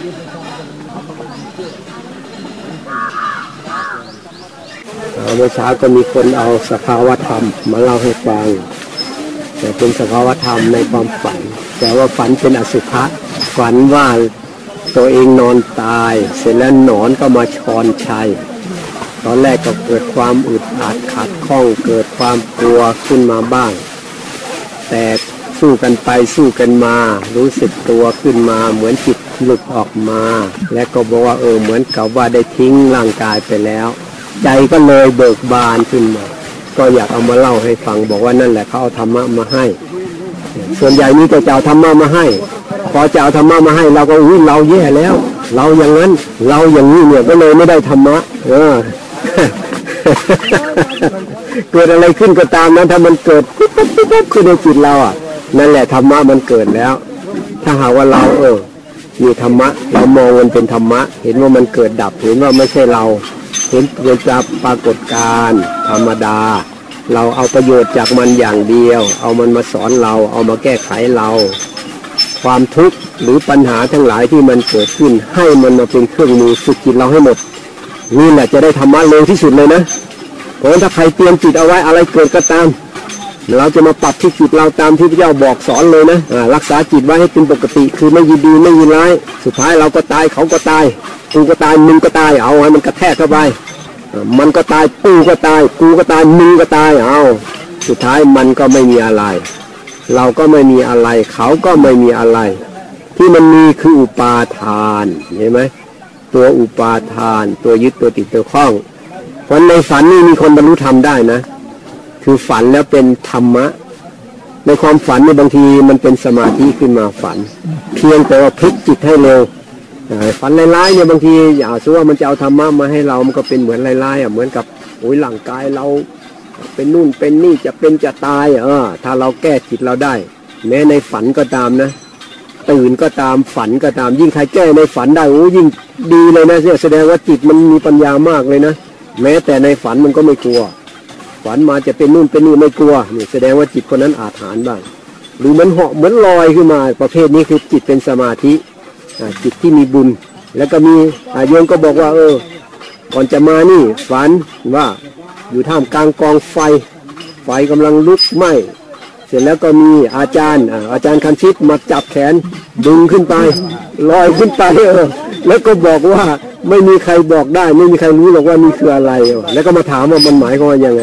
เมื่อเช้าก็มีคนเอาสภาวธรรมมาเล่าให้ฟัง แต่เป็นสภาวธรรมในความฝัน แต่ว่าฝันเป็นอสุภะฝันว่าตัวเองนอนตาย เสร็จแล้วหนอนก็มาชอนชัย ตอนแรกก็เกิดความอึดอัดขัดข้องเกิดความกลัวขึ้นมาบ้าง แต่สู้กันไปสู้กันมา รู้สึกตัวขึ้นมาเหมือนจิต หลุดออกมา และก็บอกว่าเออเหมือนกับว่าได้ทิ้งร่างกายไปแล้ว ใจก็เลยเบิกบานขึ้นมา ก็อยากเอามาเล่าให้ฟังบอกว่านั่นแหละเขาเอาธรรมะมาให้ ส่วนใหญ่นี้ก็จะเอาธรรมะมาให้ พอจะเอาธรรมะมาให้เราก็อุ้ยเราแย่แล้ว เราอย่างนั้น เราอย่างนี้เนี่ยก็เลยไม่ได้ธรรมะ เออเกิดอะไรขึ้นก็ตามนั้นถ้ามันเกิดปุ๊บปุ๊บปุ๊บขึ้นในจิตเราอะ นั่นแหละธรรมะมันเกิดแล้ว ถ้าหากว่าเราเออ มีธรรมะ เรามองมันเป็นธรรมะ เห็นว่ามันเกิดดับ เห็นว่าไม่ใช่เรา เห็นเป็นจับปรากฏการณ์ธรรมดา เราเอาประโยชน์จากมันอย่างเดียว เอามันมาสอนเรา เอามาแก้ไขเรา ความทุกข์หรือปัญหาทั้งหลายที่มันเกิดขึ้น ให้มันมาเป็นเครื่องมือฝึกจิตเราให้หมด นี่แหละจะได้ธรรมะเร็วที่สุดเลยนะเพราะถ้าใครเตรียมจิตเอาไว้อะไรเกิดก็ตาม เราจะมาปรับที่จิตเราตามที่พระเจ้าบอกสอนเลยนะรักษาจิตไว้ให้เป็นปกติ คือไม่ยินดีไม่ยินร้าย สุดท้ายเราก็ตายเขาก็ตายกูก็ตายมึงก็ตายเอาให้มันกระแทกเข้าไปมันก็ตายกูก็ตาย กูก็ตายมึงก็ตายเอาสุดท้ายมันก็ไม่มีอะไร เราก็ไม่มีอะไร เขาก็ไม่มีอะไร ที่มันมีคืออุปาทานเห็นไหมตัวอุปาทาน ตัวยึดตัวติดตัวข้องเพราะในฝันนี่มีคนบรรลุธรรมได้นะ คือฝันแล้วเป็นธรรมะ ในความฝันในบางทีมันเป็นสมาธิขึ้นมาฝัน เพียงแต่ว่าพลิกจิตให้เร็วอ่าฝันร้ายๆเนี่ยบางทีอย่าสู้ว่ามันจะเอาธรรมะมาให้เรา มันก็เป็นเหมือนร้ายๆอะเหมือนกับโอ้ยร่างกายเราเป็นนู่นเป็นนี่จะเป็นจะตายเออถ้าเราแก้จิตเราได้ แม้ในฝันก็ตามนะ ตื่นก็ตามฝันก็ตาม ยิ่งใครแก้ในฝันได้โอ้ยิ่งดีเลยนะแสดงว่าจิตมันมีปัญญามากเลยนะ แม้แต่ในฝันมันก็ไม่กลัว ฝันมาจะเป็นนู่นเป็นนี่ไม่กลัวนี่แสดงว่าจิตคนนั้นอาจหารบ้าง หรือเหมือนเหาะเหมือนลอยขึ้นมา ประเภทนี้คือจิตเป็นสมาธิจิตที่มีบุญ แล้วก็มีอาโยมก็บอกว่า เออ ก่อนจะมานี่ฝันว่าอยู่ท่ามกลางกองไฟ ไฟกำลังลุกไหม้เสร็จแล้วก็มีอาจารย์อาอาจารย์คันชิตมาจับแขนดึงขึ้นไปลอยขึ้นไปเออ แล้วก็บอกว่าไม่มีใครบอกได้ ไม่มีใครรู้หรอกว่านี่คืออะไร แล้วก็มาถามว่ามันหมายความว่ายังไง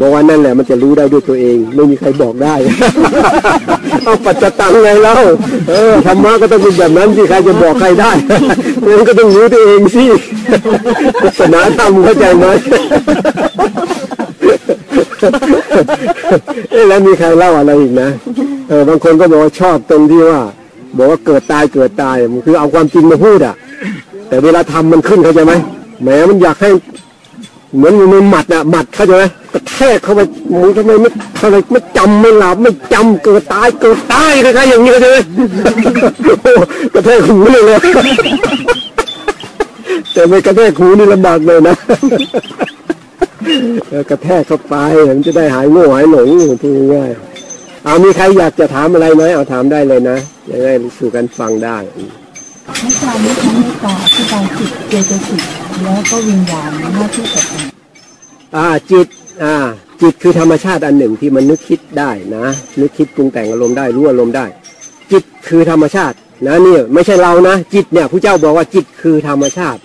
บอกว่านั่นแหละมันจะรู้ได้ด้วยตัวเอง ไม่มีใครบอกได้เอาปัจจตังไงเล่าเออธรรมะก็ต้องเป็นแบบนั้นที่ใครจะบอกใครได้มันก็ต้องรู้ตัวเองสิศาสนาธรรมเข้าใจไหมเอ๊ะแล้วมีใครเล่าอะไรอีกนะเออบางคนก็บอกว่าชอบตรงที่ว่า บอกว่าเกิดตายเกิดตายมันคือเอาความจริงมาพูดอะ แต่เวลาทำมันขึ้นเข้าใจไหมแหมมันอยากให้เหมือนมันหมัดอะหมัดเข้าใจไหมกระแทกเข้าไปมึงทำไมไม่ทำไมไม่จำไม่หลับไม่จำเกิดตายเกิดตายคล้ายๆอย่างนี้เข้าใจไหมกระแทกหูเลยเลยแต่ไม่กระแทกหูนี่ลำบากเลยนะกระแทกเข้าไปมันจะได้หายโง่หายหลงพูดง่ายๆเอามีใครอยากจะถามอะไรไหมเอาถามได้เลยนะจะได้สู่กันฟังได้ อาจารนี่ทั้งเมตตาอธิบายจิตเจตสิกแล้วก็วิญญาณหน้าที่กับกันอ่าจิตอ่าจิตคือธรรมชาติอันหนึ่งที่มันนึกคิดได้นะ นึกคิดปรุงแต่งอารมณ์ได้รู้อารมณ์ได้ จิตคือธรรมชาตินะเนี่ยไม่ใช่เรานะ จิตเนี่ยผู้เจ้าบอกว่าจิตคือธรรมชาติ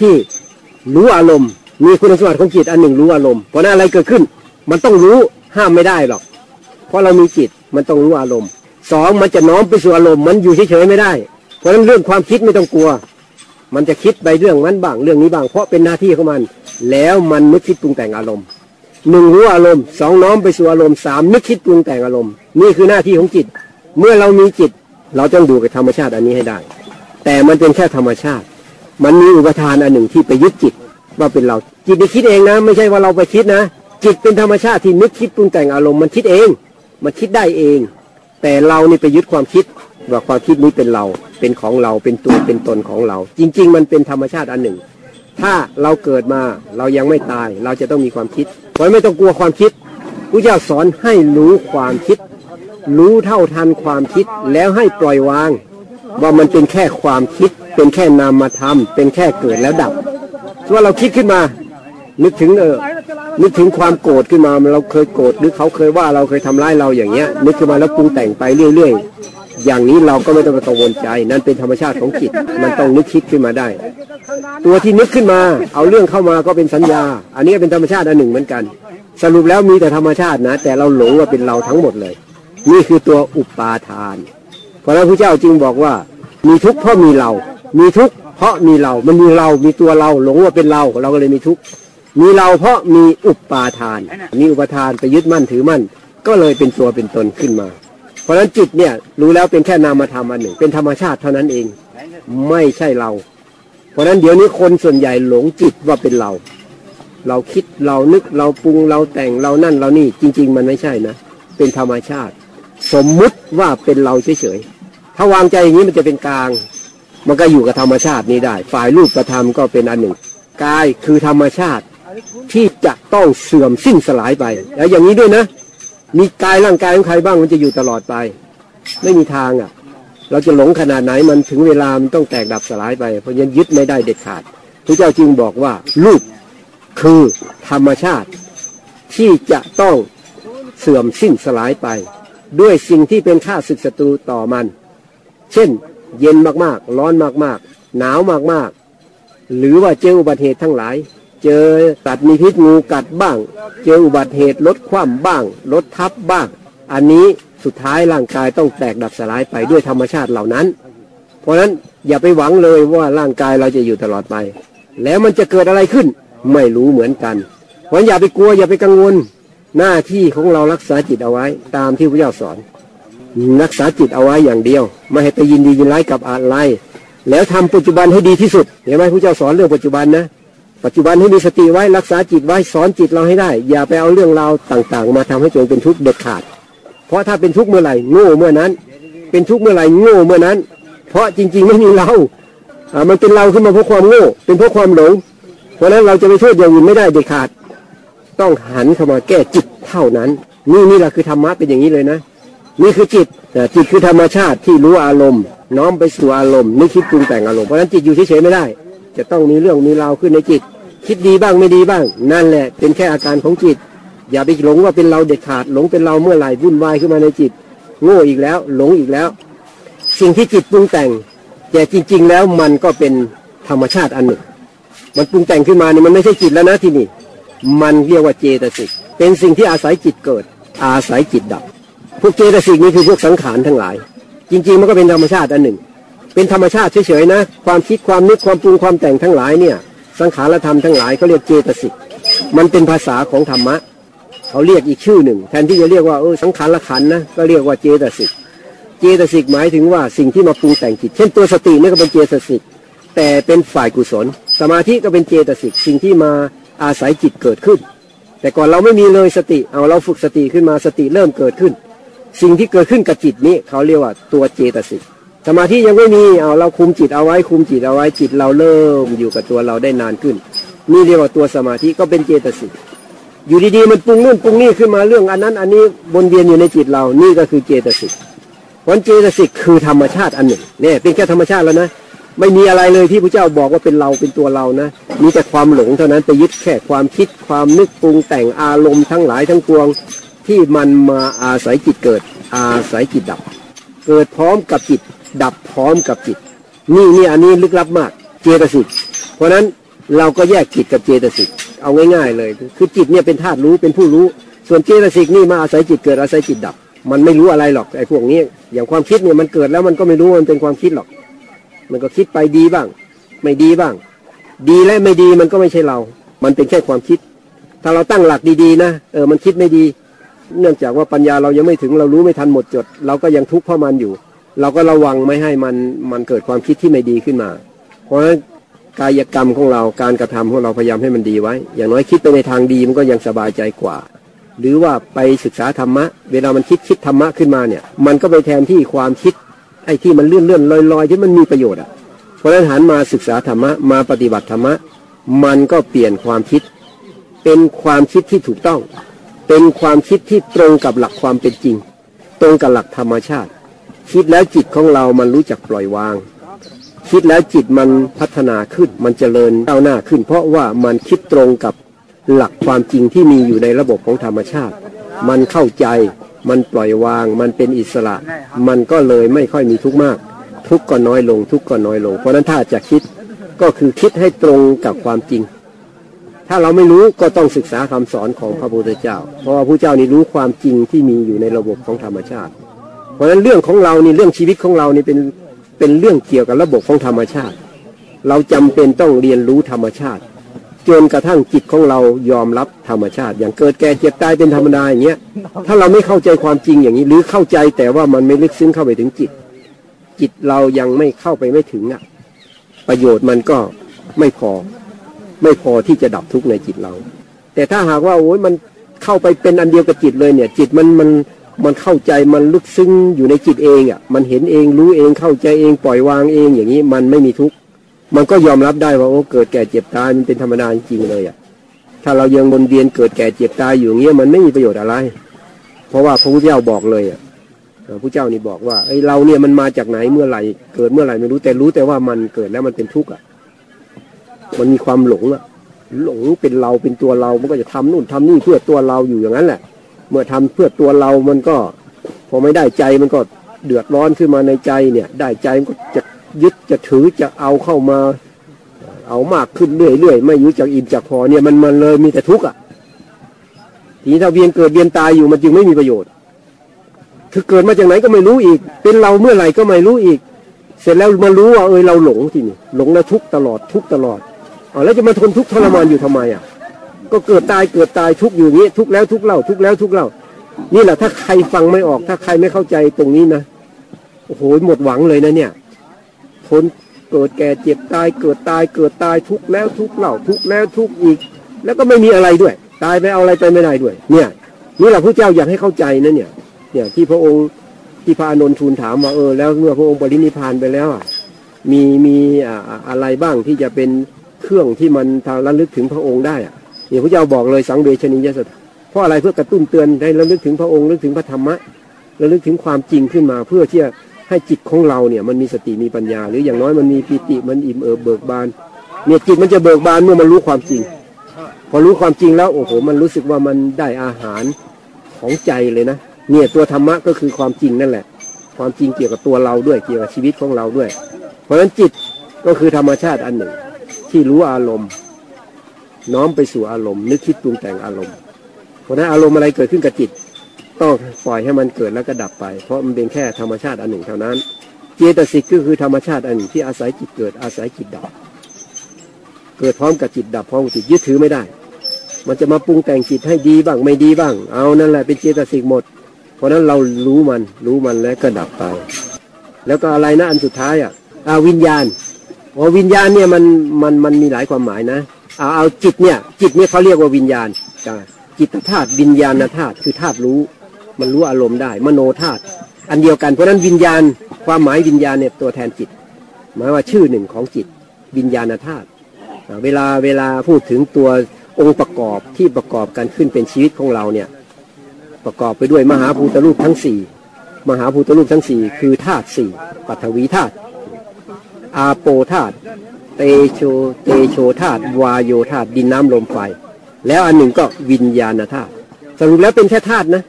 ที่รู้อารมณ์ มีคุณสมบัติของจิตอันหนึ่งรู้อารมณ์เพราะนั้นอะไรเกิดขึ้น มันต้องรู้ห้ามไม่ได้หรอก เพราะเรามีจิตมันต้องรู้อารมณ์สองมันจะน้อมไปสู่อารมณ์มันอยู่เฉยๆไม่ได้ ราะฉะนั้นเรื่องความคิดไม่ต้องกลัว มันจะคิดไปเรื่องนั้นบ้างเรื่องนี้บ้าง เพราะเป็นหน้าที่ของมัน แล้วมันนึกคิดปรุงแต่งอารมณ์หนึ่งรู้อารมณ์สองน้อมไปสู่อารมณ์สามนึกคิดปรุงแต่งอารมณ์นี่คือหน้าที่ของจิต เมื่อเรามีจิต เราต้องดูกับธรรมชาติอันนี้ให้ได้ แต่มันเป็นแค่ธรรมชาติ มันมีอุปทานอันหนึ่งที่ไปยึดจิต ว่าเป็นเราจิตนี่คิดเองนะ ไม่ใช่ว่าเราไปคิดนะ จิตเป็นธรรมชาติที่นึกคิดปรุงแต่งอารมณ์มันคิดเอง มันคิดได้เอง แต่เรานี่ไปยึดความคิด ว่าความคิดนี้เป็นเราเป็นของเราเป็นตัวเป็นตนของเรา จริง ๆ มันเป็นธรรมชาติอันหนึ่ง ถ้าเราเกิดมาเรายังไม่ตาย เราจะต้องมีความคิดเพราะไม่ต้องกลัวความคิดพระเจ้าสอนให้รู้ความคิด รู้เท่าทันความคิดแล้วให้ปล่อยวาง ว่ามันเป็นแค่ความคิด เป็นแค่นามธรรมเป็นแค่เกิดแล้วดับว่าเราคิดขึ้นมา นึกถึงเออนึกถึงความโกรธขึ้นมาเราเคยโกรธหรือเขาเคยว่าเราเคยทำร้ายเราอย่างเงี้ย นึกขึ้นมาแล้วปรุงแต่งไปเรื่อย อย่างนี้เราก็ไม่ต้องไปกังวลใจ นั่นเป็นธรรมชาติของจิต มันต้องนึกคิดขึ้นมาได้ ตัวที่นึกขึ้นมา เอาเรื่องเข้ามาก็เป็นสัญญา อันนี้เป็นธรรมชาติอันหนึ่งเหมือนกัน สรุปแล้วมีแต่ธรรมชาตินะ แต่เราหลงว่าเป็นเราทั้งหมดเลย นี่คือตัวอุปาทาน เพราะนั้นพระเจ้าจึงบอกว่า มีทุกข์เพราะมีเรา มีทุกข์เพราะมีเรา มันมีเรา มีตัวเราหลงว่าเป็นเรา เราก็เลยมีทุกข์ มีเราเพราะมีอุปาทาน มีอุปาทานไปยึดมั่นถือมั่น ก็เลยเป็นตัวเป็นตนขึ้นมา เพราะฉะนั้นจิตเนี่ยรู้แล้วเป็นแค่นามธรรมอันหนึ่ง เป็นธรรมชาติเท่านั้นเอง ไม่ใช่เรา เพราะฉะนั้นเดี๋ยวนี้คนส่วนใหญ่หลงจิตว่าเป็นเรา เราคิดเรานึกเราปรุงเราแต่งเรานั่นเรานี่จริง ๆ มันไม่ใช่นะ เป็นธรรมชาติ สมมุติว่าเป็นเราเฉยๆถ้าวางใจอย่างนี้มันจะเป็นกลาง มันก็อยู่กับธรรมชาตินี้ได้ ฝ่ายรูปประธรรมก็เป็นอันหนึ่งกายคือธรรมชาติที่จะต้องเสื่อมสิ้นสลายไป แล้วอย่างนี้ด้วยนะ มีกายร่างกายของใครบ้างมันจะอยู่ตลอดไป ไม่มีทางอะ เราจะหลงขนาดไหนมันถึงเวลามันต้องแตกดับสลายไป เพราะยันยึดไม่ได้เด็ดขาดพระเจ้าจึงบอกว่ารูปคือธรรมชาติ ที่จะต้องเสื่อมสิ้นสลายไป ด้วยสิ่งที่เป็นข้าศึกศัตรูต่อมัน เช่น เย็นมากๆ ร้อนมากๆ หนาวมากๆ หรือว่าเจออุบัติเหตุทั้งหลาย เจอสัตว์มีพิษงูกัดบ้าง เจออุบัติเหตุรถคว่ำบ้างรถทับบ้าง อันนี้สุดท้ายร่างกายต้องแตกดับสลายไปด้วยธรรมชาติเหล่านั้น เพราะฉะนั้นอย่าไปหวังเลยว่าร่างกายเราจะอยู่ตลอดไป แล้วมันจะเกิดอะไรขึ้น ไม่รู้เหมือนกันเพราะนั้นอย่าไปกลัวอย่าไปกังวล หน้าที่ของเรารักษาจิตเอาไว้ ตามที่พระเจ้าสอน รักษาจิตเอาไว้อย่างเดียว ไม่ให้ไปยินดียินร้ายกับอะไรแล้วทำปัจจุบันให้ดีที่สุดเห็นไหมพระเจ้าสอนเรื่องปัจจุบันนะ ปัจจุบันให้มีสติไว้รักษาจิตไว้สอนจิตเราให้ได้ อย่าไปเอาเรื่องราวต่าง ๆ มาทำให้จนเป็นทุกข์เด็ดขาด เพราะถ้าเป็นทุกข์เมื่อไหร่โง่เมื่อนั้น เป็นทุกข์เมื่อไหร่โง่เมื่อนั้น เพราะจริง ๆ ไม่มีเราอ่ามันเป็นเราขึ้นมาเพราะความโง่ เป็นเพราะความหลง เพราะนั้นเราจะไปโทษอย่างอื่นไม่ได้เด็ดขาด ต้องหันเข้ามาแก้จิตเท่านั้น นี่นี่แหละคือธรรมะเป็นอย่างนี้เลยนะ นี่คือจิตแต่จิตคือธรรมชาติที่รู้อารมณ์ น้อมไปสู่อารมณ์นึกคิดปรุงแต่งอารมณ์เพราะฉะนั้นจิตอยู่เฉยๆไม่ได้ จะต้องมีเรื่องมีราวขึ้นในจิต คิดดีบ้างไม่ดีบ้าง นั่นแหละ เป็นแค่อาการของจิต อย่าไปหลงว่าเป็นเราเด็ดขาด หลงเป็นเราเมื่อไหร่วุ่นวายขึ้นมาในจิต โง่อีกแล้ว หลงอีกแล้ว สิ่งที่จิตปรุงแต่ง แต่จริง ๆ แล้วมันก็เป็นธรรมชาติอันหนึ่ง มันปรุงแต่งขึ้นมานี่มันไม่ใช่จิตแล้วนะที่นี่ มันเรียกว่าเจตสิก เป็นสิ่งที่อาศัยจิตเกิด อาศัยจิตดับ พวกเจตสิกนี้คือพวกสังขารทั้งหลาย จริง ๆ มันก็เป็นธรรมชาติอันหนึ่ง เป็นธรรมชาติเฉยๆนะ ความคิดความนึกความปรุงความแต่งทั้งหลายเนี่ย สังขารธรรมทั้งหลายเขาเรียกเจตสิกมันเป็นภาษาของธรรมะเขาเรียกอีกชื่อหนึ่ง แทนที่จะเรียกว่าเออสังขารละขันนะก็เรียกว่าเจตสิกเจตสิกหมายถึงว่าสิ่งที่มาปรุงแต่งจิต เช่นตัวสตินี่ก็เป็นเจตสิกแต่เป็นฝ่ายกุศล สมาธิก็เป็นเจตสิกสิ่งที่มาอาศัยจิตเกิดขึ้น แต่ก่อนเราไม่มีเลยสติเอาเราฝึกสติขึ้นมาสติเริ่มเกิดขึ้น สิ่งที่เกิดขึ้นกับจิตนี้เขาเรียกว่าตัวเจตสิก สมาธิยังไม่มีเอาเราคุมจิตเอาไว้คุมจิตเอาไว้จิตเราเริ่มอยู่กับตัวเราได้นานขึ้น นี่เรียกว่าตัวสมาธิก็เป็นเจตสิกอยู่ดีๆมันปรุงนู่นปรุงนี่ขึ้นมาเรื่องอันนั้น อันนี้วนเวียนอยู่ในจิตเรานี่ก็คือเจตสิกวันเจตสิกคือธรรมชาติอันหนึ่งเนี่ยเป็นแค่ธรรมชาติแล้วนะไม่มีอะไรเลยที่พระเจ้าบอกว่าเป็นเราเป็นตัวเรานะมีแต่ความหลงเท่านั้นไปยึดแค่ความคิดความนึกปรุงแต่งอารมณ์ทั้งหลายทั้งปวงที่มันมาอาศัยจิตเกิด อาศัยจิตดับ เกิดพร้อมกับจิต ดับพร้อมกับจิต นี่นี่อันนี้ลึกลับมาก เจตสิก เพราะนั้นเราก็แยกจิตกับเจตสิก เอาง่าย ๆ เลย คือจิตเนี่ยเป็นธาตุรู้เป็นผู้รู้ ส่วนเจตสิกนี่มาอาศัยจิตเกิดอาศัยจิตดับ มันไม่รู้อะไรหรอกไอ้พวกนี้ อย่างความคิดเนี่ยมันเกิดแล้วมันก็ไม่รู้มันเป็นความคิดหรอก มันก็คิดไปดีบ้าง ไม่ดีบ้าง ดีและไม่ดีมันก็ไม่ใช่เรา มันเป็นแค่ความคิด ถ้าเราตั้งหลักดีๆนะเออมันคิดไม่ดี เนื่องจากว่าปัญญาเรายังไม่ถึงเรารู้ไม่ทันหมดจด เราก็ยังทุกข์เพราะมันอยู่ เราก็ระวังไม่ให้มันมันเกิดความคิดที่ไม่ดีขึ้นมา เพราะฉะนั้นกายกรรมของเราการกระทำของเราพยายามให้มันดีไว้ อย่างน้อยคิดไปในทางดีมันก็ยังสบายใจกว่า หรือว่าไปศึกษาธรรมะ เวลามันคิดคิดธรรมะขึ้นมาเนี่ย มันก็ไปแทนที่ความคิดไอ้ที่มันเลื่อนเลื่อนลอยลอยที่มันมีประโยชน์อะเพราะฉะนั้นหันมาศึกษาธรรมะมาปฏิบัติธรรมะมันก็เปลี่ยนความคิด เป็นความคิดที่ถูกต้อง เป็นความคิดที่ตรงกับหลักความเป็นจริง ตรงกับหลักธรรมชาติ คิดแล้วจิตของเรามันรู้จักปล่อยวาง คิดแล้วจิตมันพัฒนาขึ้น มันเจริญก้าวหน้าขึ้น เพราะว่ามันคิดตรงกับหลักความจริงที่มีอยู่ในระบบของธรรมชาติ มันเข้าใจมันปล่อยวาง มันเป็นอิสระ มันก็เลยไม่ค่อยมีทุกข์มาก ทุกข์ก็น้อยลง ทุกข์ก็น้อยลง เพราะนั้นถ้าจะคิดก็คือคิดให้ตรงกับความจริง ถ้าเราไม่รู้ก็ต้องศึกษาคำสอนของพระพุทธเจ้า เพราะว่าพระเจ้านี่รู้ความจริงที่มีอยู่ในระบบของธรรมชาติ เพราะฉะนั้นเรื่องของเรานี่เรื่องชีวิตของเรานี่เป็นเป็นเรื่องเกี่ยวกับระบบของธรรมชาติ เราจำเป็นต้องเรียนรู้ธรรมชาติ จนกระทั่งจิตของเรายอมรับธรรมชาติ อย่างเกิดแก่เจ็บตายเป็นธรรมดาอย่างเงี้ยถ้าเราไม่เข้าใจความจริงอย่างนี้ หรือเข้าใจแต่ว่ามันไม่ลึกซึ้งเข้าไปถึงจิต จิตเรายังไม่เข้าไปไม่ถึงอะ ประโยชน์มันก็ไม่พอ ไม่พอที่จะดับทุกข์ในจิตเรา แต่ถ้าหากว่าโอ้ยมันเข้าไปเป็นอันเดียวกับจิตเลยเนี่ย จิตมันมัน มันเข้าใจมันลึกซึ้งอยู่ในจิตเองอะ มันเห็นเองรู้เองเข้าใจเองปล่อยวางเองอย่างนี้มันไม่มีทุกข์มันก็ยอมรับได้ว่าโอ้เกิดแก่เจ็บตายมันเป็นธรรมดาจริงเลยอะ ถ้าเรายังวนเวียนเกิดแก่เจ็บตายอยู่อย่างเงี้ยมันไม่มีประโยชน์อะไร เพราะว่าพระพุทธเจ้าบอกเลยอะพระพุทธเจ้านี่บอกว่าไอ้เราเนี่ยมันมาจากไหนเมื่อไหร่เกิดเมื่อไหร่ไม่รู้แต่รู้แต่ว่ามันเกิดแล้วมันเป็นทุกข์อะ มันมีความหลงอะหลงเป็นเราเป็นตัวเรา มันก็จะทำนู่นทำนี่เพื่อตัวเราอยู่อย่างนั้นแหละ เมื่อทำเพื่อตัวเรามันก็ พอไม่ได้ใจมันก็เดือดร้อนขึ้นมาในใจเนี่ย ได้ใจมันก็จะยึดจะถือจะเอาเข้ามา เอามากขึ้นเรื่อยๆไม่รู้จักอิ่มจักพอเนี่ยมันมันเลยมีแต่ทุกข์อะทีนี้ถ้าเวียนเกิดเวียนตายอยู่มันจึงไม่มีประโยชน์ คือเกิดมาจากไหนก็ไม่รู้อีก เป็นเราเมื่อไหร่ก็ไม่รู้อีก เสร็จแล้วมารู้ว่าเออเราหลงทีนี้หลงแล้วทุกข์ตลอดทุกข์ตลอดอ๋อแล้วจะมาทนทุกข์ทรมานอยู่ทำไมอะ ก็เกิดตายเกิดตายทุกอยู่นี้ทุกแล้วทุกเล่าทุกแล้วทุกเล่า นี่แหละถ้าใครฟังไม่ออก ถ้าใครไม่เข้าใจตรงนี้นะโอ้โหหมดหวังเลยนะเนี่ยทนเกิดแก่เจ็บตายเกิดตายเกิดตายทุกแล้วทุกเล่าทุกแล้วทุกอีก แล้วก็ไม่มีอะไรด้วย ตายไปเอาอะไรไปไม่ได้ด้วย เนี่ยนี่แหละพระเจ้าอยากให้เข้าใจนะเนี่ย เนี่ยที่พระองค์ที่พระอานนทูลถามว่าเออแล้วเมื่อพระองค์ปรินิพานไปแล้วอะมีมีอ่าอะไรบ้างที่จะเป็นเครื่องที่มันทาระลึกถึงพระองค์ได้อะ เนี่ยพระเจ้าบอกเลยสังเวชนียสถเพราะอะไรเพื่อกระตุ้นเตือนให้ระลึกถึงพระองค์ระลึกถึงพระธรรมะระลึกถึงความจริงขึ้นมาเพื่อที่จะให้จิตของเราเนี่ยมันมีสติมีปัญญา หรืออย่างน้อยมันมีปิติมันอิ่มเอิบเบิกบานเนี่ยจิตมันจะเบิกบานเมื่อมันรู้ความจริง พอรู้ความจริงแล้วโอ้โหมันรู้สึกว่ามันได้อาหารของใจเลยนะเนี่ยตัวธรรมะก็คือความจริงนั่นแหละ ความจริงเกี่ยวกับตัวเราด้วยเกี่ยวกับชีวิตของเราด้วย เพราะฉะนั้นจิตก็คือธรรมชาติอันหนึ่ง ที่รู้อารมณ์ น้อมไปสู่อารมณ์นึกคิดปรุงแต่งอารมณ์ เพราะนั้นอารมณ์อะไรเกิดขึ้นกับจิต ต้องปล่อยให้มันเกิดแล้วก็ดับไป เพราะมันเป็นแค่ธรรมชาติอันหนึ่งเท่านั้น เจตสิกก็คือธรรมชาติอันหนึ่งที่อาศัยจิตเกิดอาศัยจิตดับ เกิดพร้อมกับจิตดับพร้อมกับจิตยึดถือไม่ได้ มันจะมาปรุงแต่งจิตให้ดีบ้างไม่ดีบ้าง เอานั่นแหละเป็นเจตสิกหมด เพราะฉะนั้นเรารู้มันรู้มันแล้วก็ดับไป แล้วก็อะไรนะอันสุดท้ายอะอาวิญญาณอ๋อวิญญาณเนี่ยมันมันมันมีหลายความหมายนะ เอาเอาจิตเนี่ย จิตเนี่ยเขาเรียกว่าวิญญาณจิตธาตุวิญญาณธาตุคือธาตุรู้ มันรู้อารมณ์ได้ มโนธาตุอันเดียวกันเพราะฉะนั้นวิญญาณความหมายวิญญาณเนี่ยตัวแทนจิตหมายว่าชื่อหนึ่งของจิต วิญญาณธาตุเวลาเวลาพูดถึงตัวองค์ประกอบที่ประกอบกันขึ้นเป็นชีวิตของเราเนี่ยประกอบไปด้วยมหาภูตรูปทั้งสี่มหาภูตรูปทั้งสี่คือธาตุสี่ปัทวีธาตุอาโปธาตุ เตโช เตโชธาตุวายโยธาตุดินน้ำลมไฟ แล้วอันหนึ่งก็วิญญาณธาตุสรุปแล้วเป็นแค่ธาตุนะ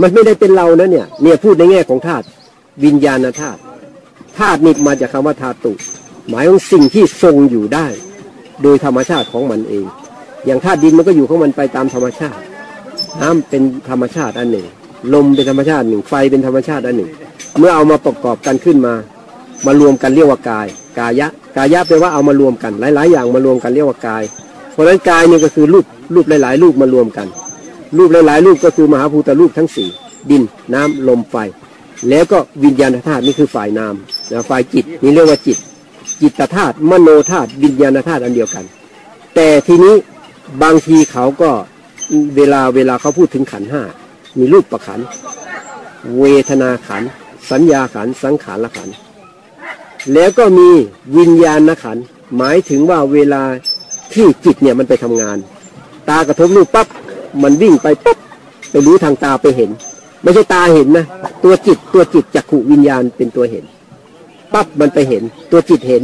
มันไม่ได้เป็นเรานะเนี่ย เนี่ยพูดในแง่ของธาตุวิญญาณธาตุธาตุนี่มาจากคำว่าธาตุ หมายของสิ่งที่ทรงอยู่ได้ โดยธรรมชาติของมันเอง อย่างธาตุดินมันก็อยู่ของมันไปตามธรรมชาติ น้ำเป็นธรรมชาติอันหนึ่ง ลมเป็นธรรมชาติหนึ่งไฟเป็นธรรมชาติอันหนึ่ง เมื่อเอามาประกอบกันขึ้นมา มารวมกันเรียกว่ากาย กายะ กายะแปลว่าเอามารวมกัน หลาย ๆ อย่างมารวมกันเรียกว่ากาย เพราะฉะนั้นกายนี่ก็คือรูปรูปหลาย ๆ รูปมารวมกัน รูปหลาย ๆ รูปก็คือมหาภูตรูปทั้งสี่ดินน้ำลมไฟ แล้วก็วิญญาณธาตุนี่คือฝ่ายนามนะฝ่ายจิตนี่เรียกว่าจิต จิตธาตุมโนธาตุวิญญาณธาตุอันเดียวกัน แต่ทีนี้บางทีเขาก็เวลาเวลาเขาพูดถึงขันห้ามีรูปประขัน เวทนาขัน สัญญาขันสังขารละขัน แล้วก็มีวิญญาณขัน หมายถึงว่าเวลาที่จิตเนี่ยมันไปทำงาน ตากระทบรูปปั๊บมันวิ่งไปปั๊บไปรู้ทางตาไปเห็น ไม่ใช่ตาเห็นนะ ตัวจิตตัวจิตจักขุวิญญาณเป็นตัวเห็นปั๊บมันไปเห็น ตัวจิตเห็น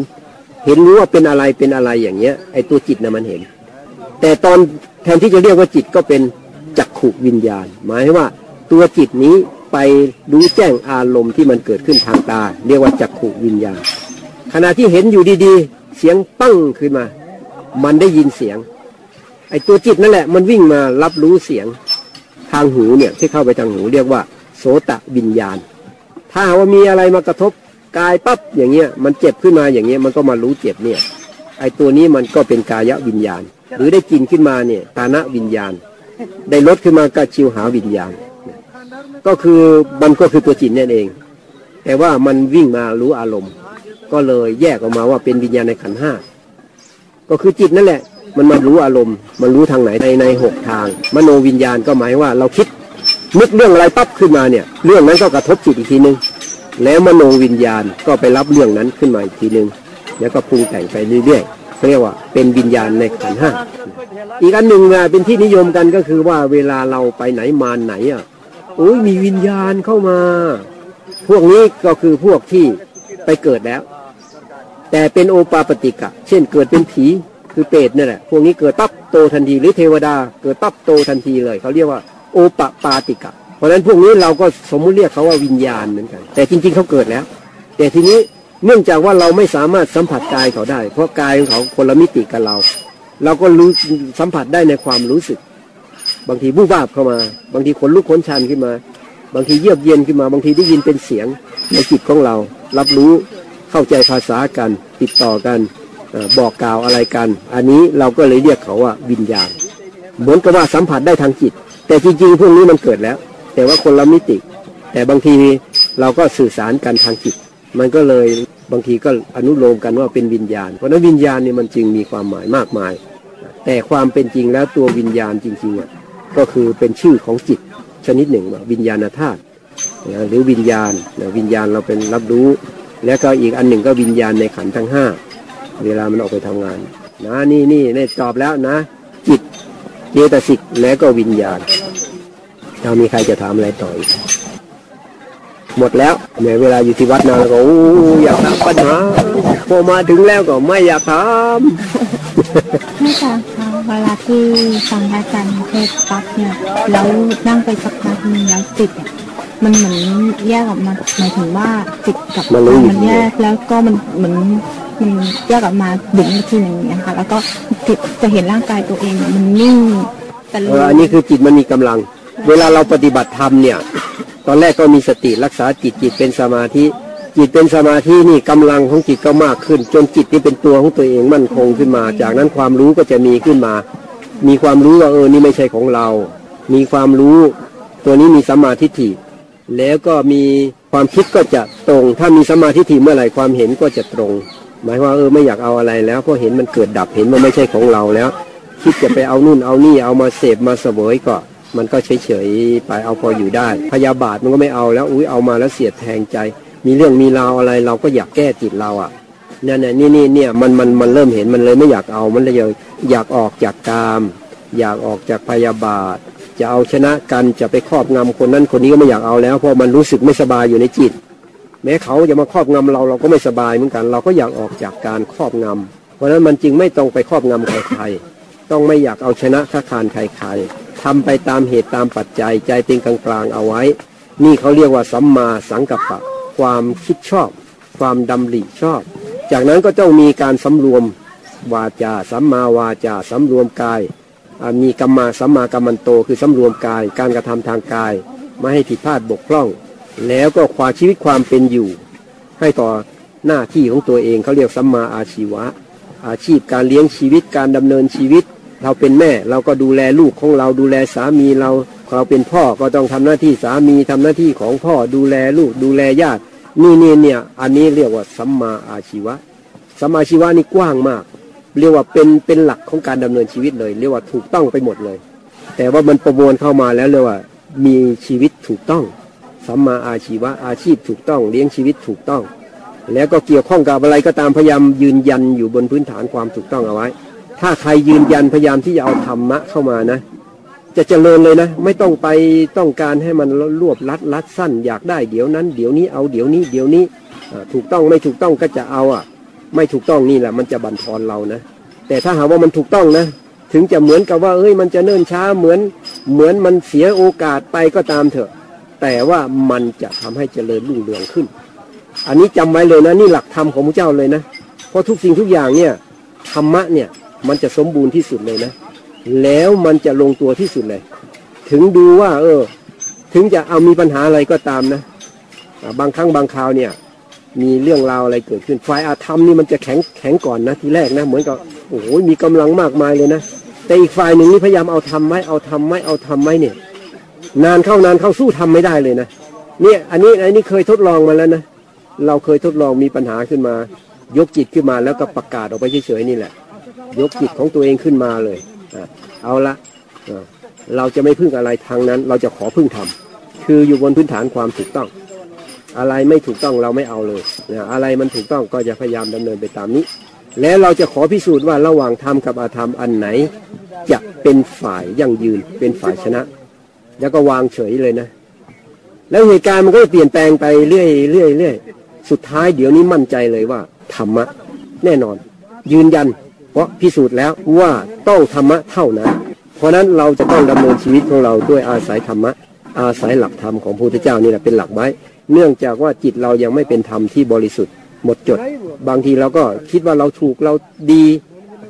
เห็นรู้ว่าเป็นอะไรเป็นอะไรอย่างเงี้ยไอ้ตัวจิตนะมันเห็น แต่ตอนแทนที่จะเรียกว่าจิตก็เป็นจักขุวิญญาณ หมายว่าตัวจิตนี้ ไปรู้แจ้งอารมณ์ที่มันเกิดขึ้นทางตา เรียกว่าจักขุวิญญาณขณะที่เห็นอยู่ดีๆ เสียงปั้งขึ้นมา มันได้ยินเสียง ไอตัวจิตนั่นแหละ มันวิ่งมารับรู้เสียงทางหูเนี่ยที่เข้าไปทางหูเรียกว่า โสตะวิญญาณ ถ้าว่ามีอะไรมากระทบกายปั๊บอย่างเงี้ยมันเจ็บขึ้นมาอย่างเงี้ยมันก็มารู้เจ็บเนี่ย ไอตัวนี้มันก็เป็นกายวิญญาณ หรือได้กินขึ้นมาเนี่ยตานะวิญญาณ ได้ลดขึ้นมาก็ชิวหาวิญญาณ ก็คือมันก็คือตัวจิตนั่นเอง แต่ว่ามันวิ่งมารู้อารมณ์ ก็เลยแยกออกมาว่าเป็นวิญญาณในขันห้าก็คือจิตนั่นแหละ มันมารู้อารมณ์ มันรู้ทางไหนในในหกทาง มโนวิญญาณก็หมายว่าเราคิดนึกเรื่องอะไรปั๊บขึ้นมาเนี่ย เรื่องนั้นก็กระทบจิตอีกทีนึงแล้วมโนวิญญาณก็ไปรับเรื่องนั้นขึ้นมาอีกทีนึงแล้วก็ปรุงแต่งไปเรื่อยๆเขาเรียกว่าเป็นวิญญาณในขันห้าอีกอันหนึ่งเป็นที่นิยมกันก็คือว่าเวลาเราไปไหนมาไหนอะ โอ้ยมีวิญญาณเข้ามา พวกนี้ก็คือพวกที่ไปเกิดแล้ว แต่เป็นโอปาปติกะ เช่นเกิดเป็นผีคือเปรตนั่นแหละพวกนี้เกิดปั๊บโตทันทีหรือเทวดา เกิดปั๊บโตทันทีเลย เขาเรียกว่าโอปปาติกะ เพราะฉะนั้นพวกนี้เราก็สมมุติเรียกเขาว่าวิญญาณเหมือนกัน แต่จริงๆเขาเกิดแล้ว แต่ทีนี้เนื่องจากว่าเราไม่สามารถสัมผัสกายเขาได้ เพราะกายของเขาคนละมิติกับเรา เราก็รู้สัมผัสได้ในความรู้สึก บางทีบูบ้าบเข้ามา บางทีขนลุกขนชันขึ้นมา บางทีเยือกเย็นขึ้นมา บางทีได้ยินเป็นเสียงในจิตของเรา รับรู้เข้าใจภาษากัน ติดต่อกันอบอกกล่าวอะไรกัน อันนี้เราก็เลยเรียกเขาว่าวิญญาณ เหมือนกับว่าสัมผัสได้ทางจิต แต่จริงๆพวกนี้มันเกิดแล้ว แต่ว่าคนละมิติ แต่บางทีเราก็สื่อสารกันทางจิต มันก็เลยบางทีก็อนุโลมกันว่าเป็นวิญญาณ เพราะฉะนั้นวิญญาณเนี่ยมันจึงมีความหมายมากมาย แต่ความเป็นจริงแล้วตัววิญญาณจริงๆอะ ก็คือเป็นชื่อของจิตชนิดหนึ่งว่าวิญญาณธาตุหรือวิญญาณวิญญาณเราเป็นรับรู้ แล้วก็อีกอันหนึ่งก็วิญญาณในขันทั้งห้าเวลามันออกไปทำงานนะนี่นี่นี่ตอบแล้วนะ จิตเจตสิกและก็วิญญาณเรามีใครจะถามอะไรต่ออีก หมดแล้วแม้เวลาอยู่ที่วัดนานแล้วก็โอ้อยากถามปัญหาพอมาถึงแล้วก็ไม่อยากถามไม่ค่ะคะเวลาที่ฟังอาจารย์เทศน์ปั๊บเนี่ยแล้วนั่งไปสักพักหนึงแล้วจิตอะมันเหมือนแยกออกมาหมายถึงว่าจิตกับมันรู้อยู่มันแยกแล้วก็มันเหมือนมันแยกออกมาดึงอีกทีหนึ่งอย่างเงี้ยค่ะแล้วก็จิตจะเห็นร่างกายตัวเองมันนิ่งแต่เอออันนี้คือจิตมันมีกำลัง เวลาเราปฏิบัติธรรมเนี่ย ตอนแรกก็มีสติรักษาจิตจิตเป็นสมาธิ จิตเป็นสมาธินี่กำลังของจิตก็มากขึ้น จนจิตที่เป็นตัวของตัวเองมั่นคงขึ้นมา จากนั้นความรู้ก็จะมีขึ้นมา มีความรู้ว่าเออนี่ไม่ใช่ของเรา มีความรู้ ตัวนี้มีสัมมาทิฏฐิแล้วก็มีความคิดก็จะตรง ถ้ามีสัมมาทิฏฐิเมื่อไหร่ความเห็นก็จะตรง หมายว่าเออไม่อยากเอาอะไรแล้วเพราะเห็นมันเกิดดับเห็นมันไม่ใช่ของเราแล้ว คิดจะไปเอานู่นเอานี่เอามาเสพมาเสวยก็ มันก็เฉยๆไปเอาพออยู่ได้ พยาบาทมันก็ไม่เอาแล้วอุ้ยเอามาแล้วเสียดแทงใจ มีเรื่องมีราวอะไรเราก็อยากแก้จิตเราอะเนี่ยเนี่ยนี่นี่เนี่ยมันมันมันเริ่มเห็นมันเลยไม่อยากเอามันเลยอยากออกจากกาม อยากออกจากพยาบาท จะเอาชนะกันจะไปครอบงำคนนั้นคนนี้ก็ไม่อยากเอาแล้วเพราะมันรู้สึกไม่สบายอยู่ในจิต แม้เขาจะมาครอบงำเราเราก็ไม่สบายเหมือนกัน เราก็อยากออกจากการครอบงำเพราะฉะนั้นมันจึงไม่ต้องไปครอบงำใครๆต้องไม่อยากเอาชนะค้าคานใครๆ ทำไปตามเหตุตามปัจจัยใจเป็นกลางๆเอาไว้ นี่เขาเรียกว่าสัมมาสังกัปปะ ความคิดชอบ ความดำริชอบ จากนั้นก็ต้องมีการสำรวมวาจาสัมมาวาจาสำรวมกายมีกัมมาสัมมากัมมันโตคือสำรวมกาย การกระทำทางกาย ไม่ให้ผิดพลาดบกพร่อง แล้วก็ความชีวิตความเป็นอยู่ ให้ต่อหน้าที่ของตัวเองเขาเรียกสัมมาอาชีวะ อาชีพการเลี้ยงชีวิตการดำเนินชีวิต เราเป็นแม่ เราก็ดูแลลูกของเราดูแลสามีเรา เราเป็นพ่อก็ต้องทำหน้าที่สามีทำหน้าที่ของพ่อดูแลลูกดูแลญาตินี่นี่เนี่ยอันนี้เรียกว่าสัมมาอาชีวะสัมมาอาชีวะนี่กว้างมาก เรียกว่าเป็นเป็นหลักของการดำเนินชีวิตเลย เรียกว่าถูกต้องไปหมดเลย แต่ว่ามันประมวลเข้ามาแล้วเรียกว่ามีชีวิตถูกต้องสัมมาอาชีวะอาชีพถูกต้องเลี้ยงชีวิตถูกต้อง แล้วก็เกี่ยวข้องกับอะไรก็ตามพยายามยืนยันอยู่บนพื้นฐานความถูกต้องเอาไว้ ถ้าใครยืนยันพยายามที่จะเอาธรรมะเข้ามานะ จะเจริญเลยนะ ไม่ต้องไปต้องการให้มันรวบรัดรัดสั้น อยากได้เดี๋ยวนั้น เดี๋ยวนี้เอาเดี๋ยวนี้ เดี๋ยวนี้ถูกต้องไม่ถูกต้องก็จะเอาอะ ไม่ถูกต้องนี่แหละ มันจะบั่นทอนเรานะ แต่ถ้าหาว่ามันถูกต้องนะถึงจะเหมือนกับว่าเอ้ยมันจะเนิ่นช้าเหมือน เหมือนมันเสียโอกาสไปก็ตามเถอะ แต่ว่ามันจะทำให้เจริญรุ่งเรืองขึ้น อันนี้จำไว้เลยนะนี่หลักธรรมของพระเจ้าเลยนะเพราะทุกสิ่งทุกอย่างเนี่ยธรรมะเนี่ย มันจะสมบูรณ์ที่สุดเลยนะ แล้วมันจะลงตัวที่สุดเลย ถึงดูว่า เออ ถึงจะเอามีปัญหาอะไรก็ตามนะบางครั้งบางคราวเนี่ย มีเรื่องราวอะไรเกิดขึ้นฝ่ายอาธรรมนี่มันจะแข็งแข็งก่อนนะทีแรกนะ เหมือนกับโอ้โหมีกำลังมากมายเลยนะแต่อีกฝ่ายหนึ่งนี่พยายามเอาทำไหมเอาทำไหมเอาทำไหมเนี่ย นานเข้านานเข้าสู้ทำไม่ได้เลยนะเนี่ยอันนี้อันนี้เคยทดลองมาแล้วนะเราเคยทดลองมีปัญหาขึ้นมา ยกจิตขึ้นมาแล้วก็ประกาศออกไปเฉยๆนี่แหละ ยกจิตของตัวเองขึ้นมาเลยเอาละเราจะไม่พึ่งอะไรทางนั้น เราจะขอพึ่งธรรมคืออยู่บนพื้นฐานความถูกต้อง อะไรไม่ถูกต้องเราไม่เอาเลยนะอะไรมันถูกต้องก็จะพยายามดำเนินไปตามนี้ แล้วเราจะขอพิสูจน์ว่าระหว่างธรรมกับอาธรรมอันไหน จะเป็นฝ่ายยั่งยืนเป็นฝ่ายชนะ แล้วก็วางเฉยเลยนะ แล้วเหตุการณ์มันก็จะเปลี่ยนแปลงไปเรื่อยเรื่อยเรื่อยสุดท้ายเดี๋ยวนี้มั่นใจเลยว่าธรรมะแน่นอน ยืนยัน เพราะพิสูจน์แล้วว่าต้องธรรมะเท่านั้น เพราะนั้นเราจะต้องดำเนินชีวิตของเราด้วยอาศัยธรรมะ อาศัยหลักธรรมของพระพุทธเจ้านี่แหละเป็นหลักไว้ เนื่องจากว่าจิตเรายังไม่เป็นธรรมที่บริสุทธิ์หมดจด บางทีเราก็คิดว่าเราถูกเราดี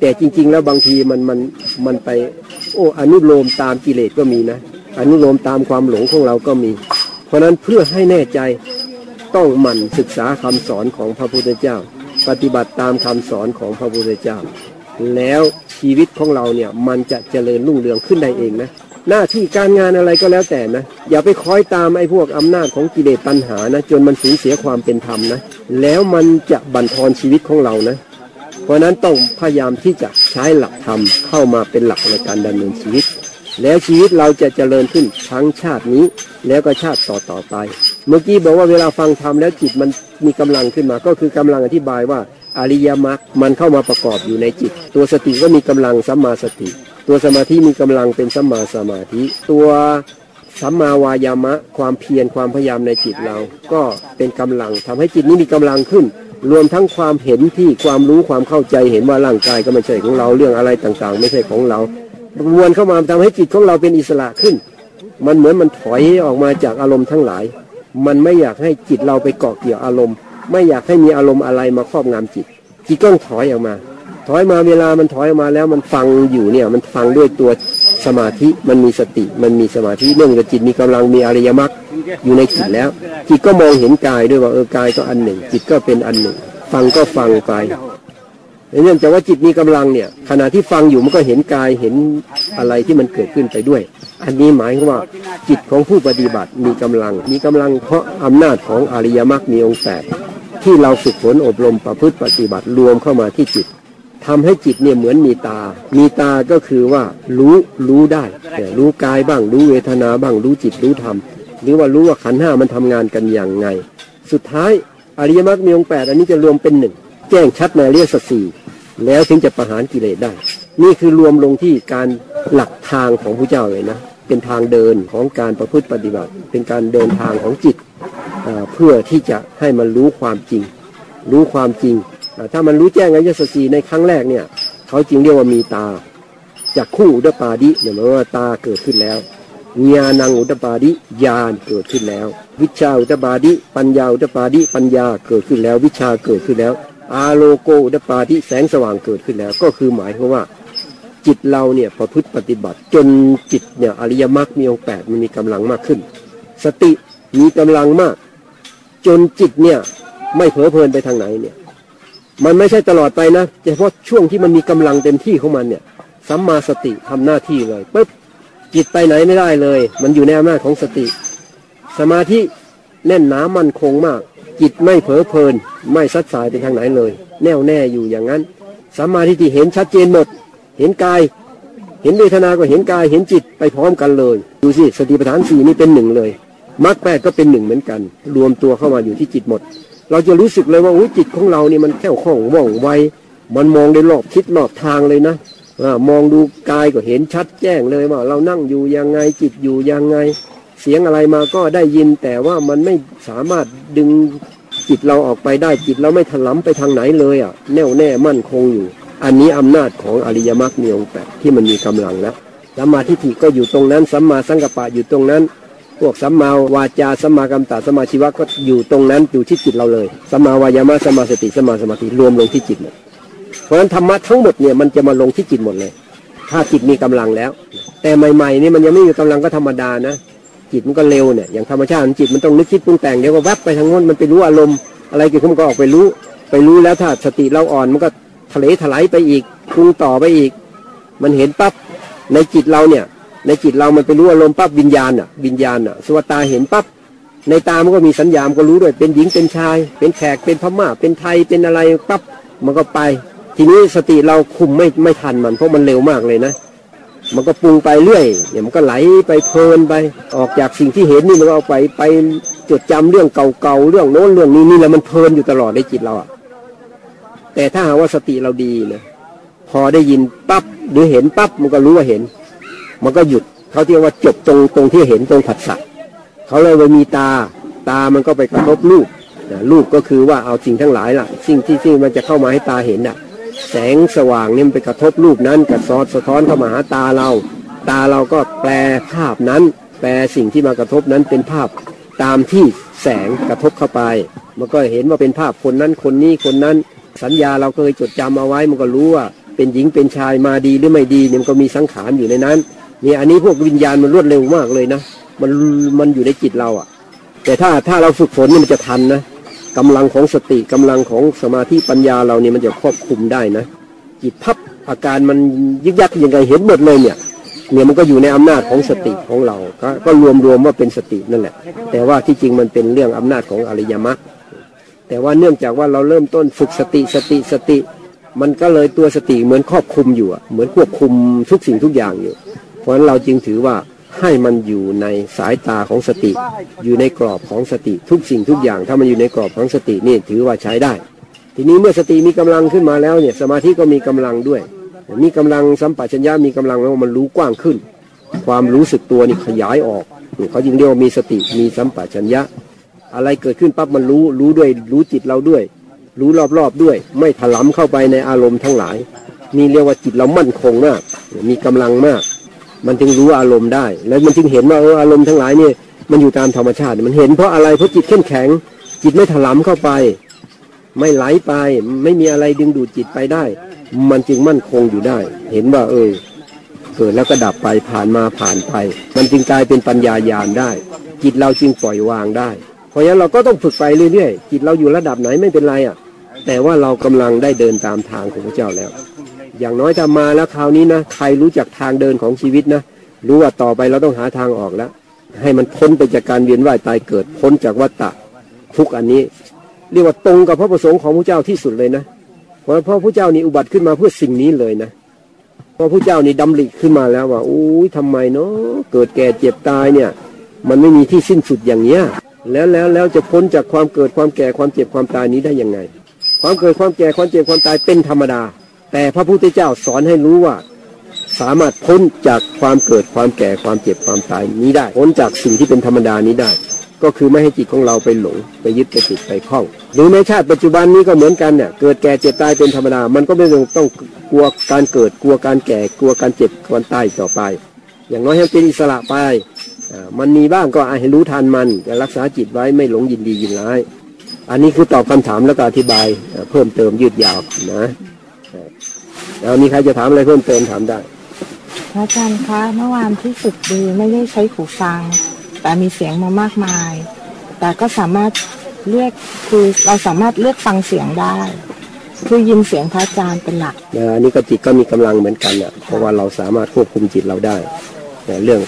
แต่จริง ๆ แล้วบางทีมันมันมันไป โอ้อนุโลมตามกิเลสก็มีนะ อนุโลมตามความหลงของเราก็มี เพราะนั้นเพื่อให้แน่ใจต้องหมั่นศึกษาคำสอนของพระพุทธเจ้า ปฏิบัติตามคำสอนของพระพุทธเจ้า แล้วชีวิตของเราเนี่ยมันจะเจริญรุ่งเรืองขึ้นได้เองนะหน้าที่การงานอะไรก็แล้วแต่นะ อย่าไปคอยตามไอ้พวกอำนาจของกิเลสตัณหานะจนมันสูญเสียความเป็นธรรมนะ แล้วมันจะบั่นทอนชีวิตของเรานะ เพราะนั้นต้องพยายามที่จะใช้หลักธรรมเข้ามาเป็นหลักในการดำเนินชีวิต แล้วชีวิตเราจะเจริญขึ้นทั้งชาตินี้ แล้วก็ชาติต่อต่อไป เมื่อกี้บอกว่าเวลาฟังธรรมแล้วจิตมันมีกำลังขึ้นมา ก็คือกำลังอธิบายว่า อริยมรรคมันเข้ามาประกอบอยู่ในจิต ตัวสติก็มีกำลังสัมมาสติ ตัวสมาธิมีกำลังเป็นสัมมาสมาธิ ตัวสัมมาวายามะ ความเพียรความพยายามในจิตเรา ก็เป็นกำลังทำให้จิตนี้มีกำลังขึ้น รวมทั้งความเห็นที่ความรู้ความเข้าใจเห็นว่าร่างกายก็ไม่ใช่ของเราเรื่องอะไรต่างๆ ไม่ใช่ของเรามวลเข้ามาทำให้จิตของเราเป็นอิสระขึ้น มันเหมือนมันถอยออกมาจากอารมณ์ทั้งหลาย มันไม่อยากให้จิตเราไปเกาะเกี่ยวอารมณ์ ไม่อยากให้มีอารมณ์อะไรมาครอบงำจิต จิตก็ถอยออกมา ถอยมาเวลามันถอยออกมาแล้วมันฟังอยู่เนี่ย มันฟังด้วยตัวสมาธิมันมีสติมันมีสมาธิเนื่องจากจิตมีกำลังมีอริยมรรคอยู่ในจิตแล้ว จิตก็มองเห็นกายด้วยว่าเออกายก็อันหนึ่ง จิตก็เป็นอันหนึ่ง ฟังก็ฟังไปเนื่องจากว่าจิตมีกำลังเนี่ย ขณะที่ฟังอยู่มันก็เห็นกายเห็นอะไรที่มันเกิดขึ้นไปด้วย อันนี้หมายว่าจิตของผู้ปฏิบัติมีกำลัง มีกำลังเพราะอำนาจของอริยมรรคมีองค์แปดที่เราฝึกฝนอบรมประพฤติปฏิบัติรวมเข้ามาที่จิตทำให้จิตเนี่ยเหมือนมีตา มีตาก็คือว่ารู้รู้ได้ รู้กายบ้าง รู้เวทนาบ้าง รู้จิตรู้ธรรม หรือว่ารู้ว่าขันห้ามันทำงานกันอย่างไง สุดท้ายอริยมรรคมีองค์แปดอันนี้จะรวมเป็นหนึ่งแจ้งชัดในเรียกสสี่แล้วถึงจะประหารกิเลสได้ นี่คือรวมลงที่การหลักทางของพระเจ้าเลยนะ เป็นทางเดินของการประพฤติปฏิบัติ เป็นการเดินทางของจิตเพื่อที่จะให้มันรู้ความจริง รู้ความจริง ถ้ามันรู้แจ้งอริยสัจสีในครั้งแรกเนี่ยเขาจริงเรียกว่ามีตาจากคู่อุตปาดิเนี่ยหมายว่าตาเกิดขึ้นแล้วญาณังอุตปาดิญาณเกิดขึ้นแล้ว วิชาอุตปาดิปัญญาอุตปาดิปัญญาเกิดขึ้นแล้ว วิชาเกิดขึ้นแล้ว อาโลโกอุตปาทิแสงสว่างเกิดขึ้นแล้ว ก็คือหมายความว่า จิตเราเนี่ยประพฤติปฏิบัติ จนจิตเนี่ยอริยมรรคมีองค์แปดมันมีกำลังมากขึ้น สติมีกำลังมาก จนจิตเนี่ยไม่เผลอเพลินไปทางไหนเนี่ย มันไม่ใช่ตลอดไปนะเฉพาะช่วงที่มันมีกำลังเต็มที่ของมันเนี่ยสัมมาสติทำหน้าที่เลยปุ๊บจิตไปไหนไม่ได้เลย มันอยู่ในอำนาจของสติ สมาธิแน่นหนามั่นคงมาก จิตไม่เผลอเพลิน ไม่ซัดสายไปทางไหนเลย แน่วแน่อยู่อย่างนั้นสัมมาทิฏฐิเห็นชัดเจนหมด เห็นกาย เห็นเวทนาก็เห็นกายเห็นจิตไปพร้อมกันเลยดูสิสติปัฏฐานสี่นี่เป็นหนึ่งเลยมรรคแปดก็เป็นหนึ่งเหมือนกัน รวมตัวเข้ามาอยู่ที่จิตหมด เราจะรู้สึกเลยว่าอุ้ยจิตของเรานี่มันแค่วคล่องว่องไวมันมองได้รอบทิศรอบทางเลยนะอมองดูกายก็เห็นชัดแจ้งเลยว่า เรานั่งอยู่ยังไงจิตอยู่ยังไง เสียงอะไรมาก็ได้ยิน แต่ว่ามันไม่สามารถดึงจิตเราออกไปได้จิตเราไม่ถลำไปทางไหนเลยอะ แน่วแน่มั่นคงอยู่ อันนี้อำนาจของอริยมรรคมีองค์แปดที่มันมีกำลังแล้วสัมมาทิฏฐิก็อยู่ตรงนั้นสัมมาสังกัปปะอยู่ตรงนั้น พวกสัมมาวาจาสัมมากรรมตาสัมมาชีวะก็อยู่ตรงนั้นอยู่ที่จิตเราเลยสัมมาวายามะสัมมาสติสัมมาสมาธิรวมลงที่จิตหมดเพราะฉะนั้นธรรมะทั้งหมดเนี่ยมันจะมาลงที่จิตหมดเลย ถ้าจิตมีกำลังแล้ว แต่ใหม่ๆนี่มันยังไม่มีกำลังก็ธรรมดานะจิตมันก็เร็วเนี่ยอย่างธรรมชาติจิตมันต้องนึกคิดปรุงแต่งเดี๋ยวก็แวบไปทางโน้นมันไปรู้อารมณ์อะไรเกิดขึ้นมันก็ออกไปรู้ ไปรู้แล้วถ้าสติเราอ่อนมันก็ ทะเลถลายไปอีกปรุงต่อไปอีก มันเห็นปั๊บในจิตเราเนี่ย ในจิตเรามันไปรู้อารมณ์ปั๊บวิญญาณอะวิญญาณอะสวตาเห็นปั๊บในตามันก็มีสัญญามก็รู้ด้วยเป็นหญิงเป็นชาย เป็นแขกเป็นพม่า เป็นไทยเป็นอะไรปั๊บมันก็ไป ทีนี้สติเราคุมไม่ไม่ทันมันเพราะมันเร็วมากเลยนะ มันก็ปรุงไปเรื่อยเนี่ยมันก็ไหลไปเพลินไป ออกจากสิ่งที่เห็นนี่มันก็เอาไปไปจดจำเรื่องเก่าๆเรื่องโน้นเรื่องนี้นี่แหละมันเพลินอยู่ตลอดในจิตเราอะ แต่ถ้าหากว่าสติเราดีนะพอได้ยินปั๊บหรือเห็นปั๊บมันก็รู้ว่าเห็น มันก็หยุดเขาเรียกว่าจบตรงตรงที่เห็นตรงผัสสะเขาเลยว่ามีตาตามันก็ไปกระทบรูปนะรูปก็คือว่าเอาสิ่งทั้งหลายล่ะ สิ่งที่ที่มันจะเข้ามาให้ตาเห็นอะ แสงสว่างเนี่ยมันไปกระทบรูปนั้นกระซอดสะท้อนเข้ามาหาตาเรา ตาเราก็แปลภาพนั้น แปลสิ่งที่มากระทบนั้นเป็นภาพตามที่แสงกระทบเข้าไป มันก็เห็นว่าเป็นภาพคนนั้นคนนี้คนนั้น สัญญาเราเคยจดจำเอาไว้มันก็รู้ว่า เป็นหญิงเป็นชายมาดีหรือไม่ดีเนี่ยมันก็มีสังขารอยู่ในนั้นเนี่ยอันนี้พวกวิญญาณมันรวดเร็วมากเลยนะมันมันอยู่ในจิตเราอะ่ะ แต่ถ้าถ้าเราฝึกฝนนี่มันจะทันนะกำลังของสติกำลังของสมาธิปัญญาเราเนี่ยมันจะควบคุมได้นะจิตพับอาการมันยึกยักยังไงเห็นหมดเลยเนี่ยเนี่ยมันก็อยู่ในอำนาจของสติของเรา ก็ก็รวมรวมว่าเป็นสตินั่นแหละ แต่ว่าที่จริงมันเป็นเรื่องอำนาจของอริยมรรค แต่ว่าเนื่องจากว่าเราเริ่มต้นฝึกสติสติสติ มันก็เลยตัวสติเหมือนควบคุมอยู่อะเหมือนควบคุมทุกสิ่งทุกอย่างอยู่ เพราะฉะนั้นเราจึงถือว่าให้มันอยู่ในสายตาของสติ อยู่ในกรอบของสติทุกสิ่งทุกอย่าง ถ้ามันอยู่ในกรอบของสตินี่ถือว่าใช้ได้ ทีนี้เมื่อสติมีกำลังขึ้นมาแล้วเนี่ยสมาธิก็มีกำลังด้วย มีกำลังสัมปชัญญะมีกำลังแล้วมันรู้กว้างขึ้น ความรู้สึกตัวนี่ขยายออกเขาจึงเรียกว่ามีสติมีสัมปชัญญะ อะไรเกิดขึ้นปั๊บมันรู้รู้ด้วย รู้จิตเราด้วย รู้รอบๆด้วย ไม่ถลำเข้าไปในอารมณ์ทั้งหลายนี่เรียกว่าจิตเรามั่นคงมาก มีกำลังมาก มันจึงรู้อารมณ์ได้ แล้วมันจึงเห็นว่าเอออารมณ์ทั้งหลายเนี่ยมันอยู่ตามธรรมชาติ มันเห็นเพราะอะไรเพราะจิตเข้มแข็ง จิตไม่ถลำเข้าไป ไม่ไหลไป ไม่มีอะไรดึงดูดจิตไปได้ มันจึงมั่นคงอยู่ได้ เห็นว่าเออเกิดแล้วก็ดับไปผ่านมาผ่านไป มันจึงกลายเป็นปัญญายาณได้ จิตเราจึงปล่อยวางได้ เพราะฉะนั้นเราก็ต้องฝึกไปเรื่อยๆจิตเราอยู่ระดับไหนไม่เป็นไรอะ แต่ว่าเรากำลังได้เดินตามทางของพระเจ้าแล้ว อย่างน้อยถ้ามาแล้วคราวนี้นะใครรู้จักทางเดินของชีวิตนะรู้ว่าต่อไปเราต้องหาทางออกแล้ว ให้มันพ้นไปจากการเวียนว่ายตายเกิดพ้นจากวัฏฏะทุกอันนี้ เรียกว่าตรงกับพระประสงค์ของพระเจ้าที่สุดเลยนะเพราะพระพุทธเจ้านี่อุบัติขึ้นมาเพื่อสิ่งนี้เลยนะเพราะพระเจ้านี่ดำริขึ้นมาแล้วว่าอุ้ยทำไมเนาะเกิดแก่เจ็บตายเนี่ย มันไม่มีที่สิ้นสุดอย่างเนี้ย แล้วแล้วแล้วจะพ้นจากความเกิดความแก่ความเจ็บความตายนี้ได้ยังไง ความเกิดความแก่ความเจ็บความตายเป็นธรรมดา แต่พระพุทธเจ้าสอนให้รู้ว่า สามารถพ้นจากความเกิดความแก่ความเจ็บความตายนี้ได้ พ้นจากสิ่งที่เป็นธรรมดานี้ได้ ก็คือไม่ให้จิตของเราไปหลงไปยึดไปติดไปคล้องหรือในชาติปัจจุบันนี้ก็เหมือนกันเนี่ยเกิดแก่เจ็บตายเป็นธรรมดา มันก็ไม่ต้องต้องกลัวการเกิดกลัวการแก่กลัวการเจ็บการตายต่อไป อย่างน้อยให้เป็นอิสระไป มันมีบ้างก็ให้รู้ทันมันจะรักษาจิตไว้ไม่หลงยินดียินร้าย อันนี้คือตอบคำถามแล้วก็อธิบายอ่าเพิ่มเติมยืดยาวนะแล้วมีใครจะถามอะไรเพิ่มเติมถามได้พระอาจารย์คะเมื่อวานที่สุดดีไม่ได้ใช้หูฟัง แต่มีเสียงมามากมาย แต่ก็สามารถเลือกคือเราสามารถเลือกฟังเสียงได้ คือยินเสียงพระอาจารย์เป็นหลักนะอันนี้ก็จิตก็มีกำลังเหมือนกันอะเพราะว่าเราสามารถควบคุมจิตเราได้แต่เรื่อง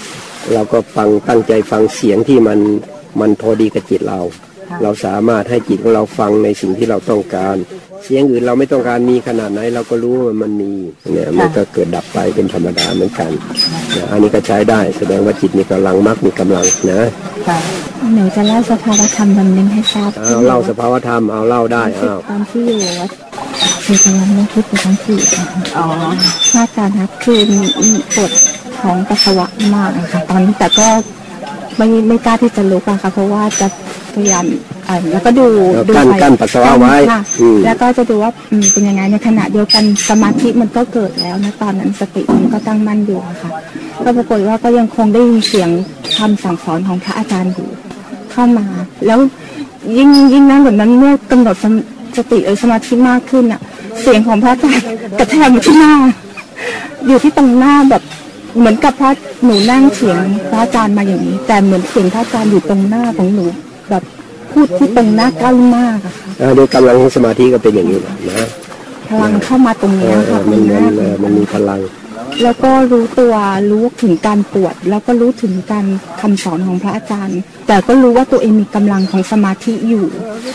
เราก็ฟังตั้งใจฟังเสียงที่มันมันพอดีกับจิตเราค่ะเราสามารถให้จิตของเราฟังในสิ่งที่เราต้องการ เสียงอื่นเราไม่ต้องการมีขนาดไหน เราก็รู้ว่ามันมีเนี่ยมันก็เกิดดับไปเป็นธรรมดาเหมือนกันนะอันนี้ก็ใช้ได้แสดงว่าจิตมีกำลังมากมีกำลังนะค่ะมหนูจะเล่าสภาวธรรมวันหนึ่งให้ทราบเอาเล่าสภาวธรรมเอาเล่าได้เอาตอนที่อยู่วัดคือพลังไม่คิดไปทั้งสี่นะคะอ๋อพระอาจารย์ครับคือมีปวด ท้องปัสสาวะมากอะค่ะตอนนี้แต่ก็ไม่ไม่กล้าที่จะลุกอะค่ะ เพราะว่าจะพยายามอ่านแล้วก็ดูแล้วดูกั้นไปกั้นปัสสาวะไว้ค่ะอืมแล้วก็จะดูว่าอืมเป็นยังไงในขณะเดียวกันสมาธิมันก็เกิดแล้วนะตอนนั้นสติมันก็ตั้งมั่นอยู่อะค่ะ ก็ปรากฏว่าก็ยังคงได้ยินเสียงคำสั่งสอนของพระอาจารย์อยู่เข้ามา แล้วยิ่งยิ่งนั้นกว่านั้นเมื่อกำหนดสมสติเออสมาธิมากขึ้นอะ เสียงของพระอาจารย์กระแทกมาที่หน้าอยู่ที่ตรงหน้าแบบ เหมือนกับพระหนูนั่งเสียงพระอาจารย์มาอย่างนี้ แต่เหมือนเสียงพระอาจารย์อยู่ตรงหน้าของหนู แบบพูดที่ตรงหน้าใกล้มากอะค่ะเออโดยกำลังของสมาธิก็เป็นอย่างนี้แหละนะพลังเข้ามาตรงเอเนี้ยอเอค่ะอตรมันงหมันน้าเออมันมีพลัง แล้วก็รู้ตัวรู้ถึงการปวด แล้วก็รู้ถึงการคำสอนของพระอาจารย์ แต่ก็รู้ว่าตัวเองมีกำลังของสมาธิอยู่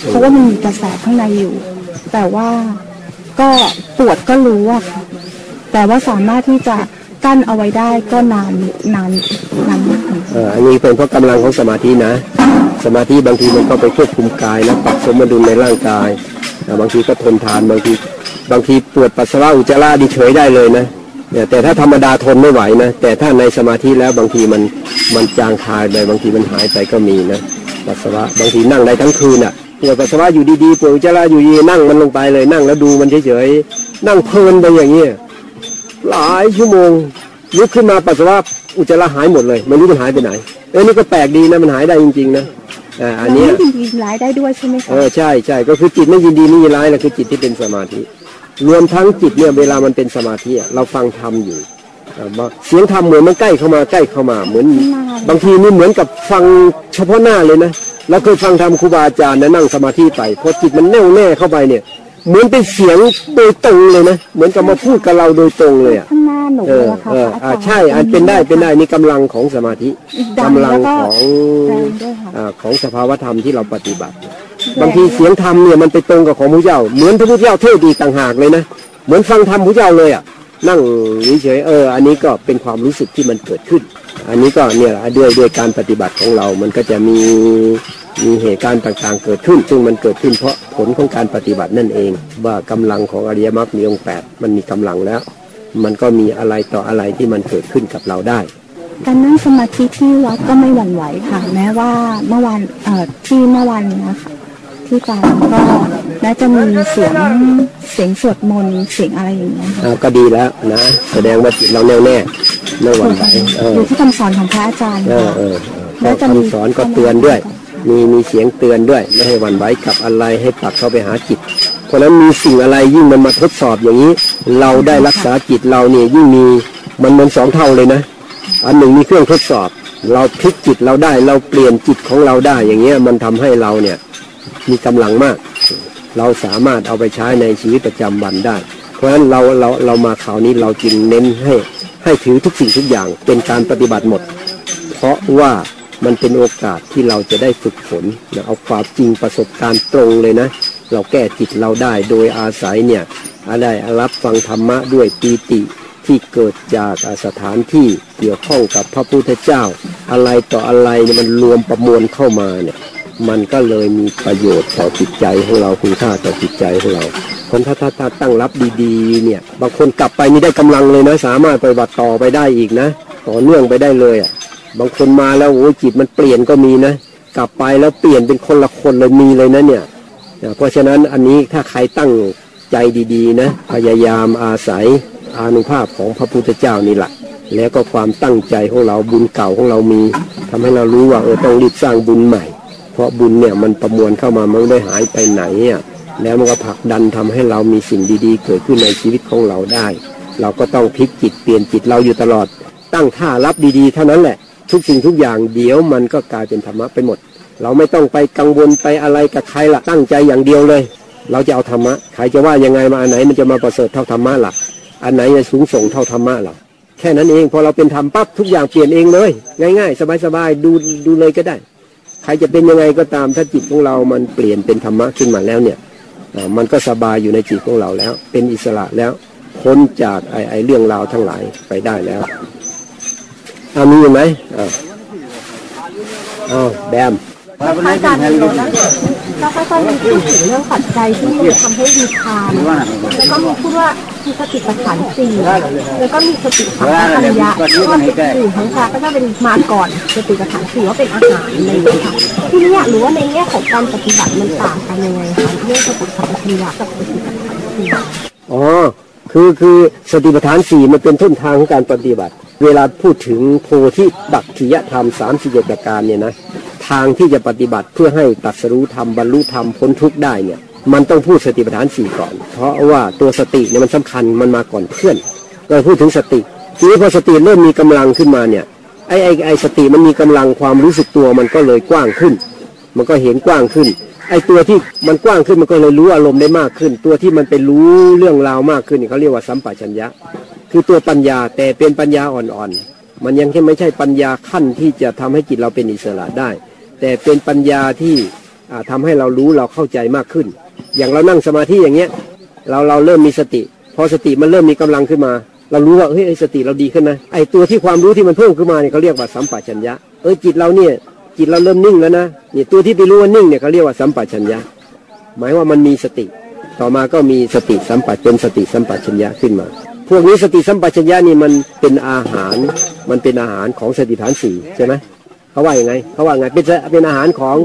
เพราะว่ามันมีกระแสข้างในอยู่ แต่ว่าก็ปวดก็รู้อะค่ะแต่ว่าสามารถที่จะ กั้นเอาไว้ได้ก็นานนานนานมากเหมือนกันเออันนี้เป็นเพราะกำลังของสมาธินะ สมาธิบางทีมันก็ไปควบคุมกายนะปรับสมดุลในร่างกาย บางทีก็ทนทานบางทีบางทีปวดปัสสาวะอุจจาระดีเฉยได้เลยนะแต่ถ้าธรรมดาทนไม่ไหวนะ แต่ถ้าในสมาธิแล้วบางทีมันมันจางคายไปบางทีมันหายไปก็มีนะปัสสาวะบางทีนั่งได้ทั้งคืนอะปวดปัสสาวะอยู่ดีๆปวดอุจจาระอยู่ดีนั่งมันลงไปเลยนั่งแล้วดูมันเฉยๆนั่งเพลินไปอย่างเงี้ย หลายชั่วโมงลุกขึ้นมาปัสสาวะอุจจาระหายหมดเลยไม่รู้มันหายไปไหนเออนี่ก็แปลกดีนะมันหายได้จริงๆนะอ่าอันเนี้ยไม่ยินดีร้ายได้ด้วยใช่ไหมเอคะอใช่ใช่ก็คือจิตไม่ยินดีไม่ยินร้ายนะคือจิตที่เป็นสมาธิ รวมทั้งจิตเนี่ยเวลามันเป็นสมาธิอะเราฟังธรรมอยู่อ่าว่าเสียงธรรมเหมือนมันใกล้เข้ามาใกล้เข้ามาเหมือน บางทีนี่เหมือนกับฟังเฉพาะหน้าเลยนะเราเคยฟังธรรมครูบาอาจารย์นะนั่งสมาธิไปพอจิตมันแน่วแน่เข้าไปเนี่ย เหมือนเป็นเสียงโดยตรงเลยนะเหมือนกับมาพูดกับเราโดยตรงเลยอะข้างหน้าหนูเอออะค่ะเออพระอ่าอาจารย์ ใช่อันเป็นได้เป็นได้นี่กำลังของสมาธิดังกำลังแล้วก็ของแรงด้วยค่ะ อ่าของสภาวธรรมที่เราปฏิบัติ บางทีเสียงธรรมเนี่ยมันไปตรงกับของพระเจ้า เหมือนพระพุทธเจ้าเทศน์อีกต่างหากเลยนะเหมือนฟังธรรมพระเจ้าเลยอะนั่งเฉยๆเออ อันนี้ก็เป็นความรู้สึกที่มันเกิดขึ้น อันนี้ก็เนี่ยแหละด้วยด้วยการปฏิบัติของเรา มันก็จะมี มีเหตุการณ์ต่างๆ เกิดขึ้น ซึ่งมันเกิดขึ้นเพราะผลของการปฏิบัตินั่นเอง ว่ากำลังของอริยมรรคมีองค์แปดมันมีกำลังแล้ว มันก็มีอะไรต่ออะไรที่มันเกิดขึ้นกับเราได้การนั่งสมาธิที่วัดก็ไม่หวั่นไหวค่ะแม้ว่าเมื่อวานเอ่อที่เมื่อวานเนะคะที่การก็น่าจะมีเสียงเสียงสวดมนต์เสียงอะไรอย่างเงี้ยค่ะอ่าก็ดีแล้วนะแสดงว่าจิตเราแน่วแน่ไม่หวั่นไหวเอออยู่ที่คำสอนของพระอาจารย์เออค่ะเออเออข้อคำสอนก็เตือนด้วย มีมีเสียงเตือนด้วย ไม่ให้หวั่นไหวกับอะไรให้ปรับเข้าไปหาจิต เพราะนั้นมีสิ่งอะไรยิ่งมันมาทดสอบอย่างนี้ เราได้รักษาจิตเราเนี่ยยิ่งมีมันมันสองเท่าเลยนะ อันหนึ่งมีเครื่องทดสอบ เราพลิกจิตเราได้เราเปลี่ยนจิตของเราได้อย่างเงี้ยมันทำให้เราเนี่ยมีกำลังมาก เราสามารถเอาไปใช้ในชีวิตประจำวันได้ เพราะฉะนั้นเราเราเรามาคราวนี้เราจึงเน้นให้ให้ถือทุกสิ่งทุกอย่างเป็นการปฏิบัติหมด เพราะว่า มันเป็นโอกาสที่เราจะได้ฝึกฝนนะเอาความจริงประสบการณ์ตรงเลยนะ เราแก้จิตเราได้โดยอาศัยเนี่ยอะไรรับฟังธรรมะด้วยปีติที่เกิดจากสถานที่เกี่ยวข้องกับพระพุทธเจ้า อะไรต่ออะไรเนี่ยมันรวมประมวลเข้ามาเนี่ยมันก็เลยมีประโยชน์ต่อจิตใจของเราคุณค่าต่อจิตใจของเราคนถ้าถ้าถาตั้งรับดีๆเนี่ยบางคนกลับไปนี่ได้กำลังเลยนะสามารถไปฏิบัติต่อไปได้อีกนะ ต่อเนื่องไปได้เลยอะ บางคนมาแล้วโอ้จิตมันเปลี่ยนก็มีนะ กลับไปแล้วเปลี่ยนเป็นคนละคนเลยมีเลยนะเนี่ยนะเพราะฉะนั้นอันนี้ถ้าใครตั้งใจดีๆนะพยายามอาศัยอานุภาพของพระพุทธเจ้านี่แหละแล้วก็ความตั้งใจของเราบุญเก่าของเรามีทำให้เรารู้ว่าเออต้องรีบสร้างบุญใหม่ เพราะบุญเนี่ยมันประมวลเข้ามามันไม่ได้หายไปไหนอะแล้วมันก็ผลักดันทำให้เรามีสิ่งดีๆ เกิดขึ้นในชีวิตของเราได้ เราก็ต้องพลิกจิตเปลี่ยนจิตเราอยู่ตลอด ตั้งท่ารับดีๆ เท่านั้นแหละ ทุกสิ่งทุกอย่างเดี๋ยวมันก็กลายเป็นธรรมะไปหมด เราไม่ต้องไปกังวลไปอะไรกับใครละตั้งใจอย่างเดียวเลย เราจะเอาธรรมะใครจะว่ายังไงมาอันไหนมันจะมาประเสริฐเท่าธรรมะล่ะอันไหนจะสูงส่งเท่าธรรมะล่ะแค่นั้นเองพอเราเป็นธรรมปั๊บทุกอย่างเปลี่ยนเองเลย ง่าย ๆ สบายๆดูดูเลยก็ได้ ใครจะเป็นยังไงก็ตามถ้าจิตของเรามันเปลี่ยนเป็นธรรมะขึ้นมาแล้วเนี่ยมันก็สบายอยู่ในจิตของเราแล้ว เป็นอิสระแล้วพ้นจากไอ้ไอ้เรื่องราวทั้งหลายไปได้แล้ว เอามีอยู่ไหมอ้าวอ้าวแบมอาจารย์มีรถแล้วก็ต้องมีพูดถึงเรื่องปัจจัยที่ทำให้มีทานแล้วก็มีพูดว่ามีสติปัฏฐานสี่แล้วก็มีสติสัมปชัญญะก็สิบสี่ของชาก็จะเป็นมาก่อนสติปัฏฐานสี่ว่าเป็นอาหารอะไรอย่างเงี้ยค่ะทีนี้อยากรู้ว่าในแง่ของการปฏิบัติมันต่างกันยังไงคะเรื่องสติสัมปชัญญะกับสติปัฏฐานสี่อ๋อ คือคือสติปัฏฐานสี่มันเป็นต้นทางของการปฏิบัติ เวลาพูดถึงโพธิปักขิยธรรมสามสิบประการเนี่ยนะทางที่จะปฏิบัติเพื่อให้ตรัสรู้ธรรมบรรลุธรรมพ้นทุกข์ได้เนี่ยมันต้องพูดสติปัฏฐานสี่ก่อน เพราะว่าตัวสติเนี่ยมันสำคัญมันมาก่อนเพื่อนก็พูดถึงสติทีนี้พอสติเริ่มมีกำลังขึ้นมาเนี่ยไอ้ไอ้ไอ้สติมันมีกำลังความรู้สึกตัวมันก็เลยกว้างขึ้น มันก็เห็นกว้างขึ้น ไอ้ตัวที่มันกว้างขึ้นมันก็เลยรู้อารมณ์ได้มากขึ้น ตัวที่มันเป็นรู้เรื่องราวมากขึ้นเขาเรียกว่าสัมปชัญญะ คือตัวปัญญาแต่เป็นปัญญาอ่อนๆ มันยังแค่ไม่ใช่ปัญญาขั้นที่จะทำให้จิตเราเป็นอิสระได้ แต่เป็นปัญญาที่อ่าทำให้เรารู้เราเข้าใจมากขึ้น อย่างเรานั่งสมาธิอย่างเงี้ยเราเราเริ่มมีสติ พอสติมันเริ่มมีกำลังขึ้นมา เรารู้ว่าเฮ้ยไอ้สติเราดีขึ้นนะไอ้ตัวที่ความรู้ที่มันเพิ่มขึ้นมาเนี่ยเขาเรียกว่าสัมปชัญญะเออจิตเราเนี่ย จิตเราเริ่มนิ่งแล้วนะนี่ตัวที่ไปรู้ว่านิ่งเนี่ยเขาเรียกว่าสัมปชัญญะ หมายว่ามันมีสติ ต่อมาก็มีสติสัมปชัญเป็นสติสัมปชัญญะขึ้นมา พวกนี้สติสัมปชัญญะนี่มันเป็นอาหาร มันเป็นอาหารของสติปัฏฐานสี่ใช่ไหมเขาว่าอย่างไงเขาว่าไงเป็นเป็นอาหารของ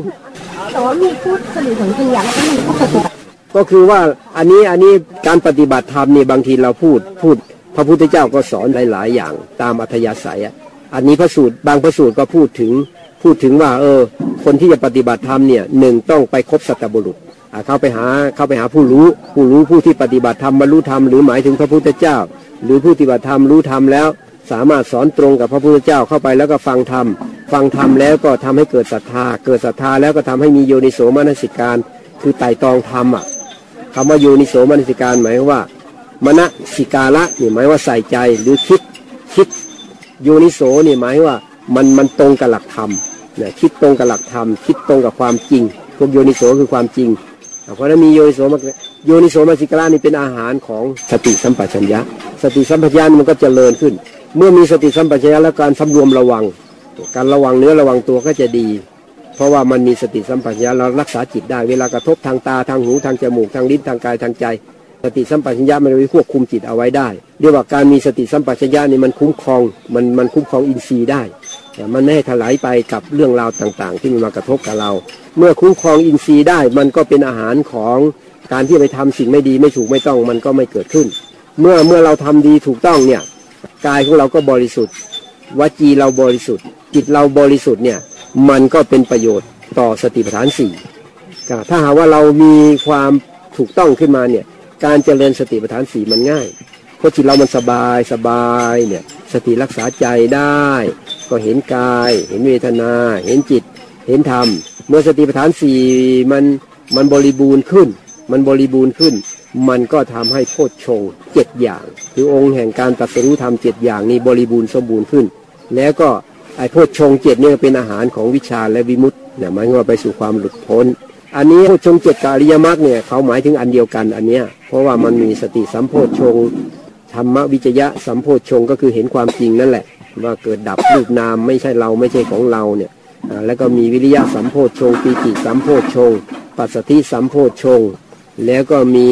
แต่ว่ามีพูดสติสัมปชัญญะแล้วก็มีพูดสติปัฏฐานก็คือว่าอันนี้อันนี้การปฏิบัติธรรมนี่บางทีเราพูดพูด พระพุทธเจ้าก็สอนหลาย ๆ อย่างตามอัธยาศัยอะอันนี้พระสูตรบางพระสูตรก็พูดถึง พูดถึงว่า เออ คนที่จะปฏิบัติธรรมเนี่ยหนึ่งต้องไปคบสัตบุรุษเข้าไปหาเข้าไปหาผู้รู้ผู้รู้ผู้ที่ปฏิบัติธรรมบรรลุธรรมหรือหมายถึงพระพุทธเจ้า หรือผู้ปฏิบัติธรรมรู้ธรรมแล้ว สามารถสอนตรงกับพระพุทธเจ้าเข้าไปแล้วก็ฟังธรรมฟังธรรมแล้วก็ทำให้เกิดศรัทธา เกิดศรัทธาแล้วก็ทำให้มีโยนิโสมนสิการ คือไต่ตองธรรมอะคำว่าโยนิโสมนสิการหมายว่ามณสิการะนี่หมายว่าใส่ใจหรือคิดคิดโยนิโสนี่หมายว่ามันมันตรงกับหลักธรรม นี่ยคิดตรงกับหลักธรรม คิดตรงกับความจริง พวกโยนิโสคือความจริง เพราะนั้นมีโยนิโสมนโยนิโสมนสิการะนี่เป็นอาหารของสติสัมปชัญญะ สติสัมปชัญญะมันก็เจริญขึ้น เมื่อมีสติสัมปชัญญะแล้วการสำรวมระวัง การระวังเนื้อระวังตัวก็จะดี เพราะว่ามันมีสติสัมปชัญญะเรารักษาจิตได้ เวลากระทบทางตาทางหูทางจมูกทางลิ้นทางกายทางใจสติสัมปชัญญะมันไปควบคุมจิตเอาไว้ได้ เรียกว่าการมีสติสัมปชัญญะนี่มันคุ้มครองมันมันคุ้มครองอินทรีย์ได้ มันไม่ให้ถลายไปกับเรื่องราวต่างๆ ที่มันมากระทบกับเรา เมื่อคุ้มครองอินทรีย์ได้ มันก็เป็นอาหารของการที่ไปทำสิ่งไม่ดีไม่ถูกไม่ต้องมันก็ไม่เกิดขึ้น เมื่อเมื่อเราทำดีถูกต้องเนี่ยกายของเราก็บริสุทธิ์วจีเราบริสุทธิ์ จิตเราบริสุทธิ์เนี่ยมันก็เป็นประโยชน์ต่อสติปัฏฐานสี่ถ้าหากว่าเรามีความถูกต้องขึ้นมาเนี่ยการเจริญสติปัฏฐานสี่มันง่ายเพราะจิตเรามันสบายสบายเนี่ยสติรักษาใจได้ ก็เห็นกาย เห็นเวทนา เห็นจิต เห็นธรรม เมื่อสติปัฏฐานสี่มันมันบริบูรณ์ขึ้น มันบริบูรณ์ขึ้น มันก็ทำให้โพชฌงค์เจ็ดอย่าง คือองค์แห่งการตรัสรู้ธรรมเจ็ดอย่างนี้บริบูรณ์สมบูรณ์ขึ้น แล้วก็ไอโพชฌงค์เจ็ดเนี่ยเป็นอาหารของวิชาและวิมุตติเนี่ยหมายความว่าไปสู่ความหลุดพ้น อันนี้โพชฌงค์เจ็ดกับอริยมรรคเนี่ยเขาหมายถึงอันเดียวกันอันเนี้ยเพราะว่ามันมีสติสัมโพชฌงค์ธรรมวิจยะสัมโพชฌงค์ก็คือเห็นความจริงนั่นแหละ ว่าเกิดดับรูปนามไม่ใช่เราไม่ใช่ของเราเนี่ยแล้วก็มีวิริยะสัมโพชฌงค์ปีติสัมโพชฌงค์ปัสสติสัมโพชฌงค์แล้วก็มี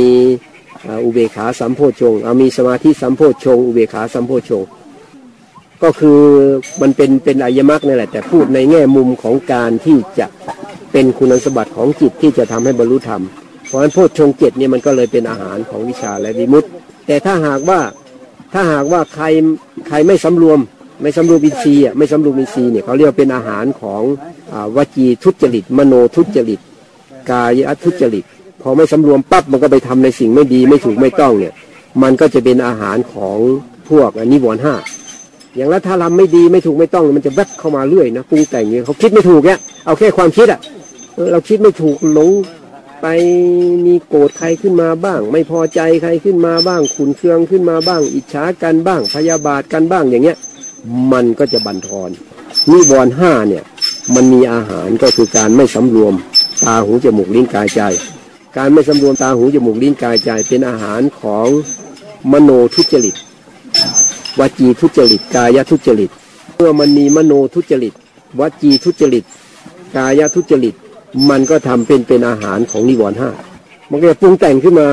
อุเบขาสัมโพชฌงค์เอามีสมาธิสัมโพชฌงค์อุเบขาสัมโพชฌงค์ก็คือมันเป็นเป็นอายมรรคนี่แหละ แต่พูดในแง่มุมของการที่จะเป็นคุณสมบัติของจิตที่จะทำให้บรรลุธรรม เพราะฉะนั้นโพชฌงค์เจ็ดเนี่ยมันก็เลยเป็นอาหารของวิชาและวิมุตติแต่ถ้าหากว่าถ้าหากว่าใครใครไม่สำรวม ไม่สำรวมอินทรีย์อะไม่สำรวมอินทรีย์เนี่ยเขาเรียกเป็นอาหารของอวจีทุจริต มโนทุจริต กายทุจริต พอไม่สำรวมปั๊บมันก็ไปทำในสิ่งไม่ดีไม่ถูกไม่ต้องเนี่ย มันก็จะเป็นอาหารของพวกอนิวรณ์ห้าอย่างแล้วถ้าทำไม่ดีไม่ถูกไม่ต้องมันจะแวบเข้ามาเรื่อยนะปรุงแต่งเนี่ยเขาคิดไม่ถูกเนี่ยเอาแค่ความคิดอะเออเราคิดไม่ถูกหลงไปมีโกรธใครขึ้นมาบ้าง ไม่พอใจใครขึ้นมาบ้างขุนเคืองขึ้นมาบ้าง อิจฉากันบ้างพยาบาทกันบ้างอย่างเงี้ย มันก็จะบั่นทอนนิวรณ์ห้าเนี่ย มันมีอาหารก็คือการไม่สำรวมตาหูจมูกลิ้นกายใจ การไม่สำรวมตาหูจมูกลิ้นกายใจ เป็นอาหารของมโนทุจริตวจีทุจริต กายทุจริตเมื่อมันมีมโนทุจริตวจีทุจริต กายทุจริต มันก็ทำเป็นเป็นอาหารของนิวรณ์ห้ามันก็จะปรุงแต่งขึ้นมา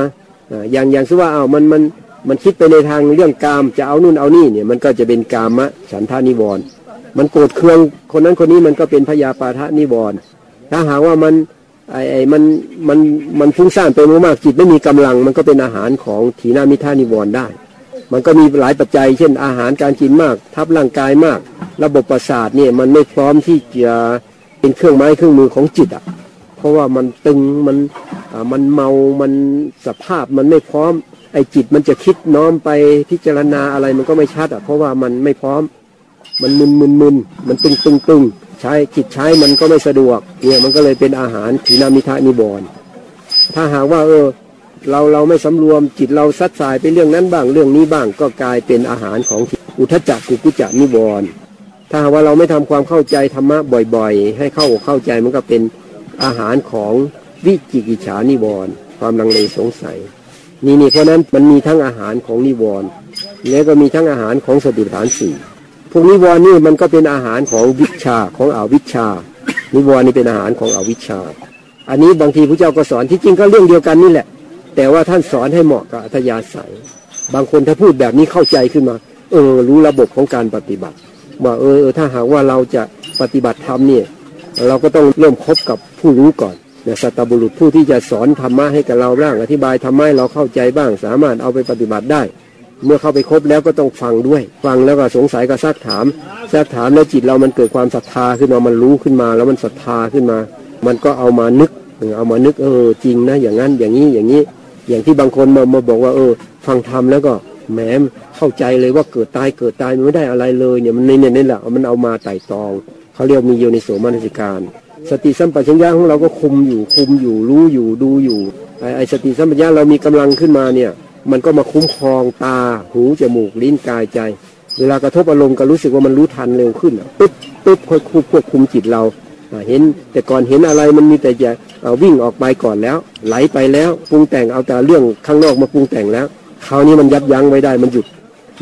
อย่างอย่างที่ว่าเอามันมัน มันคิดไปในทางเรื่องกามจะเอานู่นเอานี่เนี่ยมันก็จะเป็นกามะฉันทานิวรณ์มันโกรธเคืองคนนั้นคนนี้มันก็เป็นพยาปาทะนิวรณ์ถ้าหากว่ามันไอ้ไอ้มันมันมันฟุ้งซ่านไปมากๆจิตไม่มีกำลัง มันก็เป็นอาหารของถีนามิทานิวรณ์ได้ มันก็มีหลายปัจจัย เช่น อาหารการกินมาก ทับร่างกายมาก ระบบประสาทเนี่ยมันไม่พร้อมที่จะเป็นเครื่องไม้เครื่องมือของจิตอะเพราะว่ามันตึงมันอ่ามันเมามันสภาพมันไม่พร้อม ไอ้จิตมันจะคิดน้อมไปพิจารณาอะไรมันก็ไม่ชัดอะเพราะว่ามันไม่พร้อม มันมึนมึนมึนมันตึงตึงตึงใช้จิตใช้มันก็ไม่สะดวก เนี่ยมันก็เลยเป็นอาหารถีนามิทะนิบรณ์ถ้าหากว่า เออ เราเราไม่สำรวมจิตเราซัดสายไปเรื่องนั้นบ้างเรื่องนี้บ้างก็กลายเป็นอาหารของอุทจจะกุกุจจะนิวรณ์ถ้าหากว่าเราไม่ทำความเข้าใจธรรมะบ่อยๆ ให้เข้าเข้าใจมันก็เป็นอาหารของวิจิกิจฉานิวรณ์ความลังเลสงสัย นี่นี่เพราะนั้นมันมีทั้งอาหารของนิวรณ์แล้วก็มีทั้งอาหารของสติปัฏฐานสี่พวกนิวรณ์นี่มันก็เป็นอาหารของวิชาของอวิชา นิวรณ์นี่เป็นอาหารของอวิชา อันนี้บางทีพระเจ้าก็สอนที่จริงก็เรื่องเดียวกันนี่แหละ แต่ว่าท่านสอนให้เหมาะกับอัธยาศัย บางคนถ้าพูดแบบนี้เข้าใจขึ้นมา เออ รู้ระบบของการปฏิบัติว่าเออเออถ้าหากว่าเราจะปฏิบัติธรรมเนี่ย เราก็ต้องเริ่มคบกับผู้รู้ก่อน นี่ยสัตบุรุษผู้ที่จะสอนธรรมะให้กับเราบ้างอธิบายธรรมะให้เราเข้าใจบ้าง สามารถเอาไปปฏิบัติได้ เมื่อเข้าไปครบแล้วก็ต้องฟังด้วย ฟังแล้วก็สงสัยก็ซักถามซักถามแล้วจิตเรามันเกิดความศรัทธาขึ้นมามันรู้ขึ้นมา แล้วมันศรัทธาขึ้นมา มันก็เอามานึกเอามานึกเออจริงนะ อย่างนั้นอย่างนี้อย่างนี้ อย่างที่บางคนมามาบอกว่าเออ ฟังธรรมแล้วก็แหมเข้าใจเลยว่าเกิดตายเกิดตายมันไม่ได้อะไรเลยเนี่ยมันในเนี่ยนี่แหละมันเอามาไต่ตองเขาเรียกมีโยนิโสมนสิการ สติสัมปชัญญะของเราก็คุมอยู่คุมอยู่รู้อยู่ดูอยู่ไอ้ไอสติสัมปชัญญะเรามีกำลังขึ้นมาเนี่ยมันก็มาคุ้มครองตาหูจมูกลิ้นกายใจ เวลากระทบอารมณ์ก็รู้สึกว่ามันรู้ทันเร็วขึ้นปึ๊บปึ๊บค่อยควบควบคุมจิตเราอ่าเห็นแต่ก่อนเห็นอะไรมันมีแต่จะเอาวิ่งออกไปก่อนแล้ว ไหลไปแล้วปรุงแต่งเอาแต่เรื่องข้างนอกมาปรุงแต่งแล้วคราวนี้มันยับยั้งไว้ได้มันหยุด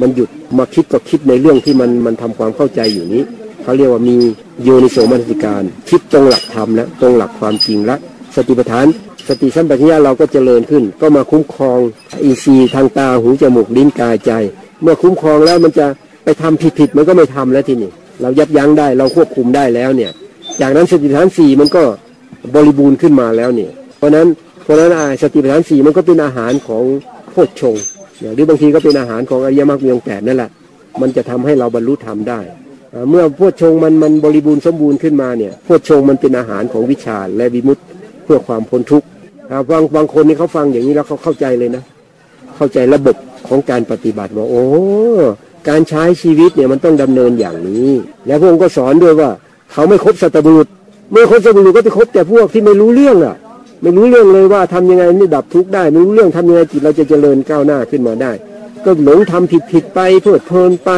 มันหยุดมาคิดก็คิดในเรื่องที่มันมันทำความเข้าใจอยู่นี้ เขาเรียกว่ามีโยนิโสมนสิการ คิดตรงหลักธรรมและตรงหลักความจริงและสติปัฏฐาน สติสัมปชัญญะเราก็เจริญขึ้น ก็มาคุ้มครองอินทรีย์ทางตาหูจมูกลิ้นกายใจ เมื่อคุ้มครองแล้วมันจะไปทำผิดๆมันก็ไม่ทำแล้วทีนี้เรายับยั้งได้เราควบคุมได้แล้วเนี่ย จากนั้นสติปัฏฐานสี่มันก็บริบูรณ์ขึ้นมาแล้วเนี่ย เพราะนั้นเพราะนั้นอาสติปัฏฐานสี่มันก็เป็นอาหารของโพชฌงค์หรือบางทีก็เป็นอาหารของอริยมรรคมีองค์แปดนั่นแหละมันจะทำให้เราบรรลุธรรมได้ เมื่อโพชฌงค์มันมันบริบูรณ์สมบูรณ์ขึ้นมาเนี่ยโพชฌงค์มันเป็นอาหารของวิชชาและวิมุตติเพื่อความพ้นทุกข์บางบางคนนี่เขาฟังอย่างนี้แล้วเขาเข้าใจเลยนะ เข้าใจระบบของการปฏิบัติว่าโอ้การใช้ชีวิตเนี่ยมันต้องดำเนินอย่างนี้ แล้วพระองค์ก็สอนด้วยว่า เขาไม่คบสัตบุรุษเมื่อคบสัตบุรุษก็จะคบแต่พวกที่ไม่รู้เรื่องอะ ไม่รู้เรื่องเลยว่าทำยังไงนี่ดับทุกข์ได้ ไม่รู้เรื่องทำยังไงจิตเราจะเจริญก้าวหน้าขึ้นมาได้ ก็หลงทำผิดผิดไปเพลิดเพลินไป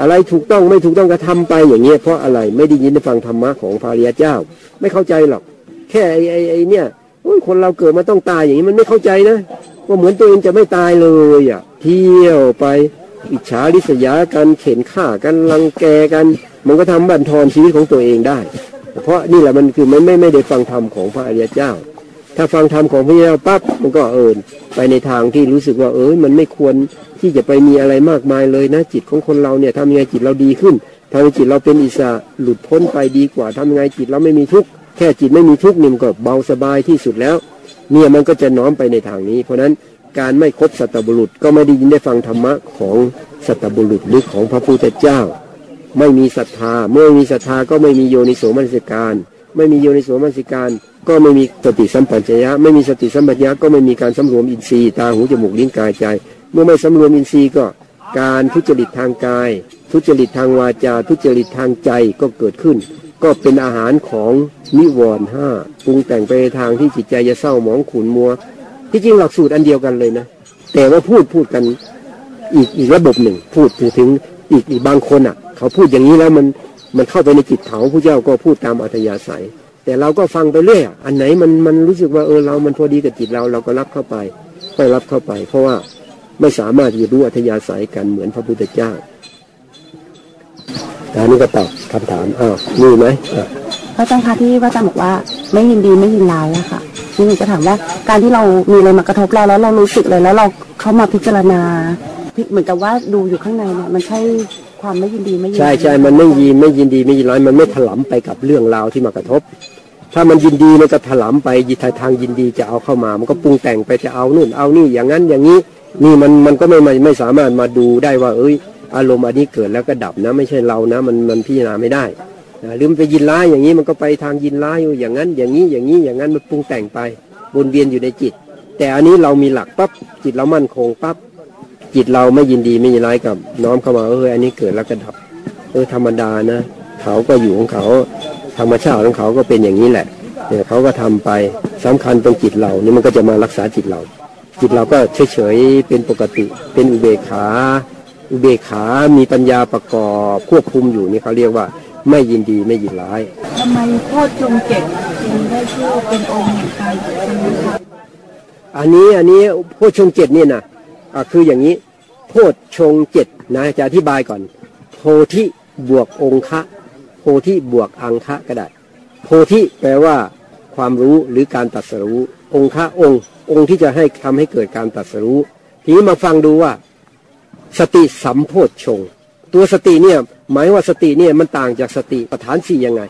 อะไรถูกต้องไม่ถูกต้องก็ทำไปอย่างเงี้ยเพราะอะไรไม่ได้ยินได้ฟังธรรมะของพระริยเจ้า ไม่เข้าใจหรอก แค่ไอ้ไอ้ไอ้เนี่ยโอ้ยคนเราเกิดมาต้องตายอย่างนี้มันไม่เข้าใจนะว่าเหมือนตัวเองจะไม่ตายเลยอะเที่ยวไปอิจฉาริษยากันเข็นฆ่ากันรังแกกัน มันก็ทำบั่นทอนชีวิตของตัวเองได้ เพราะนี่แหละมันคือไม่ไม่ไม่ได้ฟังธรรมของพระอริยเจ้า ถ้าฟังธรรมของพระอริยเจ้าปั๊บมันก็เอิน ไปในทางที่รู้สึกว่าเออมันไม่ควรที่จะไปมีอะไรมากมายเลยนะ จิตของคนเราเนี่ยทำยังไงจิตเราดีขึ้นทำให้จิตเราเป็นอิสระหลุดพ้นไปดีกว่าทำยังไงจิตเราไม่มีทุกข์แค่จิตไม่มีทุกข์นี่มันก็เบาสบายที่สุดแล้ว เนี่ยมันก็จะน้อมไปในทางนี้ เพราะนั้นการไม่คบสัตบุรุษก็ไม่ได้ยินได้ฟังธรรมะของสัตบุรุษหรือของพระพุทธเจ้า ไม่มีศรัทธาเมื่อม่มีศรัทธาก็ไม่มีโยนิโสมนสิการ ไม่มีโยนิโสมนสิการ ก็ไม่มีสติสัมปชัญญะไม่มีสติสัมปชัญญะก็ไม่มีการสำรวมอินทรีย์ตาหูจมูกลิ้นกายใจ เมื่อไม่สำรวมอินทรีย์ก็การทุจริตทางกาย ทุจริตทางวาจา ทุจริตทางใจก็เกิดขึ้น ก็เป็นอาหารของนิวรณ์ห้าปรุงแต่งไปในทางที่จิตใจจะเศร้าหมองขุนมัว ที่จริงหลักสูตรอันเดียวกันเลยนะ แต่ว่าพูดพูดกันอีกอีกระบบหนึ่ง พูดถึงอีกอีกบางคนอะ เขาพูดอย่างนี้แล้วมันมันเข้าไปในจิตเขาผู้เจ้าก็พูดตามอัธยาศัย แต่เราก็ฟังไปเรื่อยอันไหนมันมันรู้สึกว่าเออเรามันพอดีกับจิตเราเราก็รับเข้าไปไปรับเข้าไป เพราะว่าไม่สามารถจะรู้อัธยาศัยกันเหมือนพระพุทธเจ้าอันนี้ก็ตอบคำถามอ้าวมีไหมอะพระอาจารย์คะที่พระอาจารย์บอกว่า ไม่ยินดีไม่ยินร้ายอะค่ะนี่หนูจะถามว่าการที่เรามีอะไรมากระทบเราแล้วเรารู้สึกเลยแล้วเราเข้ามาพิจารณาพิเหมือนกับว่าดูอยู่ข้างในเนี่ยมันใช่ความไม่ยินดีไม่ยินใช่ใช่มันไม่ยินไม่ยินดีไม่ยินร้ายมันไม่ถลำไปกับเรื่องราวที่มากระทบ ถ้ามันยินดีมันก็ถลำไปยิทางทางยินดีจะเอาเข้ามา มันก็ปรุงแต่งไปจะเอานู่นเอานี่อย่างนั้นอย่างนี้ นี่มันมันก็ไม่ไม่ไม่สามารถมาดูได้ว่า เอ้ย อารมณ์อันนี้เกิดแล้วก็ดับนะ ไม่ใช่เรานะ มันมันพิจารณาไม่ได้นะหรือมันไปยินร้ายอย่างนี้มันก็ไปทางยินร้ายอยู่อย่างนั้น อย่างนี้อย่างนี้อย่างนั้นมันปรุงแต่งไปวนเวียนอยู่ในจิต แต่อันนี้เรามีหลักปั๊บจิตเรามั่นคงปั๊บจิตเราไม่ยินดีไม่ยินร้ายกับ น้อมเข้ามาเอออันนี้เกิดแล้วก็ดับ เออธรรมดานะ เขาก็อยู่ของเขา ธรรมชาติของเขาก็เป็นอย่างนี้แหละเนี่ยเขาก็ทำไปสำคัญตรงจิตเรานี่มันก็จะมารักษาจิตเรา จิตเราก็เฉยๆเป็นปกติ เป็นอุเบกขาอุเบกขามีปัญญาประกอบควบคุมอยู่นี่เขาเรียกว่าไม่ยินดีไม่ยินร้ายทำไมโทษจงเจ็ดจึงได้ชื่อเป็นองค์แห่งการปฏิบัติธรรมอันนี้อันนี้โพชฌงค์เจ็ดเนี่ยนะอะคืออย่างนี้โพชฌงค์เจ็ดนะจะอธิบายก่อน โพธิบวกองคะโพธิบวกอังคะก็ได้ โพธิแปลว่า ความรู้หรือการตรัสรู้องคะองค์ องค์ที่จะให้ทำให้เกิดการตรัสรู้ทีนี้มาฟังดูว่า สติสัมโพชง ตัวสติเนี่ยหมายว่าสติเนี่ยมันต่างจากสติปัฏฐานสี่ยังไง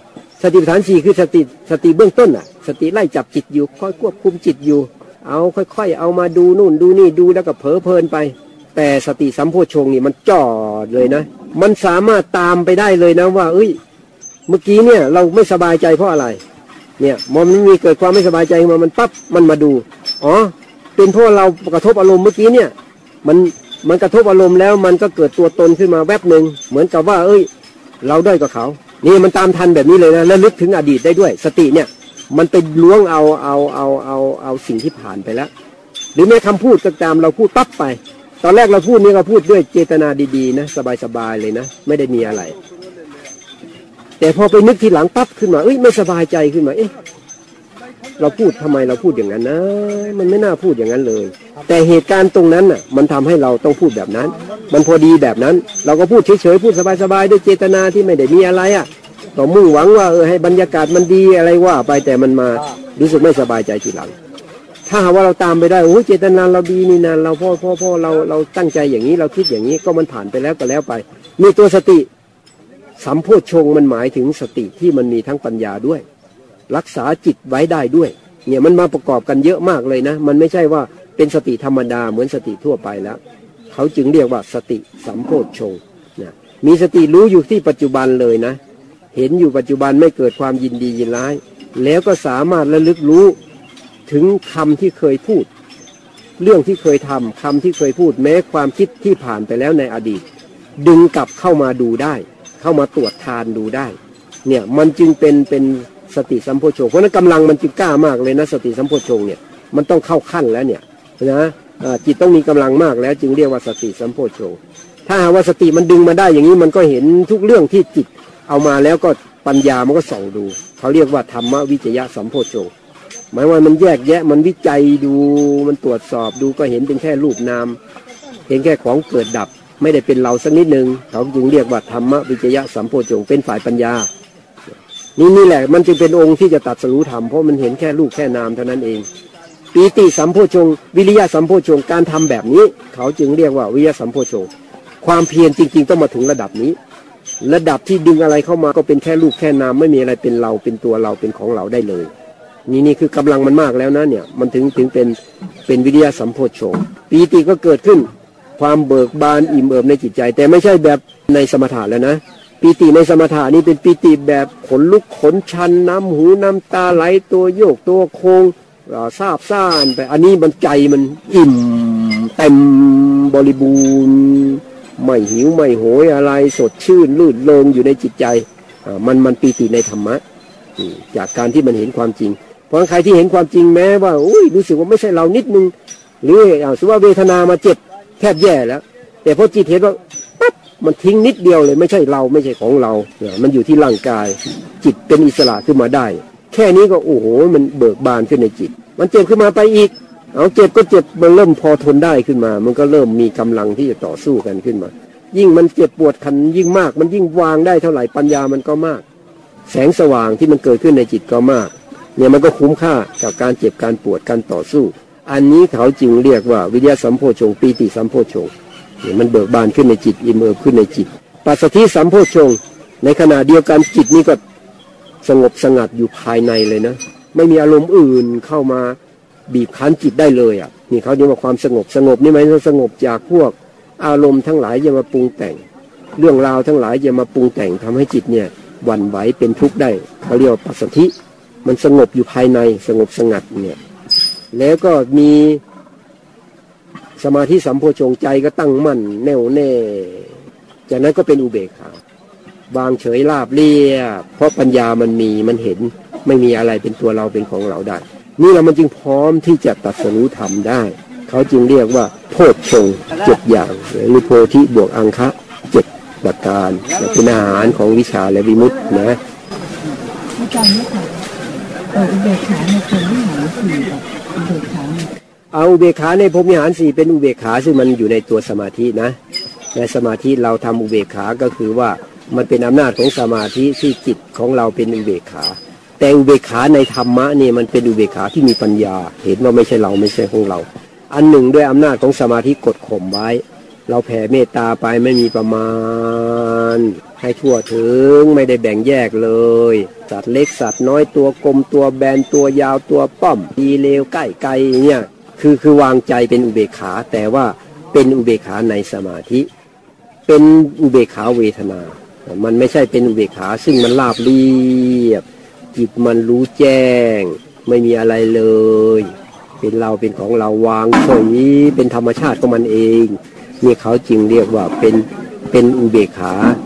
สติปัฏฐานสี่คือสติสติเบื้องต้นอะ สติไล่จับจิตอยู่คอยควบคุมจิตอยู่ เอาค่อย ๆ เอามาดูนู่นดูนี่ดูแล้วก็เผลอเพลินไปแต่สติสัมโพชงนี่มันจ่อเลยนะ มันสามารถตามไปได้เลยนะว่า เอ้ย เมื่อกี้เนี่ยเราไม่สบายใจเพราะอะไร เนี่ยมันมีเกิดความไม่สบายใจมามันปั๊บมันมาดูอ๋อเป็นเพราะเรากระทบอารมณ์เมื่อกี้เนี่ยมันมันกระทบอารมณ์แล้วมันก็เกิดตัวตนขึ้นมาแวบหนึ่งเหมือนกับว่า เอ้ย เราด้อยกว่าเขา นี่มันตามทันแบบนี้เลยนะแล้วลึกถึงอดีตได้ด้วย สติเนี่ย มันไปล้วงเอาเอาเอาเอาเอาสิ่งที่ผ่านไปแล้ว หรือแม้คำพูดก็ตามเราพูดปั๊บไป ตอนแรกเราพูดนี่เราพูดด้วยเจตนาดีๆนะสบายๆเลยนะ ไม่ได้มีอะไร แต่พอไปนึกทีหลังปั๊บขึ้นมาเอ้ยไม่สบายใจขึ้นมาเอ๊ะเราพูดทำไมเราพูดอย่างนั้นนะ มันไม่น่าพูดอย่างนั้นเลย แต่เหตุการณ์ตรงนั้นน่ะ มันทำให้เราต้องพูดแบบนั้น มันพอดีแบบนั้น เราก็พูดเฉยๆพูดสบายๆด้วยเจตนาที่ไม่ได้มีอะไรอะก็มุ่งหวังว่าเออให้บรรยากาศมันดีอะไรว่าไปแต่มันมารู้สึกไม่สบายใจทีหลัง ถ้าหาว่าเราตามไปได้โอ้ยเจตนาเราดีนี่นะเราพ่อพ่อพ่อเราเราตั้งใจอย่างนี้เราคิดอย่างนี้ก็มันผ่านไปแล้วก็แล้วไป มีตัวสติ สัมโพชฌงค์มันหมายถึงสติที่มันมีทั้งปัญญาด้วย รักษาจิตไว้ได้ด้วย เนี่ยมันมาประกอบกันเยอะมากเลยนะ มันไม่ใช่ว่าเป็นสติธรรมดาเหมือนสติทั่วไปแล้ว เขาจึงเรียกว่าสติสัมโพชฌงค์นะมีสติรู้อยู่ที่ปัจจุบันเลยนะ เห็นอยู่ปัจจุบันไม่เกิดความยินดียินร้าย แล้วก็สามารถระลึกรู้ถึงคำที่เคยพูด เรื่องที่เคยทำคำที่เคยพูดแม้ความคิดที่ผ่านไปแล้วในอดีต ดึงกลับเข้ามาดูได้ เข้ามาตรวจทานดูได้ เนี่ยมันจึงเป็นเป็นสติสัมโพชฌงค์เพราะนั้นกำลังมันจึงกล้ามากเลยนะสติสัมโพชฌงค์เนี่ยมันต้องเข้าขั้นแล้วเนี่ยนะจิตต้องมีกำลังมากแล้ว จึงเรียกว่าสติสัมโพชฌงค์ถ้าว่าสติมันดึงมาได้อย่างนี้มันก็เห็นทุกเรื่องที่จิตเอามาแล้วก็ปัญญามันก็ส่องดู เขาเรียกว่าธรรมวิจยะสัมโพชฌงค์หมายว่ามันแยกแยะมันวิจัยดูมันตรวจสอบดูก็เห็นเป็นแค่รูปนาม เห็นแค่ของเกิดดับ ไม่ได้เป็นเราสักนิดหนึ่งเขาจึงเรียกว่าธรรมวิจยะสัมโพชฌงเป็นฝ่ายปัญญา นี่นี่แหละมันจึงเป็นองค์ที่จะตัดสรู้ธรรมเพราะมันเห็นแค่รูปแค่นามเท่านั้นเองปีติสัมโพชง วิริยะสัมโพชงการทำแบบนี้ เขาจึงเรียกว่าวิริยะสัมโพชง ความเพียรจริง ๆ ต้องมาถึงระดับนี้ ระดับที่ดึงอะไรเข้ามาก็เป็นแค่รูปแค่นามไม่มีอะไรเป็นเราเป็นตัวเราเป็นของเราได้เลย นี่นี่คือกำลังมันมากแล้วนะเนี่ยมันถึงถึงเป็นเป็นวิริยะสัมโพชงปีติก็เกิดขึ้น ความเบิกบานอิ่มเอิบในจิตใจ แต่ไม่ใช่แบบในสมถะแล้วนะปีติในสมถะนี้เป็นปีติแบบขนลุกขนชันน้ำหูน้ำตาไหลตัวโยกตัวโคงอ่าซาบซ่านไปอันนี้มันใจมันอิ่มเต็มบริบูรณ์ไม่หิวไม่โหยอะไรสดชื่นลื่นเริงอยู่ในจิตใจมันมันปีติในธรรมะจากการที่มันเห็นความจริง เพราะใครที่เห็นความจริงแม้ว่าอุ้ยรู้สึกว่าไม่ใช่เรานิดนึงหรืออาสมมติว่าเวทนามาเจ็บ แทบแย่แล้ว แต่พอจิตเห็นว่าปั๊บมันทิ้งนิดเดียวเลยไม่ใช่เราไม่ใช่ของเราเนี่ยมันอยู่ที่ร่างกาย จิตเป็นอิสระขึ้นมาได้ แค่นี้ก็โอ้โหมันเบิกบานขึ้นในจิต มันเจ็บขึ้นมาไปอีก เอาเจ็บก็เจ็บมันเริ่มพอทนได้ขึ้นมา มันก็เริ่มมีกำลังที่จะต่อสู้กันขึ้นมา ยิ่งมันเจ็บปวดขันยิ่งมาก มันยิ่งวางได้เท่าไหร่ปัญญามันก็มาก แสงสว่างที่มันเกิดขึ้นในจิตก็มากเนี่ยมันก็คุ้มค่ากับการเจ็บการปวดการต่อสู้ อันนี้เขาจึงเรียกว่าวิทยาสัมโพชงปีติสัมโพชงเนี่ยมันเบิกบานขึ้นในจิตอิมเอิบขึ้นในจิตปัสสธิสัมโพชงในขณะเดียวกันจิตนี้ก็สงบสงัดอยู่ภายในเลยนะ ไม่มีอารมณ์อื่นเข้ามาบีบคั้นจิตได้เลยอะนี่เขาเรียกว่าความสงบสงบนี่หมายถึงสงบจากพวกอารมณ์ทั้งหลายจะมาปรุงแต่ง เรื่องราวทั้งหลายจะมาปรุงแต่งทำให้จิตเนี่ยวันไหวเป็นทุกข์ได้เขาเรียกว่าปัสสธิมันสงบอยู่ภายในสงบสงัดเนี่ย แล้วก็มีสมาธิสัมโพชงใจก็ตั้งมั่นแน่วแน่ จากนั้นก็เป็นอุเบกขาวางเฉยราบเรียบ เพราะปัญญามันมีมันเห็น ไม่มีอะไรเป็นตัวเราเป็นของเราได้ นี่เรามันจึงพร้อมที่จะตัดสรู้ธรรมได้ เขาจึงเรียกว่า โพชฌงค์เจ็ดอย่างหรือโพธิบวกอังคะเจ็ดประการเป็นอาหารของวิชาและวิมุตตินะอาจารย์เนี่ยค่ะเอออุเบกขาในคนที่หาสี่ อุเบกขาเอาอุเบกขาในพรมิหารสี่เป็นอุเบกขาซึ่งมันอยู่ในตัวสมาธินะในสมาธิเราทำอุเบกขาก็คือว่ามันเป็นอำนาจของสมาธิที่จิตของเราเป็นอุเบกขา แต่อุเบกขาในธรรมะเนี่ยมันเป็นอุเบกขาที่มีปัญญา เห็นว่าไม่ใช่เราไม่ใช่ของเรา อันหนึ่งด้วยอำนาจของสมาธิกดข่มไว้ เราแผ่เมตตาไปไม่มีประมาณ ให้ทั่วถึงไม่ได้แบ่งแยกเลย สัตว์เล็กสัตว์น้อยตัวกลมตัวแบนตัวยาวตัวป้อมดีเลวใกล้ไกลเนี่ยคือคือวางใจเป็นอุเบกขา แต่ว่าเป็นอุเบกขาในสมาธิ เป็นอุเบกขาเวทนา มันไม่ใช่เป็นอุเบกขาซึ่งมันราบเรียบจิตมันรู้แจ้ง ไม่มีอะไรเลย เป็นเราเป็นของเราวางเฉยเป็นธรรมชาติของมันเองนี่เขาจึงเรียกว่าเป็นเป็นอุเบกขาอ่าอ่า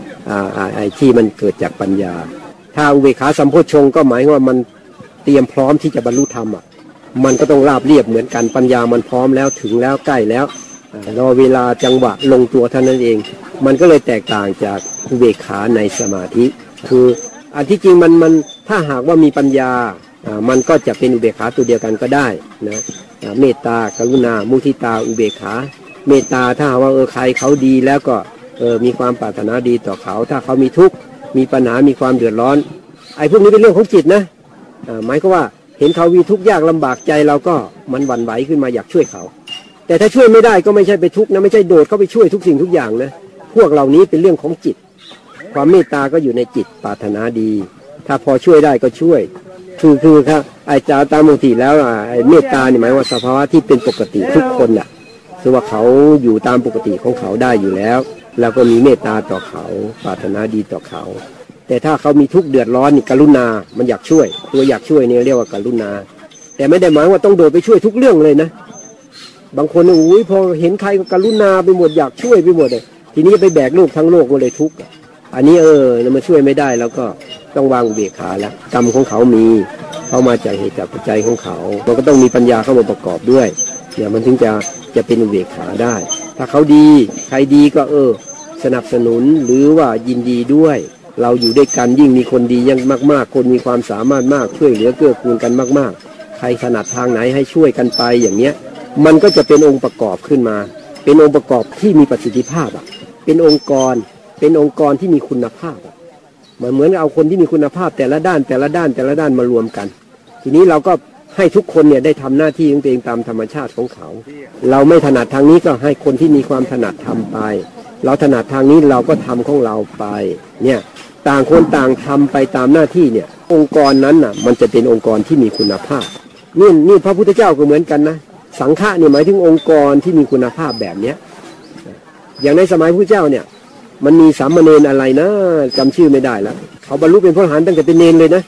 ไอ้ที่มันเกิดจากปัญญา ถ้าอุเบกขาสัมโพชฌงก็หมายว่ามันเตรียมพร้อมที่จะบรรลุธรรมอะมันก็ต้องราบเรียบเหมือนกันปัญญามันพร้อมแล้วถึงแล้วใกล้แล้วรอเวลาจังหวะลงตัวเท่านั้นเอง มันก็เลยแตกต่างจากอุเบกขาในสมาธิ คืออันที่จริงมันมันถ้าหากว่ามีปัญญาอ่ามันก็จะเป็นอุเบกขาตัวเดียวกันก็ได้นะเมตตากรุณา มุทิตาอุเบกขา เมตตาถ้าหากว่าเออใครเขาดีแล้วก็ ออมีความปรารถนาดีต่อเขา ถ้าเขามีทุกข์มีปัญหามีความเดือดร้อน ไอ้พวกนี้เป็นเรื่องของจิตนะหมายก็ว่าเห็นเขามีทุกข์ยากลำบากใจเราก็มันหวั่นไหวขึ้นมาอยากช่วยเขา แต่ถ้าช่วยไม่ได้ก็ไม่ใช่ไปทุกข์นะไม่ใช่โดดเข้าไปช่วยทุกสิ่งทุกอย่างนะพวกเหล่านี้เป็นเรื่องของจิต ความเมตตาก็อยู่ในจิตปรารถนาดี ถ้าพอช่วยได้ก็ช่วย คือคือครับไอ้จาตามมุติแล้วอะไอ้เมตตาเนี่ยหมายว่าสภาวะที่เป็นปกติทุกคนน่ะคือว่าเขาอยู่ตามปกติของเขาได้อยู่แล้ว แล้วก็มีเมตตาต่อเขาปรารถนาดีต่อเขา แต่ถ้าเขามีทุกข์เดือดร้อนนี่กรุณา มันอยากช่วย ตัวอยากช่วยนี่เรียกว่ากรุณา แต่ไม่ได้หมายว่าต้องโดดไปช่วยทุกเรื่องเลยนะ บางคนเนี่ยอุ้ยพอเห็นใครก็กรุณาไปหมดอยากช่วยไปหมดเลยทีนี้ไปแบกโลกทั้งโลกก็เลยทุกข์อันนี้เออมันช่วยไม่ได้แล้วก็ต้องวางอุเบกขาแล้วกรรมของเขามีเขามาจากเหตุจากปัจจัยของเขา มันก็ต้องมีปัญญาเข้ามาประกอบด้วยเนี่ยมันถึงจะจะเป็นอุเบกขาได้ ถ้าเขาดี ใครดีก็เออ สนับสนุนหรือว่ายินดีด้วย เราอยู่ด้วยกันยิ่งมีคนดียังมาก ๆ คนมีความสามารถมากช่วยเหลือเกื้อกูลกันมาก ๆ ใครถนัดทางไหนให้ช่วยกันไปอย่างเนี้ย มันก็จะเป็นองค์ประกอบขึ้นมา เป็นองค์ประกอบที่มีประสิทธิภาพอะ เป็นองค์กร เป็นองค์กรที่มีคุณภาพอะเหมือนเหมือนเอาคนที่มีคุณภาพแต่ละด้านแต่ละด้านแต่ละด้านมารวมกัน ทีนี้เราก็ ให้ทุกคนเนี่ยได้ทำหน้าที่ของตัวเองตามธรรมชาติของเขา เราไม่ถนัดทางนี้ก็ให้คนที่มีความถนัดทำไป เราถนัดทางนี้เราก็ทำของเราไป เนี่ยต่างคนต่างทำไปตามหน้าที่เนี่ย องค์กรนั้นน่ะ มันจะเป็นองค์กรที่มีคุณภาพนี่นี่พระพุทธเจ้าก็เหมือนกันนะสังฆะเนี่ยหมายถึงองค์กรที่มีคุณภาพแบบเนี้ยอย่างในสมัยพระเจ้าเนี่ย มันมีสามเณรอะไรนะจำชื่อไม่ได้แล้วเขาบรรลุเป็นพระอรหันต์ตั้งแต่เป็นเนรเลยนะ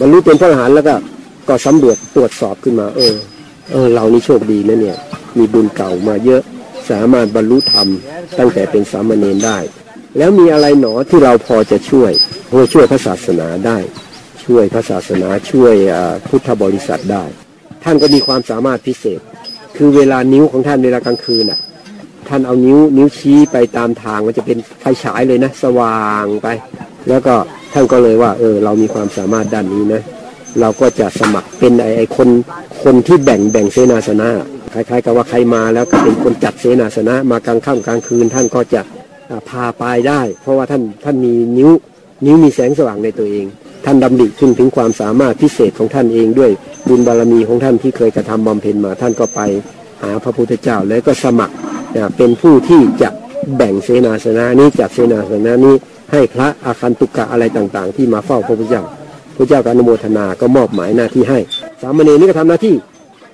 บรรลุเป็นพระอรหันต์แล้วก็ ก็สำรวจตรวจสอบขึ้นมา เออ เออ เรานี่โชคดีนะเนี่ย มีบุญเก่ามาเยอะสามารถบรรลุธรรมตั้งแต่เป็นสามเณรได้ แล้วมีอะไรหนอที่เราพอจะช่วยเพื่อช่วยพระศาสนาได้ ช่วยพระศาสนาช่วยอ่าพุทธบริษัทได้ ท่านก็มีความสามารถพิเศษ คือเวลานิ้วของท่านเวลากลางคืนอะ ท่านเอานิ้วนิ้วชี้ไปตามทางมันจะเป็นไฟฉายเลยนะ สว่างไป แล้วก็ท่านก็เลยว่า เออ เรามีความสามารถด้านนี้นะ เราก็จะสมัครเป็นไอ้ไอคนคนที่แบ่งแบ่งเสนาสนะคล้ายๆกับว่าใครมาแล้วก็เป็นคนจัดเสนาสนะมากลางค่ำกลางคืนท่านก็จะพาไปได้ เพราะว่าท่านท่านมีนิ้วนิ้วมีแสงสว่างในตัวเอง ท่านดำริขึ้นถึงความสามารถพิเศษของท่านเองด้วยบุญบารมีของท่านที่เคยกระทำบำเพ็ญมาท่านก็ไปหาพระพุทธเจ้าแล้วก็สมัครเป็นผู้ที่จะแบ่งเสนาสนะนี้จากเสนาสนะนี้ให้พระอาคันตุกะอะไรต่างๆ ที่มาเฝ้าพระพุทธเจ้า พระเจ้าการอนุโมทนาก็มอบหมายหน้าที่ให้ สามเณรนี่ก็ทำหน้าที่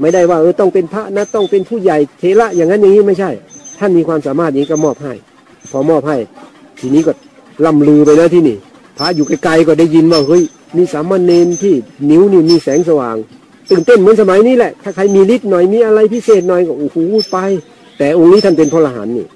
ไม่ได้ว่าเออต้องเป็นพระนะต้องเป็นผู้ใหญ่เทระอย่างนั้นอย่างนี้ไม่ใช่ ท่านมีความสามารถอย่างนี้ก็มอบให้ พอมอบให้ ทีนี้ก็ล่ำลือไปนะที่นี่ พระอยู่ไกลๆก็ได้ยินว่าเฮ้ยมีสามเณรที่นิ้วนี่มีแสงสว่างตื่นเต้นเหมือนสมัยนี้แหละ ถ้าใครมีฤทธิ์หน่อยมีอะไรพิเศษหน่อยก็โอ้โหไป แต่องค์นี้ท่านเป็นพระอรหันต์นี่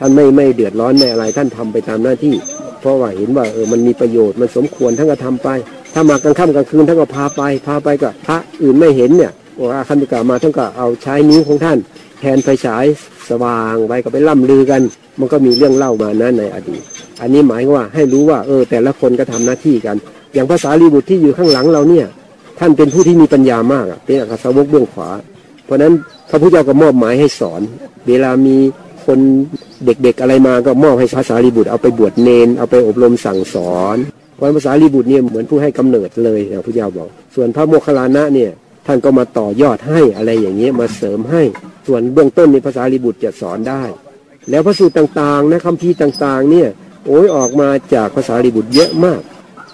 ท่านไม่ไม่เดือดร้อนไม่อะไรท่านทำไปตามหน้าที่ เพราะว่าเห็นว่าเออมันมีประโยชน์มันสมควรท่านก็ทำไป ถ้ามากลางค่ำกลางคืนท่านก็พาไป พาไปก็พระอื่นไม่เห็นเนี่ยว่าคันตุกามาท่านก็เอาใช้นิ้วของท่าน แทนไฟฉายสว่างไว้ก็ไปล่ำลือกัน มันก็มีเรื่องเล่ามานะในอดีต อันนี้หมายว่าให้รู้ว่าเออ แต่ละคนก็ทำหน้าที่กัน อย่างภาษาลีบุตรที่อยู่ข้างหลังเราเนี่ย ท่านเป็นผู้ที่มีปัญญามากเป็นอักษรสาวกเบื้องขวา เพราะฉะนั้นพระพุทธเจ้าก็มอบหมายให้สอน เวลามีคนเด็กๆอะไรมาก็มอบให้ภาษาลีบุตรเอาไปบวชเนน เอาไปอบรมสั่งสอน เพราะภาษาลีบุตรเนี่ยเหมือนผู้ให้กำเนิดเลยนะพระพุทธเจ้าบอก ส่วนพระโมคคัลลานะเนี่ยท่านก็มาต่อยอดให้อะไรอย่างเงี้ยมาเสริมให้ ส่วนเบื้องต้นในภาษาลีบุตรจะสอนได้ แล้วพระสูตรต่างๆนะคำพีต่างๆเนี่ยโอ้ยออกมาจากภาษาลีบุตรเยอะมาก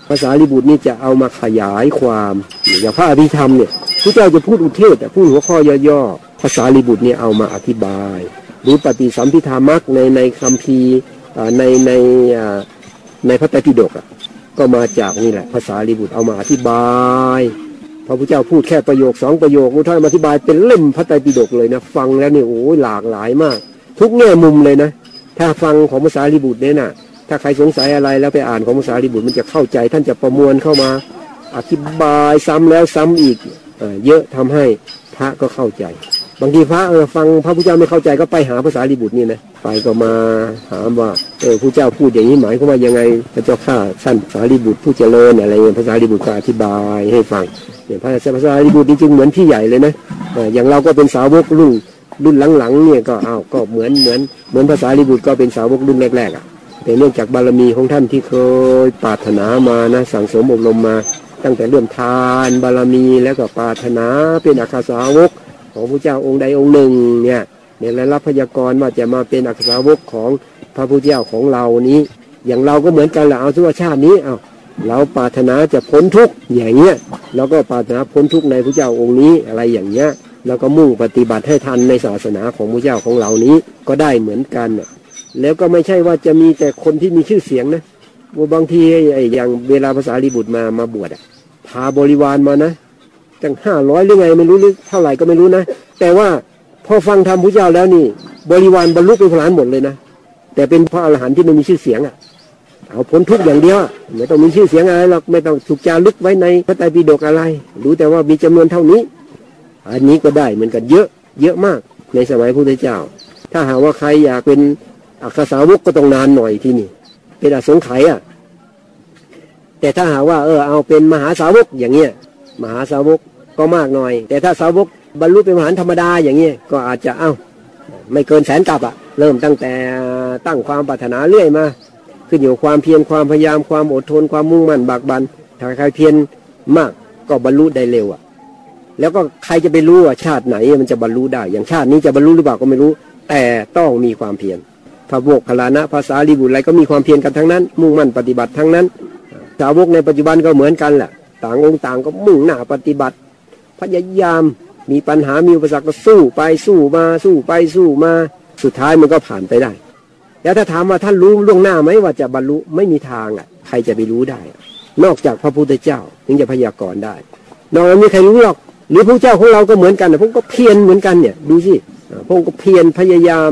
ภาษาลีบุตรนี่จะเอามาขยายความอย่างพระอภิธรรมเนี่ยพระเจ้าจะพูดอุเทศแต่พูดหัวข้อย่อๆภาษาลีบุตรเนี่ยเอามาอธิบาย หรือปฏิสัมพิธามักในในคำพีในในในพระไตรปิฎกอะ ก็มาจากนี่แหละ ภาษาลีบุตรเอามาอธิบายพระพุทธเจ้าพูดแค่ประโยคสองประโยคมุท่านอธิบายเป็นเล่มพระไตรปิฎกเลยนะ ฟังแล้วเนี่ยโอ้ยหลากหลายมาก ทุกแง่มุมเลยนะ ถ้าฟังของภาษาลีบุตรเนี่ยนะถ้าใครสงสัยอะไรแล้วไปอ่านของภาษาลีบุตรมันจะเข้าใจ ท่านจะประมวลเข้ามา อธิบายซ้ำแล้วซ้ำอีกเอเยอะทำให้พระก็เข้าใจ บางทีพระเออฟังพระพุทธเจ้าไม่เข้าใจก็ไปหาภาษาลีบุตรนี่นะไปก็มาถามว่าเออผู้เจ้าพูดอย่างนี้หมายความว่ายังไงพระเจ้าข้าท่านภาษาลีบุตรผู้เจริญอะไรเงี้ยภาษาลีบุตรก็อธิบายให้ฟังเนี่ยพระภาษาลีบุตรจริงๆเหมือนพี่ใหญ่เลยนะเอออย่างเราก็เป็นสาวกรุ่นรุ่นหลังๆเนี่ยก็อ้าวก็เหมือนเหมือนเหมือนภาษาลีบุตรก็เป็นสาวกรุ่นแรกๆอะแต่เนื่องจากบารมีของท่านที่เคยปรารถนามานะสั่งสมอบรมมา ตั้งแต่เรื่องทานบารมีแล้วก็ปรารถนาเป็นอัครสาวก ของพระเจ้าองค์ใดองค์หนึ่งเนี่ยเนี่ยและรับพยากรณ์ว่าจะมาเป็นอัครสาวกของพระพุทธเจ้าของเรานี้ อย่างเราก็เหมือนกันแหละเอาทุกชาตินี้เอาเราปรารถนาจะพ้นทุกข์อย่างเงี้ยเราก็ปรารถนาพ้นทุกข์ในพระเจ้าองค์นี้อะไรอย่างเงี้ยแล้วก็มุ่งปฏิบัติให้ทันในศาสนาของพระเจ้าของเรานี้ก็ได้เหมือนกันนะแล้วก็ไม่ใช่ว่าจะมีแต่คนที่มีชื่อเสียงนะว่าบางทีไอ้อย่างเวลาภาษาลีบุตรมามาบวชอะพาบริวารมานะ ตั้งห้าร้อยหรือไงไม่รู้หรือเท่าไหร่ก็ไม่รู้นะ แต่ว่าพอฟังธรรมพระเจ้าแล้วนี่ บริวารบรรลุเป็นพระอรหันต์หมดเลยนะแต่เป็นพระอรหันต์ที่ไม่มีชื่อเสียงอะเอาพ้นทุกอย่างเดียวไม่ต้องมีชื่อเสียงอะไรหรอกไม่ต้องถูกจารึกไว้ในพระไตรปิฎกอะไร รู้แต่ว่ามีจำนวนเท่านี้ อันนี้ก็ได้เหมือนกันเยอะเยอะมากในสมัยพระพุทธเจ้า ถ้าหากว่าใครอยากเป็นอักษรสาวกก็ต้องนานหน่อยที่นี่ เป็นอสงไขยอะแต่ถ้าหากว่าเออเอาเป็นมหาสาวกอย่างเงี้ยมหาสาวก ก็มากหน่อย แต่ถ้าสาวกบรรลุเป็นมหาธรรมดาอย่างเงี้ยก็อาจจะเอ้าไม่เกินแสนกับอะเริ่มตั้งแต่ตั้งความปรารถนาเรื่อยมา ขึ้นอยู่ความเพียรความพยายามความอดทนความมุ่งมั่นบากบันถ้าใครเพียรมากก็บรรลุได้เร็วอะแล้วก็ใครจะไปรู้ว่าชาติไหนมันจะบรรลุได้ อย่างชาตินี้จะบรรลุหรือเปล่าก็ไม่รู้ แต่ต้องมีความเพียรพระโมกขลานะภาษาลีบุตรอะไรก็มีความเพียรกันทั้งนั้น มุ่งมั่นปฏิบัติทั้งนั้น สาวกในปัจจุบันก็เหมือนกันแหละต่างองค์ต่างก็มุ่งหน้าปฏิบัติ พยายาม มีปัญหามีอุปสรรคก็สู้ไปสู้มาสู้ไปสู้มา สุดท้ายมันก็ผ่านไปได้ แล้วถ้าถามว่าท่านรู้ล่วงหน้าไหมว่าจะบรรลุไม่มีทางอะ ใครจะไปรู้ได้ นอกจากพระพุทธเจ้าถึงจะพยากรณ์ได้ นอกนั้นไม่มีใครรู้หรอก หรือพระเจ้าของเราก็เหมือนกันนะพระองค์ก็เพียรเหมือนกันเนี่ยดูสิพระองค์ก็เพียรพยายาม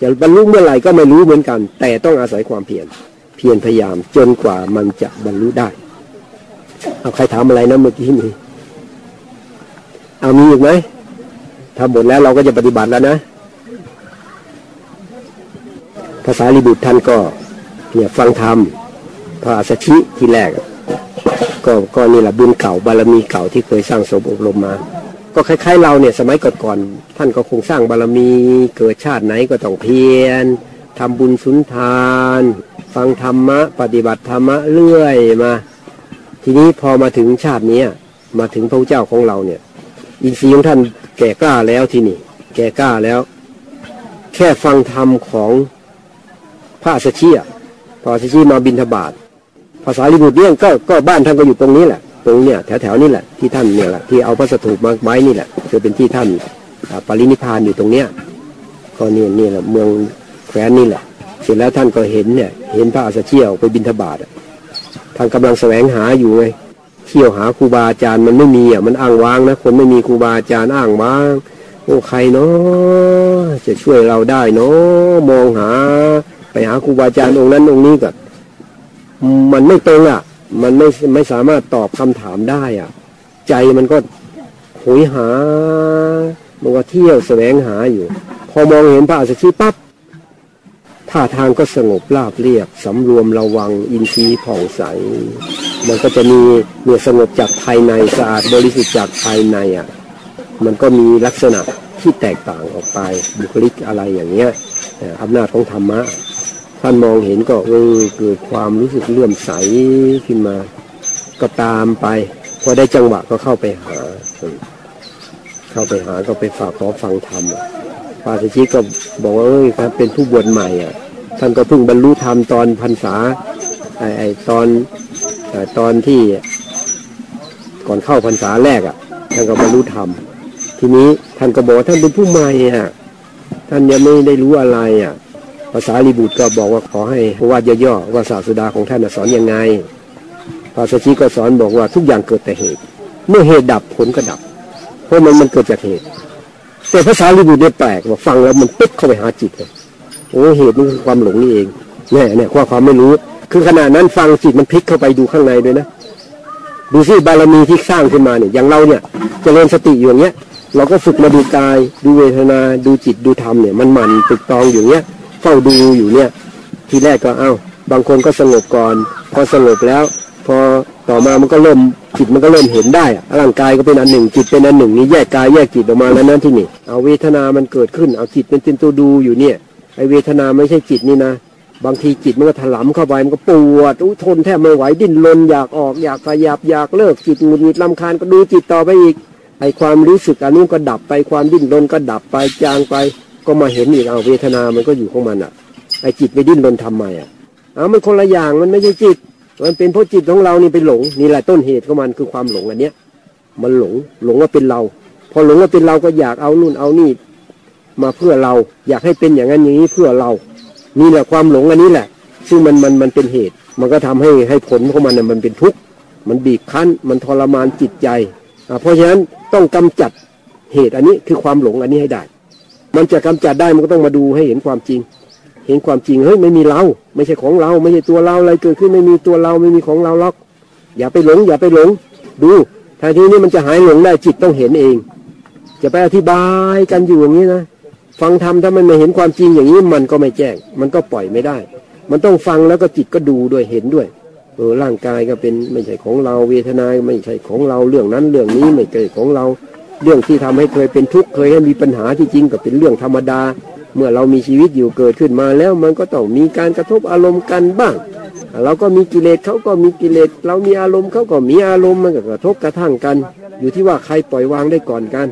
จะบรรลุเมื่อไหร่ก็ไม่รู้เหมือนกัน แต่ต้องอาศัยความเพียรเพียรพยายามจนกว่ามันจะบรรลุได้ เอาใครถามอะไรนะเมื่อกี้นี้ เอามีอีกไหมถ้าหมดแล้วเราก็จะปฏิบัติแล้วนะ ภาษาลิบุตรท่านก็ เนี่ยฟังธรรมพระอาสชิที่แรก ก็ก็นี่แหละบุญเก่าบารมีเก่าที่เคยสร้างสมอบรมมา ก็คล้ายๆ เราเนี่ยสมัยก่อนๆท่านก็คงสร้างบารมีเกิดชาติไหนก็ต้องเพียรทำบุญสุนทาน ฟังธรรมะ ปฏิบัติธรรมะเรื่อยมา ทีนี้พอมาถึงชาตินี้มาถึงพระเจ้าของเราเนี่ย อินทรีย์ของท่านแก่กล้าแล้วที่นี่ แก่กล้าแล้ว แค่ฟังธรรมของพระสัชชีอะพระสัชชีมาบินทบาทภาษาลิบุตรเนี่ยก็ก็บ้านท่านก็อยู่ตรงนี้แหละ ตรงเนี่ยแถวแถวนี้แหละที่ท่านเนี่ยแหละที่เอาพระสถูปมาไว้นี่แหละคือเป็นที่ท่านปรินิพานอยู่ตรงเนี้ยก็นี่นี่แหละเมืองแคว้นนี่แหละ เสร็จแล้วท่านก็เห็นเนี่ย เห็นพระอาสาเชี่ยวไปบินทบาทท่านกำลังแสวงหาอยู่ไง เที่ยวหาครูบาอาจารย์มันไม่มีอะมันอ้างว้างนะคนไม่มีครูบาอาจารย์อ้างว้างโอ้ใครเนาะจะช่วยเราได้เนาะมองหา ไปหาครูบาอาจารย์องค์นั้นองค์นี้ก็มันไม่ตรงอะ มันไม่ไม่สามารถตอบคำถามได้อะ ใจมันก็โหยหามันก็เที่ยวแสวงหาอยู่ พอมองเห็นพระอาสาชีปั๊บ ท่าทางก็สงบราบเรียบสำรวมระวังอินทรีย์ผ่องใส มันก็จะมีเมื่อสงบจากภายในสะอาดบริสุทธิ์จากภายในอะมันก็มีลักษณะที่แตกต่างออกไปบุคลิกอะไรอย่างเงี้ยอำนาจของธรรมะท่านมองเห็นก็เออเกิดความรู้สึกเลื่อมใสขึ้นมา ก็ตามไป พอได้จังหวะก็เข้าไปหา เข้าไปหาก็ไปฝากขอฟังธรรม ปาสิชิก็บอกว่าเอ้ยครับเป็นผู้บวชใหม่อะท่านก็เพิ่งบรรลุธรรมตอนพรรษาไอ้ไอ้ตอนตอนที่ก่อนเข้าพรรษาแรกอะท่านก็บรรลุธรรม ทีนี้ท่านก็บอกท่านเป็นผู้ใหม่อะท่านยังไม่ได้รู้อะไรอะภาษาลีบุตรก็บอกว่าขอให้ว่าย่อๆว่าศาสดาของท่านสอนยังไงภาษาชีก็สอนบอกว่าทุกอย่างเกิดแต่เหตุ เมื่อเหตุดับผลก็ดับ เพราะมันมันเกิดจากเหตุ แต่ภาษาลีบุตรเนี่ยแปลกว่าฟังแล้วมันปึ๊บเข้าไปหาจิตเลยโอ้เหตุนี่คือความหลงนี่เองเนี่ยเนี่ยความความไม่รู้ คือขณะนั้นฟังจิตมันพลิกเข้าไปดูข้างในด้วยนะดูสิบารมีที่สร้างขึ้นมาเนี่ยอย่างเราเนี่ยจเจริญสติอยู่อย่างเงี้ย เราก็ฝึกมาดูกาย ดูเวทนา ดูจิตดูธรรมเนี่ยมันหมันตึกตองอยู่เงี้ย เฝ้าดูอยู่เนี่ย ทีแรกก็เอ้าบางคนก็สงบก่อน พอสงบแล้ว พอต่อมามันก็เริ่มจิตมันก็เริ่มเห็นได้อะร่างกายก็เป็นอันหนึ่ง จิตเป็นอันหนึ่งนี่แยกกายแยกจิตออกมาแล้วนั่นที่นี่เอาเวทนามันเกิดขึ้น เอาจิตเป็นเป็นตัวดูอยู่เนี่ยไอเวทนาไม่ใช่จิตนี่นะบางทีจิตมันก็ถลำเข้าไปมันก็ปวดอุ้ทนแทบไม่ไหวดิ้นรนอยากออกอยากขยับอยากเลิกจิตหงุดหงิดลำคาญก็ดูจิตต่อไปอีกไอความรู้สึกอันนี้นก็ดับไปความดิ้นรนก็ดับไปจางไป ก็มาเห็นอีกเอาเวทนามันก็อยู่ของมันอะไอจิตไปดิ้นรนทำไมอะเอามันคนละอย่างมันไม่ใช่จิต มันเป็นเพราะจิตของเรานี่ไปหลงนี่แหละต้นเหตุของมันคือความหลงอันเนี้ย มันหลงหลงว่าเป็นเรา พอหลงว่าเป็นเราก็อยากเอานู่นเอานี่ มาเพื่อเรา อยากให้เป็นอย่างนั้นอย่างนี้เพื่อเรา นี่แหละความหลงอันนี้แหละ ซึ่งมันมันมันเป็นเหตุ มันก็ทำให้ให้ผลของมันน่ะมันเป็นทุกข์มันบีบคั้น มันทรมานจิตใจอ่าเพราะฉะนั้นต้องกำจัดเหตุอันนี้คือความหลงอันนี้ให้ได้ มันจะกำจัดได้มันก็ต้องมาดูให้เห็นความจริง เห็นความจริงเฮ้ยไม่มีเรา ไม่ใช่ของเรา ไม่ใช่ตัวเราอะไรเกิดขึ้นไม่มีตัวเราไม่มีของเราหรอก อย่าไปหลง อย่าไปหลง ดูทางที่นี้มันจะหายหลงได้จิตต้องเห็นเอง จะไปอธิบายกันอยู่อย่างนี้นะฟังธรรมถ้ามันไม่เห็นความจริงอย่างนี้มันก็ไม่แจ้ง มันก็ปล่อยไม่ได้ มันต้องฟังแล้วก็จิตก็ดูด้วยเห็นด้วยเออร่างกายก็เป็นไม่ใช่ของเราเวทนาไม่ใช่ของเราเรื่องนั้นเรื่องนี้ไม่ใช่ของเรา เรื่องที่ทำให้เคยเป็นทุกข์เคยให้มีปัญหาที่จริงก็เป็นเรื่องธรรมดา เมื่อเรามีชีวิตอยู่เกิดขึ้นมาแล้วมันก็ต้องมีการกระทบอารมณ์กันบ้าง เราก็มีกิเลสเขาก็มีกิเลสเรามีอารมณ์เขาก็มีอารมณ์มันก็กระทบกระทั่งกัน อยู่ที่ว่าใครปล่อยวางได้ก่อนกัน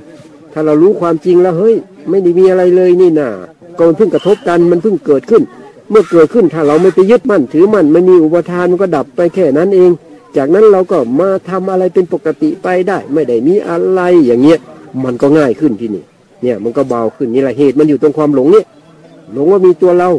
ถ้าเรารู้ความจริงแล้วเฮ้ย ไม่ได้มีอะไรเลยนี่นาก็มันเพิ่งกระทบกันมันเพิ่งเกิดขึ้น เมื่อเกิดขึ้นถ้าเราไม่ไปยึดมั่นถือมั่นไม่มีอุปทานมันก็ดับไปแค่นั้นเอง จากนั้นเราก็มาทำอะไรเป็นปกติไปได้ ไม่ได้มีอะไรอย่างเงี้ยมันก็ง่ายขึ้นที่นี่ เนี่ยมันก็เบาขึ้นนี่แหละเหตุมันอยู่ตรงความหลงเนี่ยหลงว่ามีตัวเรา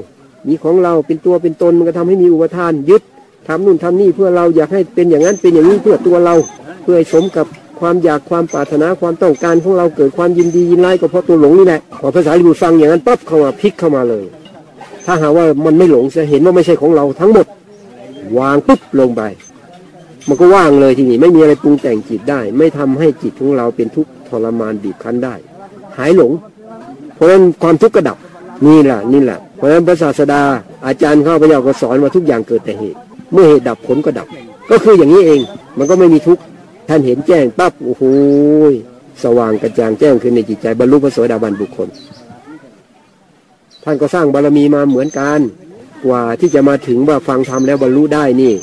มีของเราเป็นตัวเป็นตนมันก็ทำให้มีอุปทานยึดทำนู่นทำนี่เพื่อเราอยากให้เป็นอย่างนั้นเป็นอย่างนี้เพื่อตัวเรา เพื่อให้สมกับความอยากความปรารถนาความต้องการของเราเกิดความยินดียินไล่ก็เพราะตัวหลงนี่แหละพอภาษาลิบุฟังอย่างนั้นปั๊บเข้ามาพลิกเข้ามาเลย ถ้าหากว่ามันไม่หลงจะเห็นว่าไม่ใช่ของเราทั้งหมด วางปุ๊บลงไป มันก็ว่างเลยทีนี้ไม่มีอะไรปรุงแต่งจิตได้ ไม่ทำให้จิตของเราเป็นทุกข์ทรมานบีบคั้นได้ หายหลง เพราะฉะนั้นความทุกข์ก็ดับนี่แหละนี่แหละเพราะฉะนั้นพระศาสดาอาจารย์เข้าพเจ้าก็สอนว่าทุกอย่างเกิดแต่เหตุ เมื่อเหตุดับผลก็ดับ ก็คืออย่างนี้เองมันก็ไม่มีทุกข์ท่านเห็นแจ้งปั๊บโอ้โหสว่างกระจ่างแจ้งขึ้นในจิตใจบรรลุพระโสดาบันบุคคล ท่านก็สร้างบารมีมาเหมือนกันกว่าที่จะมาถึงว่าฟังธรรมแล้วบรรลุได้นี่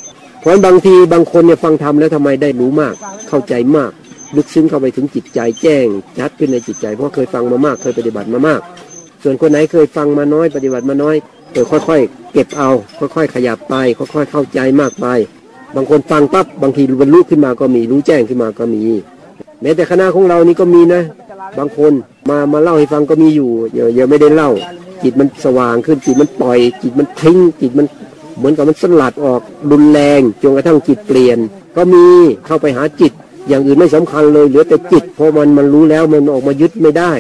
เพราะบางทีบางคนเนี่ยฟังธรรมแล้วทำไมได้รู้มาก เข้าใจมาก ลึกซึ้งเข้าไปถึงจิตใจแจ้งชัดขึ้นในจิตใจ เพราะเคยฟังมามากเคยปฏิบัติมามาก ส่วนคนไหนเคยฟังมาน้อยปฏิบัติมาน้อยเออค่อยๆ เก็บเอา ค่อยๆ ขยับไป ค่อยๆ เข้าใจมากไป บางคนฟังปั๊บบางทีบรรลุขึ้นมาก็มีรู้แจ้งขึ้นมาก็มี แม้แต่คณะของเรานี่ก็มีนะ บางคนมามาเล่าให้ฟังก็มีอยู่เดี๋ยวยังไม่ได้เล่า จิตมันสว่างขึ้นจิตมันปล่อย จิตมันทิ้งจิตมันเหมือนกับมันสลัดออกรุนแรงจนกระทั่งจิตเปลี่ยน ก็มีเข้าไปหาจิต อย่างอื่นไม่สำคัญเลยเหลือแต่จิตพราะมันมันรู้แล้วมันออกมายึดไม่ได้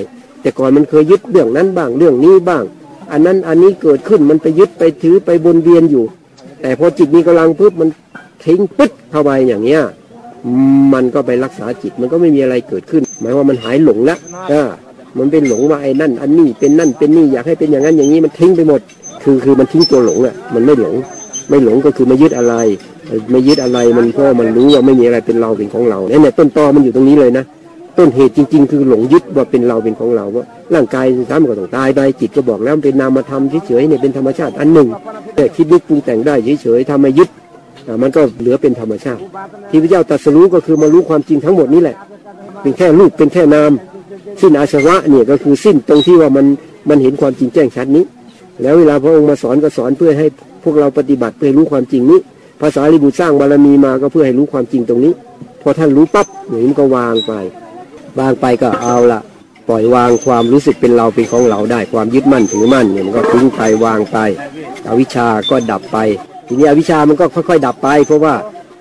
แต่ก่อนมันเคยยึดเรื่องนั้นบ้างเรื่องนี้บ้าง อันนั้นอันนี้เกิดขึ้นมันไปยึดไปถือไปวนเวียนอยู่ แต่พอจิตมีกำลังปุ๊บมันทิ้งปึ๊ดเข้าไปอย่างเงี้ยมันก็ไปรักษาจิตมันก็ไม่มีอะไรเกิดขึ้น หมายว่ามันหายหลงแล้วอ่ามันเป็นหลงว่าไอ้นั่น อันนี้เป็นนั่นเป็นนี่อยากให้เป็นอย่างนั้นอย่างนี้มันทิ้งไปหมด คือคือมันทิ้งตัวหลงอะมันไม่หลง ไม่หลงก็คือไม่ยึดอะไร ไม่ยึดอะไรมันเพราะมันรู้ว่าไม่มีอะไรเป็นเราเป็นของเราเนี่ยต้นตอมันอยู่ตรงนี้เลยนะต้นเหตุจริง ๆ คือหลงยึดว่าเป็นเราเป็นของเราว่าร่างกายสุดท้ามันก็ต้องตายไปจิตก็บอกแล้วมันเป็นนามธรรมเฉยๆเนี่ยเป็นธรรมชาติอันหนึ่งแต่คิดนึกปรุงแต่งได้เฉยๆทำไม่ยึดอ่มันก็เหลือเป็นธรรมชาติ ที่พระเจ้าตรัสรู้ก็คือมารู้ความจริงทั้งหมดนี้แหละ เป็นแค่รูปเป็นแค่นามสิ้นอาสวะเนี่ยก็คือสิ้นตรงที่ว่ามันมันเห็นความจริงแจ้งชัดนี้ แล้วเวลาพระองค์มาสอนก็สอนเพื่อให้พวกเราปฏิบัติเพื่อรู้ความจริงนี้ ภาษาลิบุตรสร้างบารมีมาก็เพื่อให้รู้ความจริงตรงนี้ พอท่านรู้ปั๊บอย่างนี้มันก็วางไป วางไปก็เอาละปล่อยวางความรู้สึกเป็นเราเป็นของเราได้ความยึดมั่นถือมั่นเนี่ยมันก็ทิ้งไปวางไปอวิชาก็ดับไป ทีนี้อวิชชามันก็ค่อย ๆ ดับไป เพราะว่า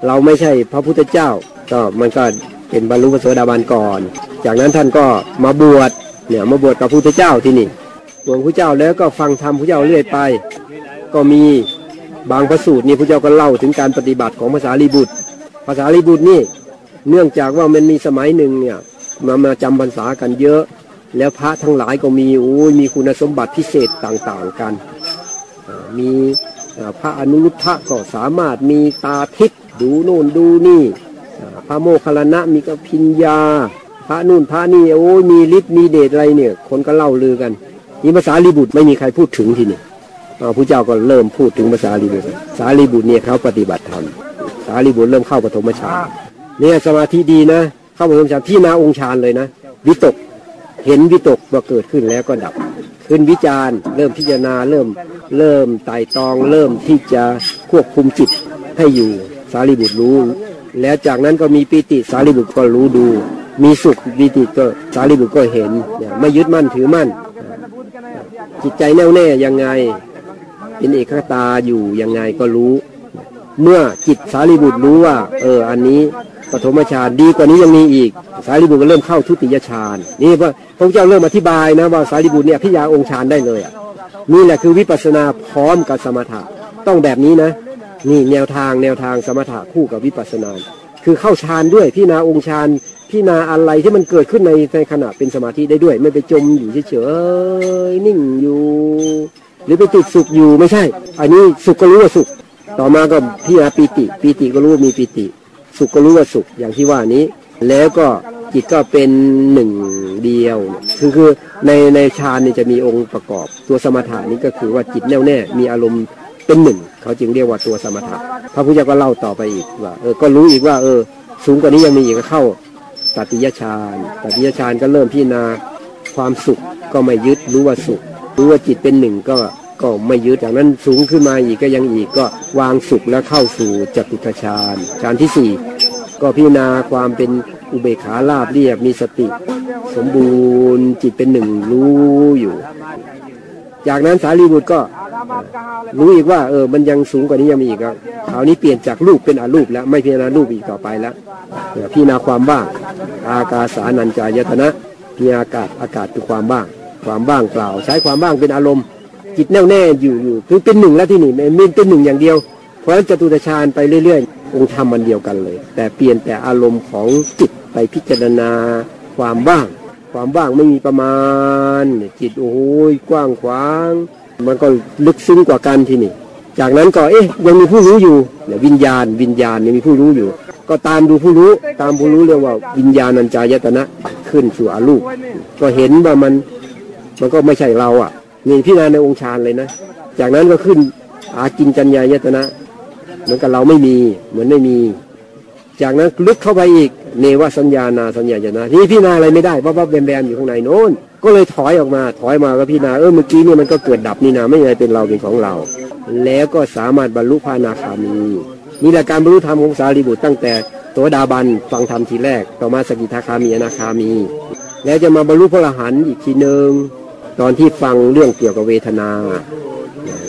เราไม่ใช่พระพุทธเจ้า ก็มันก็เป็นบรรลุพระโสดาบันก่อน จากนั้นท่านก็มาบวชเนี่ยมาบวชกับพระพุทธเจ้าที่นี่บวชพระเจ้าแล้วก็ฟังธรรมพระเจ้าเรื่อยไป ก็มี บางพระสูตรนี่พระเจ้าก็เล่าถึงการปฏิบัติของภาษาลีบุตร ภาษาลีบุตรนี่เนื่องจากว่ามันมีสมัยหนึ่งเนี่ยมามาจำพรรษากันเยอะ แล้วพระทั้งหลายก็มีโอ้ยมีคุณสมบัติพิเศษต่างๆกัน มีพระอนุรุทธะก็สามารถมีตาทิพดูโน่นดูนี่ พระโมคคัลลนะมีกพิญญา พระนู่นพระนี่โอ้ยมีฤทธิ์มีเดชอะไรเนี่ย คนก็เล่าลือกันนี่ภาษาลีบุตรไม่มีใครพูดถึงทีนี่อ่า พระเจ้าก็เริ่มพูดถึงภาษาลีบุตรสารีบุตรเนี่ยเขาปฏิบัติธรรมสารีบุตรเริ่มเข้าปฐมฌานเนี่ยสมาธิดีนะ เข้ามาเริ่มฌานที่นาองค์ฌานเลยนะวิตกเห็นวิตกว่าเกิดขึ้นแล้วก็ดับ ขึ้นวิจารณ์ เริ่มพิจารณาเริ่มเริ่มไต่ตอง เริ่มที่จะควบคุมจิตให้อยู่สารีบุตรรู้ แล้วจากนั้นก็มีปิติสารีบุตรก็รู้ดู มีสุขปิติก็สารีบุตรก็เห็นไม่ยึดมั่นถือมั่น จิตใจแน่วแน่ยังไง เป็นเอกคตาอยู่ยังไงก็รู้ เมื่อจิตสารีบุตรรู้ว่า เออ อันนี้ปฐมฌานดีกว่านี้ยังมีอีก สารีบุตรก็เริ่มเข้าทุติยฌานนี่พระพระเจ้าเริ่มอธิบายนะว่าสารีบุตรเนี่ยพิยาองค์ฌานได้เลยอะนี่แหละคือวิปัสสนาพร้อมกับสมถะต้องแบบนี้นะ นี่แนวทางแนวทางสมถะคู่กับวิปัสสนา คือเข้าฌานด้วยพิจารณาองค์ฌานพิจารณาอะไรที่มันเกิดขึ้นในในขณะเป็นสมาธิได้ด้วย ไม่ไปจมอยู่เฉยๆนิ่งอยู่ หรือไปติดสุขอยู่ไม่ใช่ อันนี้สุขก็รู้ว่าสุข ต่อมาก็พิจารณาปีติ ปีติก็รู้ว่ามีปีติ สุขก็รู้ว่าสุขอย่างที่ว่านี้ แล้วก็จิตก็เป็นหนึ่งเดียว คือคือในในฌานนี่จะมีองค์ประกอบ ตัวสมถานี้ก็คือว่าจิตแน่วแน่ มีอารมณ์เป็นหนึ่ง เขาจึงเรียกว่าตัวสมถะพระพุทธเจ้าก็เล่าต่อไปอีกว่าเออก็รู้อีกว่า เออ สูงกว่านี้ยังมีอีกก็เข้าตติยฌานตติยฌานก็เริ่มพิจารณาความสุขก็ไม่ยึดรู้ว่าสุข รู้ว่าจิตเป็นหนึ่งก็ก็ไม่ยึดจากนั้นสูงขึ้นมาอีกก็ยังอีกก็วางสุขแล้วเข้าสู่จตุตฌานฌานที่สี่ก็พิจารณาความเป็นอุเบกขาลาบเรียบมีสติ สมบูรณ์จิตเป็นหนึ่งรู้อยู่ จากนั้นสารีบุตรก็รู้อีกว่าเออมันยังสูงกว่านี้ยังมีอีกครับคราวนี้เปลี่ยนจากรูปเป็นอรูปแล้วไม่พิจารณารูปอีกต่อไปแล้วพิจารณาความว่าง อากาสานัญจายตนะพิจารณาอากาศอากาศคือความว่าง ความว่างเปล่า ใช้ความว่างเป็นอารมณ์ จิตแน่วแน่อยู่อยู่คือเป็นหนึ่งแล้วที่นี่มันเป็นหนึ่งอย่างเดียว เพราะฉะนั้นจตุตฌานไปเรื่อยๆ องค์ธรรมมันเดียวกันเลย แต่เปลี่ยนแต่อารมณ์ของจิตไปพิจารณาความว่าง ความว่างไม่มีประมาณ จิตโอ้ยกว้างขวาง มันก็ลึกซึ้งกว่ากันที่นี่ จากนั้นก็เอ๊ะยังมีผู้รู้อยู่เนี่ยวิญญาณ วิญญาณเนี่ยมีผู้รู้อยู่ก็ตามดูผู้รู้ตามผู้รู้เรียกว่าวิญญาณัญจายตนะขึ้นสู่อารูป ก็เห็นว่ามัน มันก็ไม่ใช่เราอะนี่พิจารณาในองค์ฌานเลยนะ จากนั้นก็ขึ้นอากินจัญญายตนะเหมือนกับเราไม่มีเหมือนไม่มี จากนั้นลึกเข้าไปอีก เนวสัญญานาสัญญาจนะที่พี่นาอะไรไม่ได้เพราะว่าแบมแบมอยู่ข้างในโน้น ก็เลยถอยออกมาถอยมาก็พี่นาเออเมื่อกี้เนี่ยมันก็เกิดดับนี่นาไม่ใช่เป็นเราเป็นของเรา แล้วก็สามารถบรรลุพระนาคามีนี่แหละการบรรลุธรรมของสารีบุตรตั้งแต่โสดาบันฟังธรรมทีแรก ต่อมาสกิทาคามีอนาคามี แล้วจะมาบรรลุพระอรหันต์อีกทีหนึ่ง ตอนที่ฟังเรื่องเกี่ยวกับเวทนา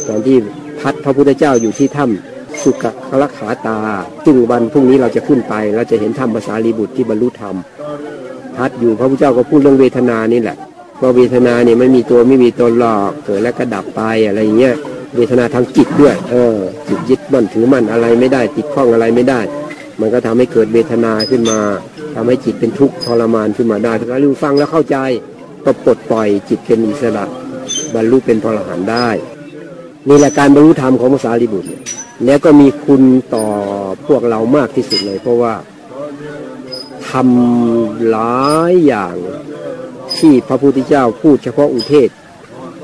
ตอนที่พัดพระพุทธเจ้าอยู่ที่ถ้ำสุกะคลขาตา ซึ่งวันพรุ่งนี้เราจะขึ้นไป เราจะเห็นถ้ำภาษาลีบุตรที่บรรลุธรรม พัดอยู่พระพุทธเจ้าก็พูดเรื่องเวทนานี่แหละว่าเวทนาเนี่ยไม่มีตัวไม่มีตนหรอกเกิดแล้วก็ดับไปอะไรอย่างเงี้ยเวทนาทางจิตด้วย เออจิตยึดมั่นถือมั่นอะไรไม่ได้ติดข้องอะไรไม่ได้ มันก็ทำให้เกิดเวทนาขึ้นมาทำให้จิตเป็นทุกข์ทรมานขึ้นมาได้ถ้าเราฟังแล้วเข้าใจ ก็ปลดปล่อยจิตเป็นอิสระบรรลุเป็นพระอรหันต์ได้นี่แหละการบรรลุธรรมของภาษาลิบุตรเนี่ยแล้วก็มีคุณต่อพวกเรามากที่สุดเลย เพราะว่าทำหลายอย่างที่พระพุทธเจ้าพูดเฉพาะอุเทศ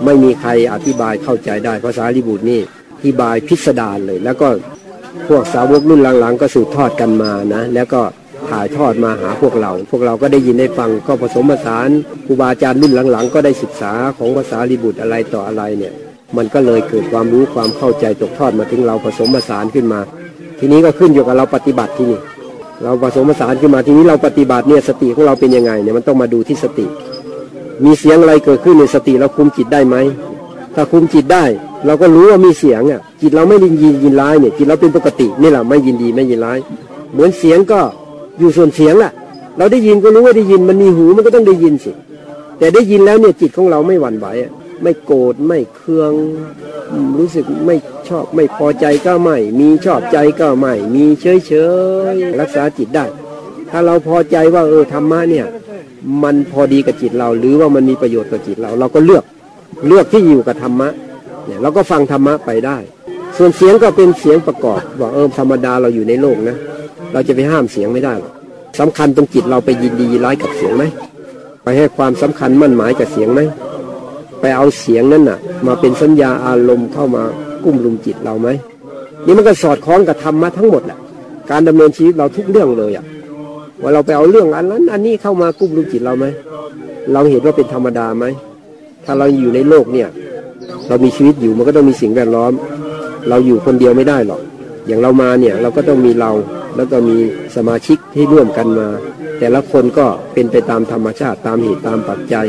ไม่มีใครอธิบายเข้าใจได้ภาษาลิบุตรนี่อธิบายพิสดารเลย แล้วก็พวกสาวกรุ่นหลังๆ ก็สืบทอดกันมานะ แล้วก็ ถ่ายทอดมาหาพวกเรา พวกเราก็ได้ยินได้ฟังก็ผสมผสานครูบาอาจารย์รุ่นหลังๆ ก็ได้ศึกษาของภาษาลิบุตรอะไรต่ออะไรเนี่ยมันก็เลยเกิดความรู้ความเข้าใจตกทอดมาถึงเราผสมผสานขึ้นมา ทีนี้ก็ขึ้นอยู่กับเราปฏิบัติที่นี่เราผสมผสานขึ้นมาทีนี้เราปฏิบัติเนี่ยสติของเราเป็นยังไงเนี่ยมันต้องมาดูที่สติ มีเสียงอะไรเกิดขึ้นในสติเราคุมจิตได้ไหมถ้าคุมจิตได้ เราก็รู้ว่ามีเสียงอะจิตเราไม่ยินยินยินร้ายเนี่ยจิตเราเป็นปกตินี่แหละไม่ยินดีไม่ยินร้าย เหมือนเสียงก็ อยู่ส่วนเสียงแหละเราได้ยินก็รู้ว่าได้ยินมันมีหูมันก็ต้องได้ยินสิ แต่ได้ยินแล้วเนี่ยจิตของเราไม่หวั่นไหวไม่โกรธไม่เคือง รู้สึกไม่ชอบไม่พอใจก็ไม่ มีชอบใจก็ไม่มีเฉยเฉยรักษาจิตได้ ถ้าเราพอใจว่าเออธรรมะเนี่ย มันพอดีกับจิตเรา หรือว่ามันมีประโยชน์กับจิตเรา เราก็เลือกเลือกที่อยู่กับธรรมะเนี่ยเราก็ฟังธรรมะไปได้ ส่วนเสียงก็เป็นเสียงประกอบว่าเออธรรมดาเราอยู่ในโลกนะ เราจะไปห้ามเสียงไม่ได้หรอกสำคัญตรงจิตเราไปยินดีร้ายกับเสียงไหมไปให้ความสำคัญมั่นหมายกับเสียงไหมไปเอาเสียงนั้นน่ะ มาเป็นสัญญาอารมณ์เข้ามากุ้มลุมจิตเราไหมนี่มันก็สอดคล้องกับธรรมะทั้งหมดแหละการดำเนินชีวิตเราทุกเรื่องเลยอะว่าเราไปเอาเรื่องอันนั้น อันนี้เข้ามากุ้มลุมจิตเราไหมเราเห็นว่าเป็นธรรมดาไหมถ้าเราอยู่ในโลกเนี่ย เรามีชีวิตอยู่มันก็ต้องมีสิ่งแวดล้อม เราอยู่คนเดียวไม่ได้หรอก อย่างเรามาเนี่ยเราก็ต้องมีเราแล้วก็มีสมาชิกที่ร่วมกันมา แต่ละคนก็เป็นไปตามธรรมชาติตามเหตุตามปัจจัย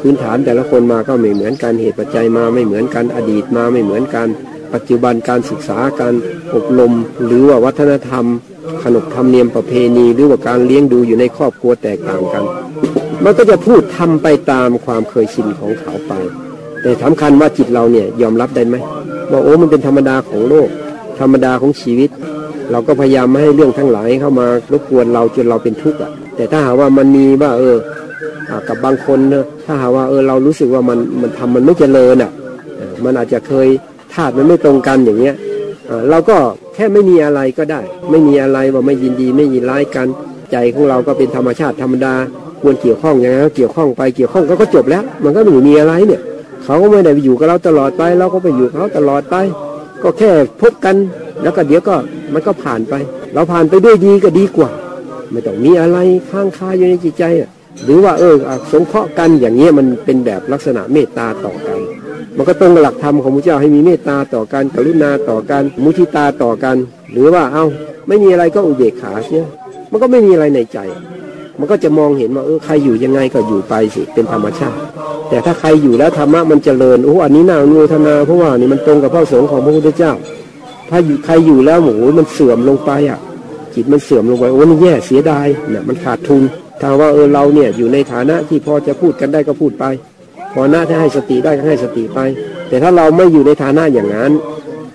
พื้นฐานแต่ละคนมาก็ไม่เหมือนกันเหตุปัจจัยมาไม่เหมือนกันอดีตมาไม่เหมือนกัน ปัจจุบันการศึกษาการอบรม หรือว่าวัฒนธรรม ขนบธรรมเนียมประเพณีหรือว่าการเลี้ยงดูอยู่ในครอบครัวแตกต่างกัน มันก็จะพูดทำไปตามความเคยชินของเขาไป แต่สำคัญว่าจิตเราเนี่ยยอมรับได้ไหมว่าโอ้มันเป็นธรรมดาของโลก ธรรมดาของชีวิต เราก็พยายามไม่ให้เรื่องทั้งหลายเข้ามารบกวนเราจนเราเป็นทุกข์อะแต่ถ้าหากว่ามันมีว่าเออกับบางคนเนอะถ้าหากว่าเออเรารู้สึกว่ามันมันทำมันไม่เจริญอะมันอาจจะเคยธาตุมันไม่ตรงกันอย่างเงี้ยเราก็แค่ไม่มีอะไรก็ได้ ไม่มีอะไรว่าไม่ยินดีไม่ยินร้ายกันใจของเราก็เป็นธรรมชาติธรรมดาควรเกี่ยวข้องอย่างไงก็เกี่ยวข้องไปเกี่ยวข้องก็ก็จบแล้ว มันก็ไม่มีอะไรเนี่ย เขาก็ไม่ได้ไปอยู่กับเราตลอดไป เราก็ไปอยู่เขาตลอดไป ก็แค่พบกัน แล้วก็เดี๋ยวก็มันก็ผ่านไป เราผ่านไปด้วยดีก็ดีกว่า ไม่ต้องมีอะไรข้างคาอยู่ในจิตใจ หรือว่าเออสงเคราะห์กันอย่างเงี้ยมันเป็นแบบลักษณะเมตตาต่อกัน มันก็ตรงกับหลักธรรมของพระเจ้าให้มีเมตตาต่อกันกรุณาต่อกัน มุทิตาต่อกัน หรือว่าเอ้าไม่มีอะไรก็อุเบกขาเสียมันก็ไม่มีอะไรในใจ มันก็จะมองเห็นว่าเออใครอยู่ยังไงก็อยู่ไปสิเป็นธรรมชาติ แต่ถ้าใครอยู่แล้วธรรมะมันเจริญโอ้อันนี้น่าอนุทนาเพราะว่านี่มันตรงกับพระสงฆ์ของพระพุทธเจ้า ถ้าอยู่ใครอยู่แล้วโอ้มันเสื่อมลงไปอะ จิตมันเสื่อมลงไปโอ้นี่แย่เสียดายเนี่ยมันขาดทุนถ้าว่าเออเราเนี่ยอยู่ในฐานะที่พอจะพูดกันได้ก็พูดไป พอหน้าถ้าให้สติได้ก็ให้สติไป แต่ถ้าเราไม่อยู่ในฐานะอย่างนั้น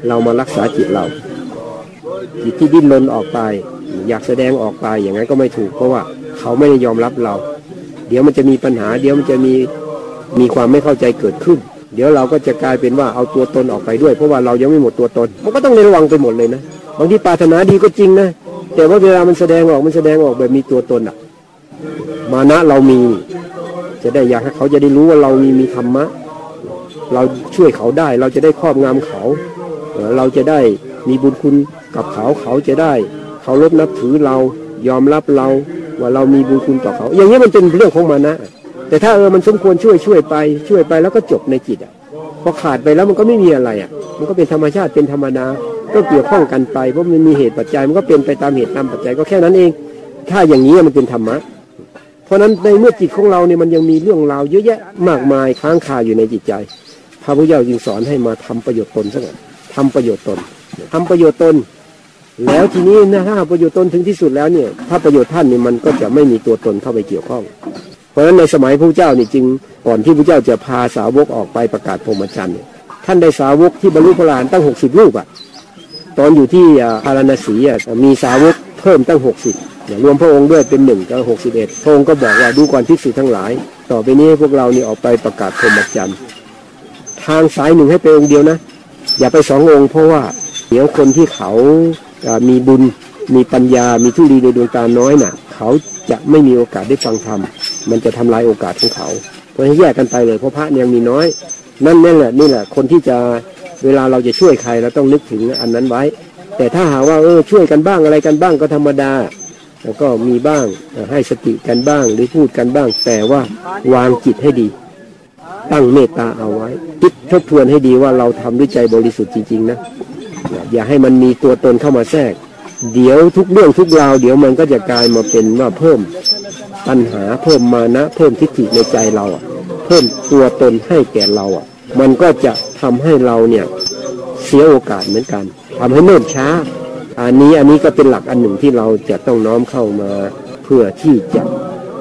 เรามารักษาจิตเราจิตที่ดิ้นรนออกไป อยากแสดงออกไปอย่างนั้นก็ไม่ถูกเพราะว่า เขาไม่ได้ยอมรับเรา เดี๋ยวมันจะมีปัญหา เดี๋ยวมันจะมีมีความไม่เข้าใจเกิดขึ้น เดี๋ยวเราก็จะกลายเป็นว่าเอาตัวตนออกไปด้วย เพราะว่าเรายังไม่หมดตัวตน มันก็ต้องระวังไปหมดเลยนะบางทีปรารถนาดีก็จริงนะแต่ว่าเวลามันแสดงออกมันแสดงออกแบบมีตัวตนอะมานะเรามี จะได้อยากให้เขาจะได้รู้ว่าเรามีมีธรรมะ เราช่วยเขาได้ เราจะได้ครอบงำเขา เราจะได้มีบุญคุณกับเขาเขาจะได้เคารพนับถือเรายอมรับเรา ว่าเรามีบุญคุณต่อเขา อย่างนี้มันเป็นเรื่องของมานะ แต่ถ้าเออมันสมควรช่วยช่วยไป ช่วยไปแล้วก็จบในจิตอะพอขาดไปแล้วมันก็ไม่มีอะไรอะ มันก็เป็นธรรมชาติเป็นธรรมดาก็เกี่ยวข้องกันไปเพราะมันมีเหตุปัจจัยมันก็เป็นไปตามเหตุตามปัจจัยก็แค่นั้นเอง ถ้าอย่างนี้มันเป็นธรรมะ เพราะฉะนั้นในเมื่อจิตของเราเนี่ยมันยังมีเรื่องราวเยอะแยะมากมายค้างคาอยู่ในจิตใจ พระพุทธเจ้าจึงสอนให้มาทำประโยชน์ตนซะก่อนทำประโยชน์ตนทำประโยชน์ตน แล้วทีนี้นะถ้าประโยชน์ตนถึงที่สุดแล้วเนี่ย ถ้าประโยชน์ท่านเนี่ยมันก็จะไม่มีตัวตนเข้าไปเกี่ยวข้อง เพราะฉะนั้นในสมัยพระเจ้านี่จึงก่อนที่พระเจ้าจะพาสาวกออกไปประกาศพรหมจรรย์เนี่ยท่านได้สาวกที่บรรลุพระอรหันตั้งหกสิบรูปอะตอนอยู่ที่อารณสีอะมีสาวกเพิ่มตั้งหกสิบรวมพระองค์ด้วยเป็นหนึ่งก็หกสิบเอ็ดพระองค์ก็บอกว่าดูก่อนภิกษุทั้งหลาย ต่อไปนี้พวกเรานี่ออกไปประกาศพรหมจรรย์ทางสายหนึ่งให้ไปองค์เดียวนะ อย่าไปสององค์เพราะว่าเดี๋ยวคนที่เขา มีบุญมีปัญญา มีทุลีในดวงตาน้อยน่ะ เขาจะไม่มีโอกาสได้ฟังธรรม มันจะทำลายโอกาสของเขา เพราะฉะนั้แยกกันไปเลย เพราะพระเนี่ยยังมีน้อย นั่นนั่นแหละนี่แหละ คนที่จะเวลาเราจะช่วยใครเราต้องนึกถึงอันนั้นไว้ แต่ถ้าหาว่าเออช่วยกันบ้างอะไรกันบ้างก็ธรรมดา แล้วก็มีบ้างให้สติกันบ้างหรือพูดกันบ้าง แต่ว่าวางจิตให้ดี ตั้งเมตตาเอาไว้คิดทบทวนให้ดีว่าเราทำด้วยใจบริสุทธิ์จริงๆนะ อย่าให้มันมีตัวตนเข้ามาแทรก เดี๋ยวทุกเรื่องทุกราวเดี๋ยวมันก็จะกลายมาเป็นว่าเพิ่มปัญหาเพิ่มมานะ เพิ่มทิฏฐิในใจเราอะเพิ่มตัวตนให้แก่เราอะ มันก็จะทำให้เราเนี่ยเสียโอกาสเหมือนกันทำให้เนิ่นช้า อันนี้อันนี้ก็เป็นหลักอันหนึ่งที่เราจะต้องน้อมเข้ามาเพื่อที่จะ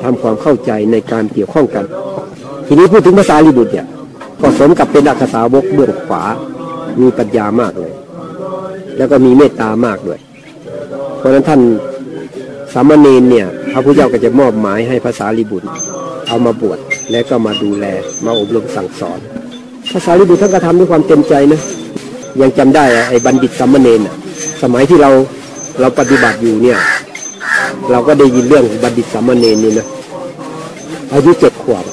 ทำความเข้าใจในการเกี่ยวข้องกัน ทีนี้พูดถึงภาษาลิบุตรเนี่ยก็สมกับเป็นอักษาวกเบื้องขวามีปัญญามากเลย แล้วก็มีเมตตามากด้วย เพราะนั้นท่านสามเณรเนี่ย พระพุทธเจ้าก็จะมอบหมายให้ภาษาลิบุตรเอามาบวชและก็มาดูแลมาอบรมสั่งสอนภาษาลิบุตรท่านก็ทำด้วยความเต็มใจนะยังจำได้อะไอ้บัณฑิตสามเณรน่ะสมัยที่เราเราปฏิบัติอยู่เนี่ย เราก็ได้ยินเรื่องบัณฑิตสามเณรนี่นะอายุเจ็ดขวบ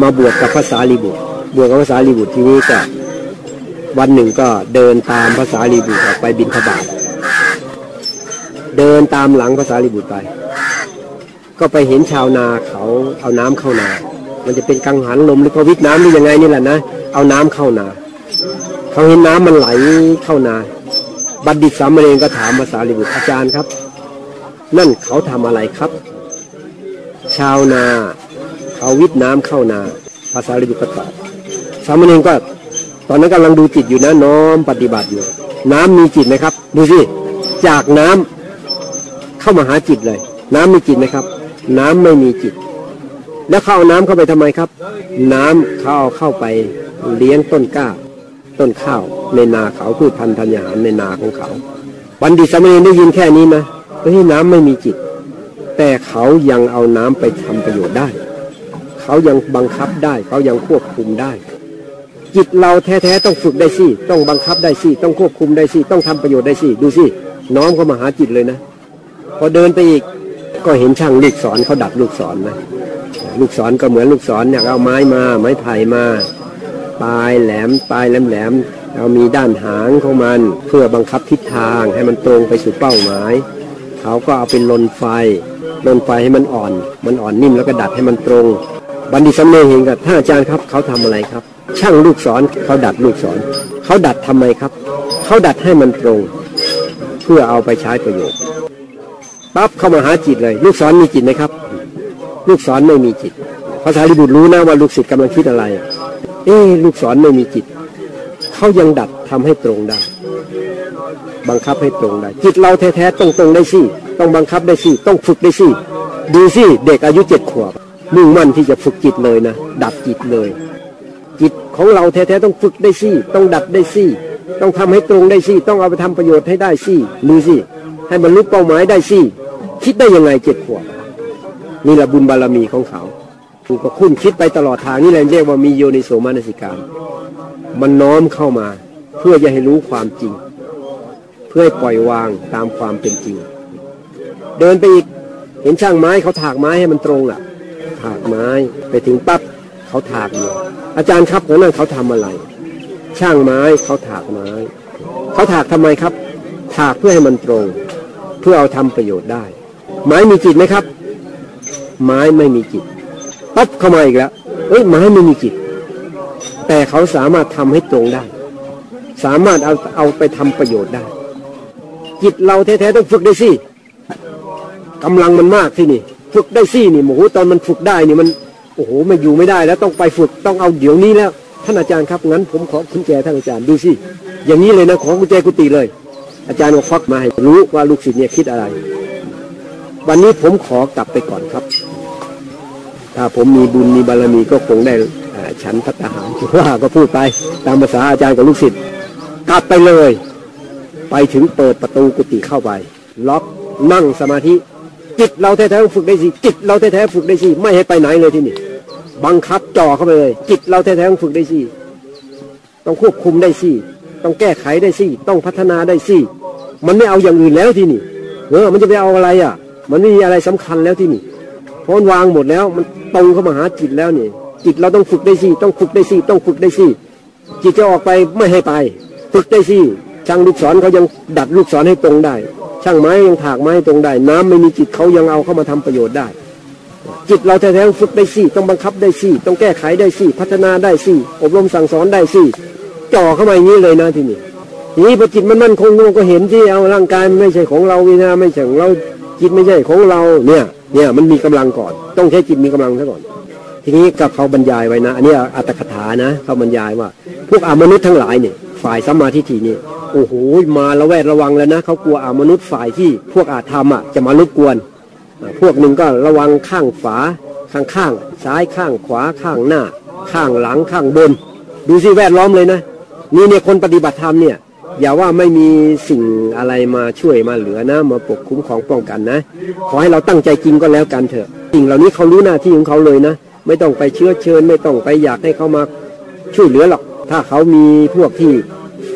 มาบวชกับภาษาลีบุตรบวชกับภาษาลีบุตรทีนี้ก็ วันหนึ่งก็เดินตามภาษาลีบุตรออกไปบินทบาทเดินตามหลังภาษาลีบุตรไป ก็ไปเห็นชาวนาเขาเอาน้ำเข้านา มันจะเป็นกังหันลมหรือเขาวิทน้ำหรือยังไงนี่แหละนะ เอาน้ำเข้านา เขาเห็นน้ำมันไหลเข้านา บัณฑิตสามเณรก็ถามภาษาลีบุตรอาจารย์ครับ นั่นเขาทำอะไรครับ ชาวนาเขาวิทน้ำเข้านา ภาษาลิบุตรก็ตอบสามเณรก็ ตอนนั้นกำลังดูจิตอยู่นะน้อมปฏิบัติอยู่ น้ำมีจิตไหมครับ ดูสิจากน้ำเข้ามาหาจิตเลย น้ำมีจิตไหมครับ น้ำไม่มีจิต แล้วเขาเอาน้ำเข้าไปทำไมครับ น้ำเขาเอาเข้าไปเลี้ยงต้นกล้า ต้นข้าวในนาเขาพืชพันธุ์ธัญญาหารในนาของเขาบัณฑิตสมเณรได้ยินแค่นี้นะเฮ้ยน้ำไม่มีจิต แต่เขายังเอาน้ำไปทำประโยชน์ได้ เขายังบังคับได้ เขายังควบคุมได้ จิตเราแท้ๆต้องฝึกได้สิต้องบังคับได้สิต้องควบคุมได้สิต้องทำประโยชน์ได้สิดูสิน้อมเข้ามาหาจิตเลยนะ พอเดินไปอีกก็เห็นช่างลูกศรเขาดัดลูกศรนะลูกศรก็เหมือนลูกศรเนี่ยเอาไม้มาไม้ไผ่มาปลายแหลมปลายแหลมแหลมๆเรามีด้านหางของมันเพื่อบังคับทิศทางให้มันตรงไปสู่เป้าหมายเขาก็เอาเป็นลนไฟลนไฟให้มันอ่อน มันอ่อนนิ่มแล้วก็ดัดให้มันตรง บัณฑิตสำเนเห็นกับท่านอาจารย์ครับเขาทำอะไรครับ ช่างลูกศรเขาดัดลูกศรเขาดัดทำไมครับ เขาดัดให้มันตรง เพื่อเอาไปใช้ประโยชน์ปั๊บเข้ามาหาจิตเลย ลูกศรมีจิตไหมครับ ลูกศรไม่มีจิตภาษาลิบุตรรู้นะว่าลูกศิษย์กำลังคิดอะไร เอ๊ลูกศรไม่มีจิตเขายังดัดทำให้ตรงได้ บังคับให้ตรงได้ จิตเราแท้ๆต้องตรงได้สิต้องบังคับได้สิต้องฝึกได้สิดูสิเด็กอายุเจ็ดขวบมุ่งมั่นที่จะฝึกจิตเลยนะดัดจิตเลย ของเราแท้ๆต้องฝึกได้สิต้องดัดได้สิต้องทำให้ตรงได้สิต้องเอาไปทำประโยชน์ให้ได้สิดูสิให้บรรลุเป้าหมายได้สิคิดได้ยังไงเจ็ดขวบนี่แหละบุญบารมีของเขาคุณก็คุ้นคิดไปตลอดทางนี่แหละเรียกว่ามีโยนิโสมานสิการ มันน้อมเข้ามาเพื่อจะให้รู้ความจริง เพื่อปล่อยวางตามความเป็นจริง เดินไปอีกเห็นช่างไม้เขาถากไม้ให้มันตรงอะถากไม้ไปถึงปั๊บ เขาถากอยู่อาจารย์ครับของนั่นเขาทำอะไร ช่างไม้เขาถากไม้ เขาถากทำไมครับ ถากเพื่อให้มันตรง เพื่อเอาทำประโยชน์ได้ ไม้มีจิตไหมครับ ไม้ไม่มีจิตปั๊บเข้ามาอีกแล้วเอ้ยไม้ไม่มีจิต แต่เขาสามารถทำให้ตรงได้ สามารถเอาเอาไปทำประโยชน์ได้ จิตเราแท้ๆต้องฝึกได้สิกำลังมันมากที่นี่ ฝึกได้สินี่โอ้โหตอนมันฝึกได้นี่มัน โอ้โหไม่อยู่ไม่ได้แล้วต้องไปฝึกต้องเอาเดี๋ยวนี้แล้ว ท่านอาจารย์ครับงั้นผมขอกุญแจท่านอาจารย์ดูสิอย่างนี้เลยนะขอกุญแจกุฏิเลย อาจารย์ก็ควักมาให้รู้ว่าลูกศิษย์เนี่ยคิดอะไร วันนี้ผมขอกลับไปก่อนครับ ถ้าผมมีบุญมีบารมีก็คงได้ฉันพัฒหารว่าก็พูดไปตามภาษาอาจารย์กับลูกศิษย์กลับไปเลย ไปถึงเปิดประตูกุฏิเข้าไป ล็อกนั่งสมาธิ จิตเราแท้ๆฝึกได้สิจิตเราแท้ๆฝึกได้สิไม่ให้ไปไหนเลยที่นี่บังคับจ่อเข้าไปเลย จิตเราแท้ๆฝึกได้สิต้องควบคุมได้สิต้องแก้ไขได้สิต้องพัฒนาได้สิมันไม่เอาอย่างอื่นแล้วที่นี่เออมันจะไปเอาอะไรอะ มันไม่มีอะไรสำคัญแล้วที่นี่เพราะมันวางหมดแล้ว มันตรงเข้ามาหาจิตแล้วนี่จิตเราต้องฝึกได้สิต้องฝึกได้สิต้องฝึกได้สิจิตจะออกไปไม่ให้ไป ฝึกได้สิช่างลูกศรเขายังดัดลูกศรให้ตรงได้ ช่างไม้ยังถากไม้ตรงได้ น้ำไม่มีจิตเขายังเอาเข้ามาทำประโยชน์ได้ จิตเราแท้ๆฝึกได้สิต้องบังคับได้สิต้องแก้ไขได้สิพัฒนาได้สิอบรมสั่งสอนได้สิจ่อเข้ามาอย่างนี้เลยนะที่นี่ทีนี้พอจิตมันมั่นคงเราก็เห็นที่เอาร่างกายไม่ใช่ของเราวิญญาไม่ใช่ของเราจิตไม่ใช่ของเราเนี่ยเนี่ยมันมีกำลังก่อน ต้องใช้จิตมีกำลังซะก่อน ทีนี้กับเขาบรรยายไว้นะ อันนี้อัตถกถานะเขาบรรยายว่า พวกอมนุษย์ทั้งหลายเนี่ย ฝ่ายสัมมาทิฏฐินี่โอ้โหมาระแวดระวังแล้วนะเขากลัวอามนุษย์ฝ่ายที่พวกอาธรรมอะจะมารบกวน พวกหนึ่งก็ระวังข้างฝาข้างข้างซ้ายข้างขวาข้างหน้า ข้างหลังข้างบน ดูสิแวดล้อมเลยนะนี่เนี่ยคนปฏิบัติธรรมเนี่ยอย่าว่าไม่มีสิ่งอะไรมาช่วยมาเหลือนะ มาปกคุ้มของป้องกันนะ ขอให้เราตั้งใจจริงก็แล้วกันเถอะสิ่งเหล่านี้เขารู้หน้าที่ของเขาเลยนะ ไม่ต้องไปเชื้อเชิญ ไม่ต้องไปอยากให้เขามาช่วยเหลือหรอก ถ้าเขามีพวกที่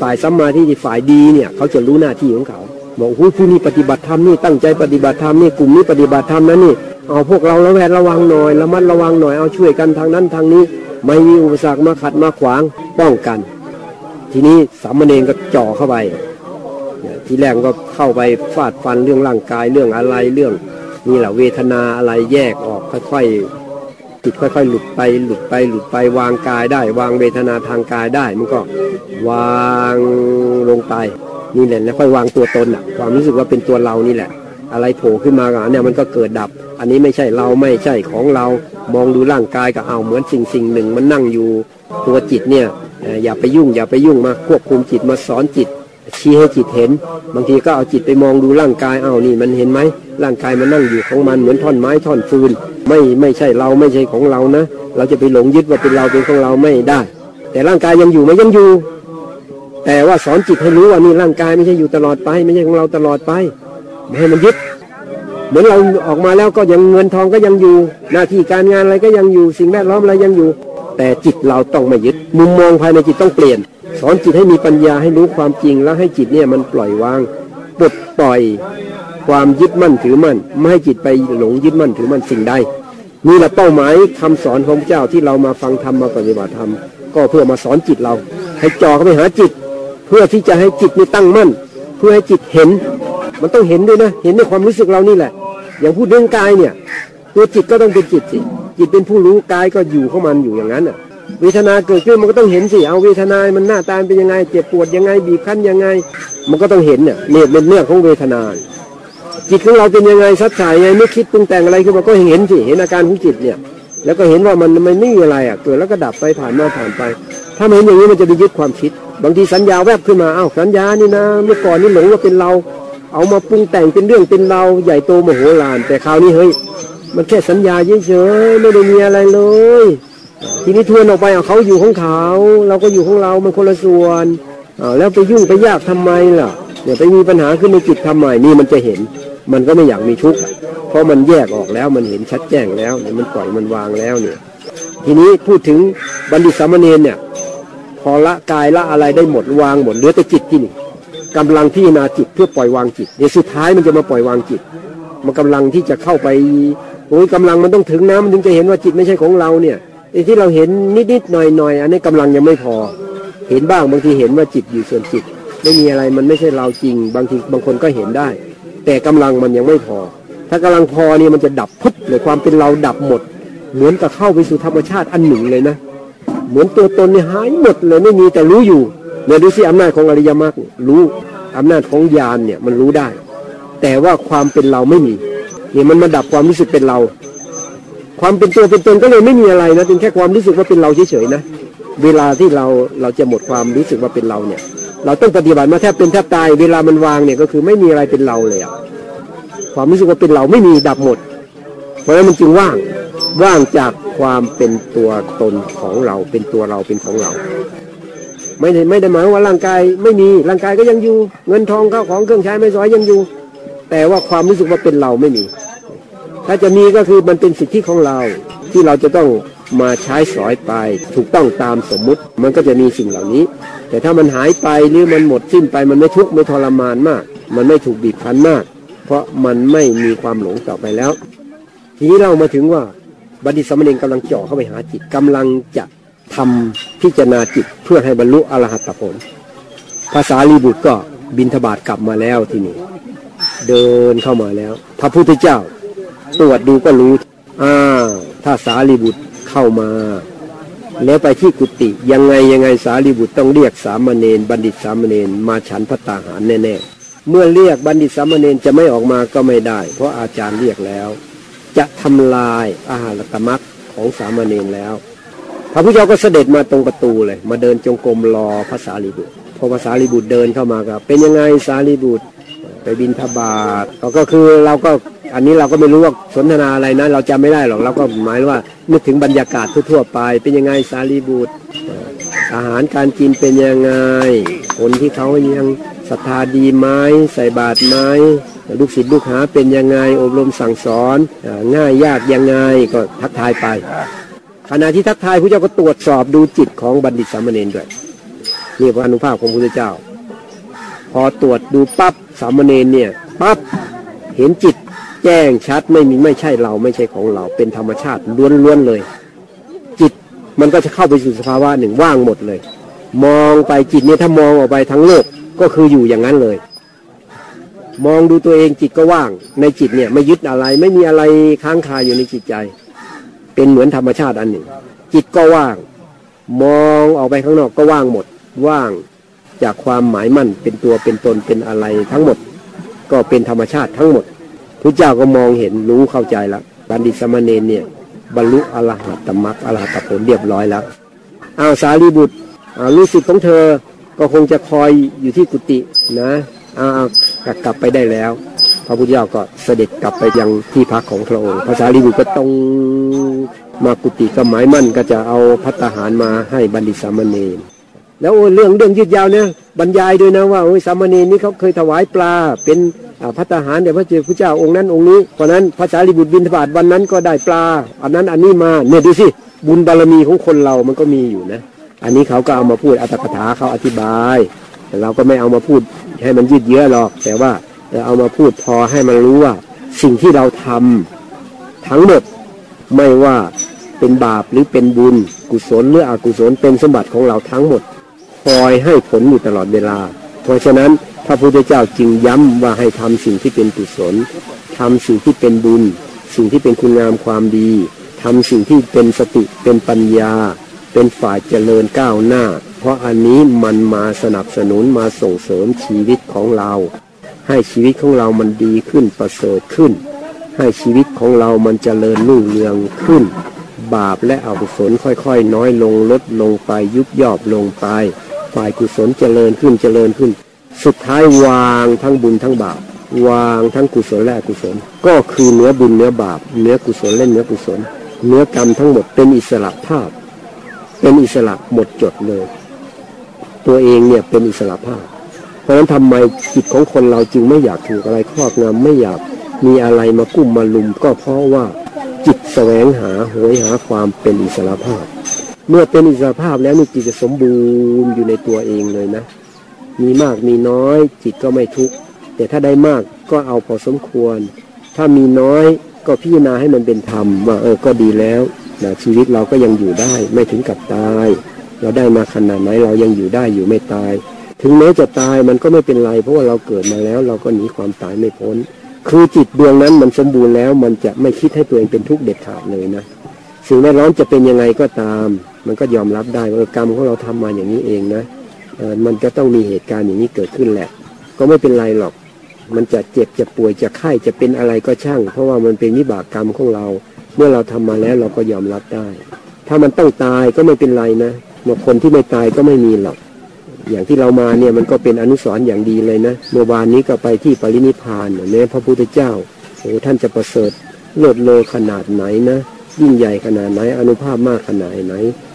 ฝ่ายสัมมาที่ฝ่ายดีเนี่ย เขาจะรู้หน้าที่ของเขาบอกหูผู้นี้ปฏิบัติธรรมนี่ตั้งใจปฏิบัติธรรมนี่กลุ่มนี้ปฏิบัติธรรมนะนี่เอาพวกเราระแวดระวังหน่อยระมัดระวังหน่อยเอาช่วยกันทางนั้นทางนี้ ไม่มีอุปสรรคมาขัดมาขวางป้องกัน ทีนี้สามเณรก็จ่อเข้าไปทีแรกก็เข้าไปฟาดฟันเรื่องร่างกายเรื่องอะไรเรื่องนี่แหละเวทนาอะไรแยกออกค่อยๆ จิตค่อยๆ หลุดไปหลุดไปหลุดไปวางกายได้ วางเวทนาทางกายได้ มันก็วางลงไปนี่แหละแล้วค่อยวางตัวตนอะความรู้สึกว่าเป็นตัวเรานี่แหละ อะไรโผล่ขึ้นมาเนี่ยมันก็เกิดดับ อันนี้ไม่ใช่เราไม่ใช่ของเรามองดูร่างกายก็เอาเหมือนสิ่งสิ่งหนึ่งมันนั่งอยู่ตัวจิตเนี่ยเอ่ออย่าไปยุ่งอย่าไปยุ่งมาควบคุมจิตมาสอนจิตชี้ให้จิตเห็น บางทีก็เอาจิตไปมองดูร่างกายเอานี่มันเห็นไหมร่างกายมันนั่งอยู่ของมันเหมือนท่อนไม้ท่อนฟืน ไม่ไม่ใช่เราไม่ใช่ของเรานะ เราจะไปหลงยึดว่าเป็นเราเป็นของเราไม่ได้ แต่ร่างกายยังอยู่ไหมยังอยู่ แต่ว่าสอนจิตให้รู้ว่านี่ร่างกายไม่ใช่อยู่ตลอดไป ไม่ใช่ของเราตลอดไปไม่ให้มันยึดเหมือนเราออกมาแล้วก็ยังเงินทองก็ยังอยู่ หน้าที่การงานอะไรก็ยังอยู่ สิ่งแวดล้อมอะไรยังอยู่ แต่จิตเราต้องไม่ยึด มุมมองภายในจิตต้องเปลี่ยน สอนจิตให้มีปัญญาให้รู้ความจริงแล้วให้จิตเนี่ยมันปล่อยวางปลดปล่อย ความยึดมั่นถือมั่น ไม่ให้จิตไปหลงยึดมั่นถือมั่นสิ่งใดนี่แหละเป้าหมายคำสอนของพระเจ้าที่เรามาฟังธรรมมาปฏิบัติธรรมก็เพื่อมาสอนจิตเรา ให้จ่อเข้าไปหาจิต เพื่อที่จะให้จิตนี่ตั้งมั่น เพื่อให้จิตเห็น มันต้องเห็นด้วยนะ เห็นในความรู้สึกเรานี่แหละ อย่างพูดเรื่องกายเนี่ย ตัวจิตก็ต้องเป็นจิตสิจิตเป็นผู้รู้กายก็อยู่ของมันอยู่อย่างนั้นอะเวทนาเกิดขึ้นมันก็ต้องเห็นสิเอาเวทนา มันหน้าตาเป็นยังไง เจ็บปวดยังไงบีบคั้นยังไง มันก็ต้องเห็นเนี่ยเนี่ยเป็นเรื่องของเวทนา จิตของเราเป็นยังไงสัดสายยังไงไม่คิดปรุงแต่งอะไรขึ้นมาก็เห็นสิเห็นอาการของจิตเนี่ย แล้วก็เห็นว่ามันมันไม่มีอะไรอะเกิดแล้วก็ดับไปผ่านมาผ่านไป ถ้ามันเห็นอย่างนี้มันจะไปยึดความคิด บางทีสัญญาแวบขึ้นมาอ้าวสัญญานี่นะเมื่อก่อนนี่หลงว่าเป็นเรา เอามาปรุงแต่งเป็นเรื่องเป็นเราใหญ่โตมโหฬาร แต่คราวนี้เฮ้ยมันแค่สัญญาเฉยๆไม่ได้มีอะไรเลย ทีนี้ทวนออกไปเอาเขาอยู่ของเขา เราก็อยู่ของเรามันคนละส่วนอ้าแล้วไปยุ่งไปยากทำไมล่ะเนี่ยไปมีปัญหาขึ้นในจิตทำไมนี่มันจะเห็น มันก็ไม่อยากมีทุกข์เพราะมันแยกออกแล้วมันเห็นชัดแจ้งแล้วเนี่ยมันปล่อยมันวางแล้วเนี่ยทีนี้พูดถึงบัณฑิตสามเณรเนี่ย พอละกายละอะไรได้หมดวางหมดเหลือแต่จิตที่นี่กำลังพิจารณาจิตเพื่อปล่อยวางจิตเดี๋ยวสุดท้ายมันจะมาปล่อยวางจิต มันกำลังที่จะเข้าไปโอ้ยกำลังมันต้องถึงนะมันถึงจะเห็นว่าจิตไม่ใช่ของเราเนี่ยไอ้ที่เราเห็นนิดๆหน่อยๆอันนี้กำลังยังไม่พอ เห็นบ้างบางทีเห็นว่าจิตอยู่ส่วนจิต ไม่มีอะไรมันไม่ใช่เราจริง บางทีบางคนก็เห็นได้ แต่กำลังมันยังไม่พอ ถ้ากำลังพอเนี่ยมันจะดับพุทเลยความเป็นเราดับหมด เหมือนกับเข้าไปสู่ธรรมชาติอันหนึ่งเลยนะ เหมือนตัวตนเนี่ยหายหมดเลยไม่มีแต่รู้อยู่เนี่ยดูสิอำนาจของอริยมรรครู้อำนาจของญาณเนี่ยมันรู้ได้ แต่ว่าความเป็นเราไม่มีเนี่ยมันมาดับความรู้สึกเป็นเรา ความเป็นตัวเป็นตนก็เลยไม่มีอะไรนะเป็นแค่ความรู้สึกว่าเป็นเราเฉยๆนะ เวลาที่เราเราจะหมดความรู้สึกว่าเป็นเราเนี่ย เราต้องปฏิบัติมาแทบเป็นแทบตาย เวลามันวางเนี่ยก็คือไม่มีอะไรเป็นเราเลยอะความรู้สึกว่าเป็นเราไม่มีดับหมด เพราะฉะนั้นมันจึงว่างว่างจากความเป็นตัวตนของเราเป็นตัวเราเป็นของเรา ไม่ได้ไม่ได้หมายว่าร่างกายไม่มีร่างกายก็ยังอยู่ เงินทองข้าวของเครื่องใช้ไม่สอยยังอยู่ แต่ว่าความรู้สึกว่าเป็นเราไม่มี ถ้าจะมีก็คือมันเป็นสิทธิของเราที่เราจะต้องมาใช้สอยไป ถูกต้องตามสมมุติ มันก็จะมีสิ่งเหล่านี้ แต่ถ้ามันหายไปหรือมันหมดสิ้นไปมันไม่ทุกข์ไม่ทรมานมาก มันไม่ถูกบีบคั้นมาก เพราะมันไม่มีความหลงต่อไปแล้ว ทีนี้เรามาถึงว่าบัณฑิตสมเณรกำลังเจาะเข้าไปหาจิตกำลังจะทำพิจารณาจิตเพื่อให้บรรลุอรหัตผล ภาษาลีบุตรก็บินทบาทกลับมาแล้วที่นี่เดินเข้ามาแล้ว พระพุทธเจ้า ตรวจดูก็รู้อ่าถ้าสารีบุตรเข้ามา แล้วไปที่กุฏิยังไงยังไงสารีบุตรต้องเรียกสามเณรบัณฑิตสามเณรมาฉันพระตาหารแน่ๆ เมื่อเรียกบัณฑิตสามเณรจะไม่ออกมาก็ไม่ได้ เพราะอาจารย์เรียกแล้ว จะทำลายอาหารตมักของสามเณรแล้ว พระพุทธเจ้าก็เสด็จมาตรงประตูเลย มาเดินจงกรมรอพระสารีบุตรพอพระสารีบุตรเดินเข้ามาก็เป็นยังไงสารีบุตร ไปบินทบาทก็คือเราก็อันนี้เราก็ไม่รู้ว่าสนทนาอะไรนะ เราจำไม่ได้หรอกเราก็หมายว่านึกถึงบรรยากาศทั่วๆไป เป็นยังไงสารีบุตร อาหารการกินเป็นยังไง คนที่เขายังศรัทธาดีไหมใส่บาตรไหมลูกศิษย์ลูกหาเป็นยังไงอบรมสั่งสอนอง่ายยากยังไงก็ทักทายไปขณะที่ทักทายพระเจ้าก็ตรวจสอบดูจิตของบัณฑิตสามเณรด้วยนี่พระอนุภาพของพระเจ้า พอตรวจดูปั๊บ สามเณรเนี่ยปั๊บเห็นจิตแจ้งชัดไม่มีไม่ใช่เราไม่ใช่ของเราเป็นธรรมชาติล้วนๆเลย จิตมันก็จะเข้าไปสู่สภาวะหนึ่งว่างหมดเลย มองไปจิตเนี่ยถ้ามองออกไปทั้งโลกก็คืออยู่อย่างนั้นเลย มองดูตัวเองจิตก็ว่าง ในจิตเนี่ยไม่ยึดอะไรไม่มีอะไรค้างคาอยู่ในจิตใจ เป็นเหมือนธรรมชาติอันหนึ่ง จิตก็ว่าง มองออกไปข้างนอกก็ว่างหมด ว่าง จากความหมายมั่นเป็นตัวเป็นตนเป็นอะไรทั้งหมด ก็เป็นธรรมชาติทั้งหมดพระเจ้าก็มองเห็นรู้เข้าใจแล้วบัณฑิตสามเณรเนี่ยบรรลุอรหัตมรรคอรหัตผลเรียบร้อยแล้วอาสารีบุตรอ้าลูกศิษย์ของเธอก็คงจะคอยอยู่ที่กุฏินะอ้ากลับกลับไปได้แล้ว พระพุทธเจ้าก็เสด็จกลับไปยังที่พักของพระองค์พระสารีบุตรก็ตรงมากุฏิก็หมายมั่นก็จะเอาพัตตาหารมาให้บัณฑิตสามเณร แล้วเรื่องเรื่องยืดยาวเนี่ยบรรยายด้วยนะว่าโอ้ยสามเณรนี่เขาเคยถวายปลาเป็นพัตหารเดี๋ยวพระเจ้าพระเจ้าองค์นั้นองค์นี้เพราะนั้นพระสารีบุตรบินทบาทวันนั้นก็ได้ปลา อันนั้นอันนี้มาเนี่ยดูสิบุญบารมีของคนเรามันก็มีอยู่นะ อันนี้เขาก็เอามาพูดอัตถกถาเขาอธิบาย แต่เราก็ไม่เอามาพูดให้มันยืดเยื้อหรอก แต่ว่าเอามาพูดพอให้มันรู้ว่า สิ่งที่เราทำทั้งหมดไม่ว่าเป็นบาปหรือเป็นบุญกุศลหรืออกุศลเป็นสมบัติของเราทั้งหมด อยให้ผลอยู่ตลอดเวลา เพราะฉะนั้นพระพุทธเจ้าจึงย้ำว่าให้ทำสิ่งที่เป็นกุศลทำสิ่งที่เป็นบุญ สิ่งที่เป็นคุณงามความดีทำสิ่งที่เป็นสติเป็นปัญญา เป็นฝ่ายเจริญก้าวหน้า เพราะอันนี้มันมาสนับสนุนมาส่งเสริมชีวิตของเรา ให้ชีวิตของเรามันดีขึ้นประเสริฐขึ้น ให้ชีวิตของเรามันเจริญรุ่งเรืองขึ้น บาปและอกุศลค่อยๆ น้อยลงลดลงไปยุบย่อลงไป ฝ่ายกุศลเจริญขึ้นเจริญขึ้น สุดท้ายวางทั้งบุญทั้งบาปวางทั้งกุศลและอกุศล ก็คือเนื้อบุญเนื้อบาปเนื้อกุศลและเนื้อกุศล เนื้อกรรมทั้งหมดเป็นอิสระภาพ เป็นอิสระหมดจดเลย ตัวเองเนี่ยเป็นอิสระภาพ เพราะฉะนั้นทำไมจิตของคนเราจึงไม่อยากถูกอะไรครอบงำไม่อยากมีอะไรมากุ้มมาลุม ก็เพราะว่าจิตแสวงหาโหยหาความเป็นอิสระภาพ เมื่อเป็นอิสระภาพแล้วนี่จิตจะสมบูรณ์อยู่ในตัวเองเลยนะ มีมากมีน้อย จิตก็ไม่ทุกข์แต่ถ้าได้มากก็เอาพอสมควร ถ้ามีน้อยก็พิจารณาให้มันเป็นธรรมว่าเออก็ดีแล้วนะชีวิตเราก็ยังอยู่ได้ ไม่ถึงกับตาย เราได้มาขนาดไหนเรายังอยู่ได้อยู่ไม่ตาย ถึงแม้จะตายมันก็ไม่เป็นไร เพราะว่าเราเกิดมาแล้ว เราก็หนีความตายไม่พ้น คือจิตดวงนั้นมันสมบูรณ์แล้วมันจะไม่คิดให้ตัวเองเป็นทุกข์เด็ดขาดเลยนะ สิ่งแวดล้อมจะเป็นยังไงก็ตาม มันก็ยอมรับได้ว่ากรรมของเราทำมาอย่างนี้เองนะมันก็ต้องมีเหตุการณ์อย่างนี้เกิดขึ้นแหละ ก็ไม่เป็นไรหรอก มันจะเจ็บจะป่วยจะไข้จะเป็นอะไรก็ช่าง เพราะว่ามันเป็นวิบากกรรมของเรา เมื่อเราทำมาแล้วเราก็ยอมรับได้ ถ้ามันต้องตายก็ไม่เป็นไรนะบางคนที่ไม่ตายก็ไม่มีหรอกอย่างที่เรามาเนี่ยมันก็เป็นอนุสรณ์อย่างดีเลยนะเมื่อวานนี้ก็ไปที่ปรินิพานเนี่ยพระพุทธเจ้าโอ้ท่านจะประเสริฐเลิศเลอขนาดไหนนะ ยิ่งใหญ่ขนาดไหนอนุภาพมากขนาดไหน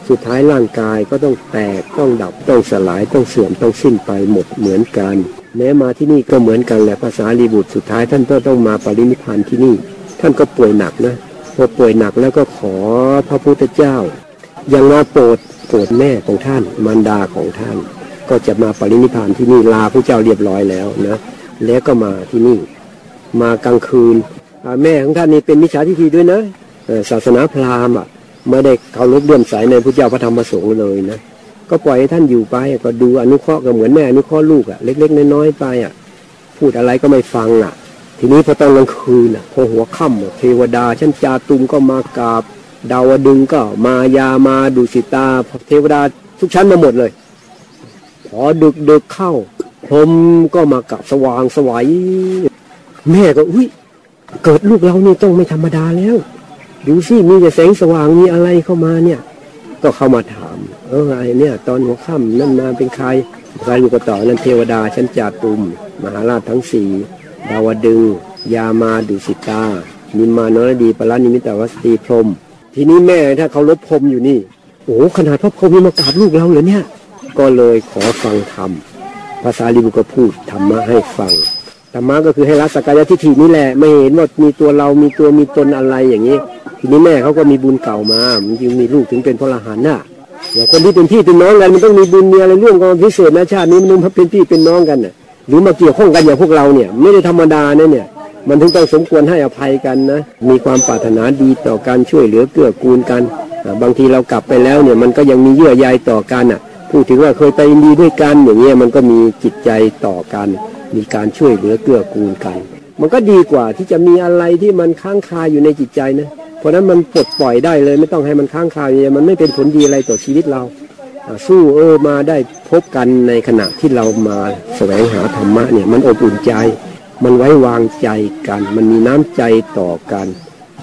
สุดท้ายร่างกายก็ต้องแตกต้องดับต้องสลายต้องเสื่อมต้องสิ้นไปหมดเหมือนกัน แม้มาที่นี่ก็เหมือนกันแหละภาษาลีบุตรสุดท้ายท่านก็ต้องมาปรินิพานที่นี่ ท่านก็ป่วยหนักนะพอป่วยหนักแล้วก็ขอพระพุทธเจ้ายังมาโปรดโปรดแม่ของท่านมารดาของท่าน ก็จะมาปรินิพานที่นี่ลาพระเจ้าเรียบร้อยแล้วนะแล้วก็มาที่นี่ มากลางคืนแม่ของท่านนี่เป็นมิจฉาทิฏฐิด้วยนะ ศาสนาพราหมณ์อะไม่ได้เคารพเลื่อมใสในพระเจ้าพระธรรมพระสงฆ์เลยนะก็ปล่อยให้ท่านอยู่ไปก็ดูอนุเคราะห์ก็เหมือนแม่อนุเคราะห์ลูกอะเล็ก ๆ น้อยๆไปอะพูดอะไรก็ไม่ฟังอะ ทีนี้พอตอนกลางคืนอะพอหัวค่ำเทวดาชั้นจาตุมก็มากราบ ดาวดึงก็มายามาดุสิตาเทวดาทุกชั้นมาหมดเลย พอดึกดึกเข้าพรมก็มากับสว่างสวัยแม่ก็อุ้ยเกิดลูกเรานี่ต้องไม่ธรรมดาแล้ว ดูสิมีแต่แสงสว่างมีอะไรเข้ามาเนี่ย ก็เข้ามาถาม เอออะไอเนี่ย ตอนหัวค่ำนั่นมาเป็นใครใครลูกก็ต่อนั่นเทวดาชั้นจาตุม มหาราชทั้งสี่ดาวดึง ยามาดุสิตา นิมานรดีปรานิมิตาวสตีพรม ทีนี้แม่ถ้าเขาลบพรมอยู่นี่โอ้โหขนาดพระพรหมยังมากราบลูกเราเหรอเนี่ย ก็เลยขอฟังธรรมภาษาลิบุก็พูดธรรมะให้ฟัง ธรรมะก็คือให้ละสักกายทิฏฐินี่แหละ ไม่เห็นว่ามีตัวเรามีตัวมีตนอะไรอย่างนี้ ทีนี้แม่เขาก็มีบุญเก่ามามันจึงมีลูกถึงเป็นพระอรหันต์น่ะอย่างคนที่เป็นพี่เป็นน้องกันมันต้องมีบุญมีอะไรร่วมกันพิเศษนะชาตินี้มันเป็นพี่เป็นน้องกันน่ะหรือมาเกี่ยวข้องกันอย่างพวกเราเนี่ย ไม่ได้ธรรมดานะเนี่ย มันถึงต้องสมควรให้อภัยกันนะมีความปรารถนาดีต่อการช่วยเหลือเกื้อกูลกันบางทีเรากลับไปแล้วเนี่ยมันก็ยังมีเยื่อใยต่อกันอะพูดถึงว่าเคยไปดีด้วยกันอย่างเงี้ยมันก็มีจิตใจต่อกัน มีการช่วยเหลือเกื้อกูลกัน มันก็ดีกว่าที่จะมีอะไรที่มันค้างคาอยู่ในจิตใจนะเพราะนั้นมันปลดปล่อยได้เลยไม่ต้องให้มันค้างคาอยู่เนี่ยมันไม่เป็นผลดีอะไรต่อชีวิตเราอ่าสู้เออมาได้พบกันในขณะที่เรามาแสวงหาธรรมะเนี่ยมันอบอุ่นใจ มันไว้วางใจกัน มันมีน้ำใจต่อกัน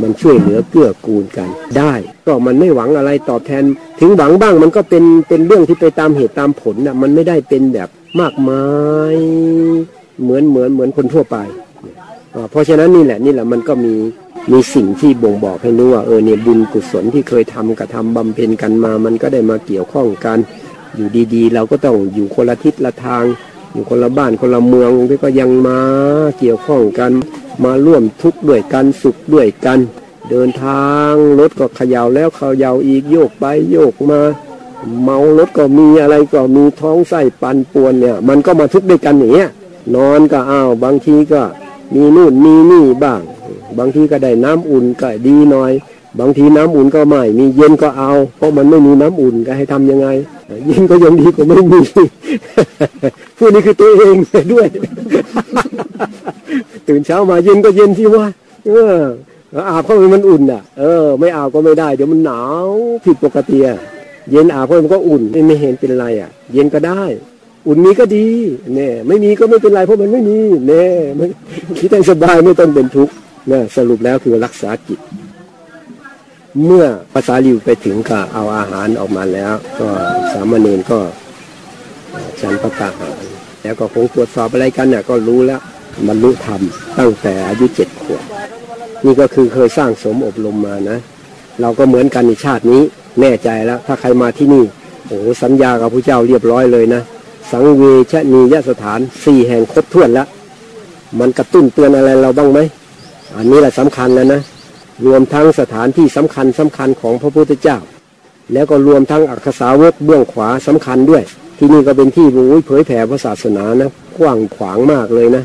มันช่วยเหลือเกื้อกูลกัน ได้ก็มันไม่หวังอะไรตอบแทน ถึงหวังบ้างมันก็เป็นเป็นเรื่องที่ไปตามเหตุตามผลนะมันไม่ได้เป็นแบบมากมาย เหมือนเหมือนเหมือนคนทั่วไป เพราะฉะนั้นนี่แหละนี่แหละมันก็มีมีสิ่งที่บ่งบอกให้รู้ว่าเออเนี่ยบุญกุศลที่เคยทำกับทำบำเพ็ญกันมา มันก็ได้มาเกี่ยวข้องกัน อยู่ดีๆ เราก็ต้องอยู่คนละทิศละทาง อยู่คนละบ้านคนละเมืองที่ก็ยังมาเกี่ยวข้องกันมาร่วมทุกข์ด้วยกันสุขด้วยกัน เดินทางรถก็ขย่าแล้วขย่าอีกโยกไปโยกมา เมารถก็มีอะไรก็มีท้องไส้ปันป่วนเนี่ย มันก็มาทุกข์ด้วยกันอย่างเงี้ย นอนก็อ้าวบางทีก็มีนู่นมีนี่บ้าง บางทีก็ได้น้ำอุ่นก็ดีหน่อย บางทีน้ำอุ่นก็ไม่ มีเย็นก็เอา เพราะมันไม่มีน้ำอุ่นก็ให้ทำยังไงเย็นก็ยังดีกว่าไม่มีผู้นี้คือตัวเองด้วย ตื่นเช้ามาเย็นก็เย็นที่ว่าเอออาบเข้าไปมันอุ่นอะ เออ ไม่อาบก็ไม่ได้ เดี๋ยวมันหนาวผิดปกติเย็นอาบเข้าไปมันก็อุ่นไม่เห็นเป็นไรอะ เย็นก็ได้ อุ่นมีก็ดีเน่ไม่มีก็ไม่เป็นไรเพราะมันไม่มีเน่ไม่คิดให้สบายไม่ต้องเป็นทุกข์เนี่ยสรุปแล้วคือรักษาจิต เมื่อภาษาลิวไปถึงก็เอาอาหารออกมาแล้ว ก็สามเณรก็ฉันพระตาหารแล้วก็คงตรวจสอบอะไรกันเนี่ยก็รู้แล้วบรรลุธรรมตั้งแต่อายุเจ็ดขวบนี่ก็คือเคยสร้างสมอบรมมานะ เราก็เหมือนกันในชาตินี้แน่ใจแล้ว ถ้าใครมาที่นี่โอ้สัญญากับพระเจ้าเรียบร้อยเลยนะ สังเวชนียสถานสี่แห่งครบถ้วนแล้ว มันกระตุ้นเตือนอะไรเราบ้างไหม อันนี้แหละสำคัญแล้วนะ รวมทั้งสถานที่สำคัญสำคัญของพระพุทธเจ้า แล้วก็รวมทั้งอักษาวกเบื้องขวาสำคัญด้วย ที่นี่ก็เป็นที่โอ้ยเผยแผ่พระศาสนานะกว้างขวางมากเลยนะ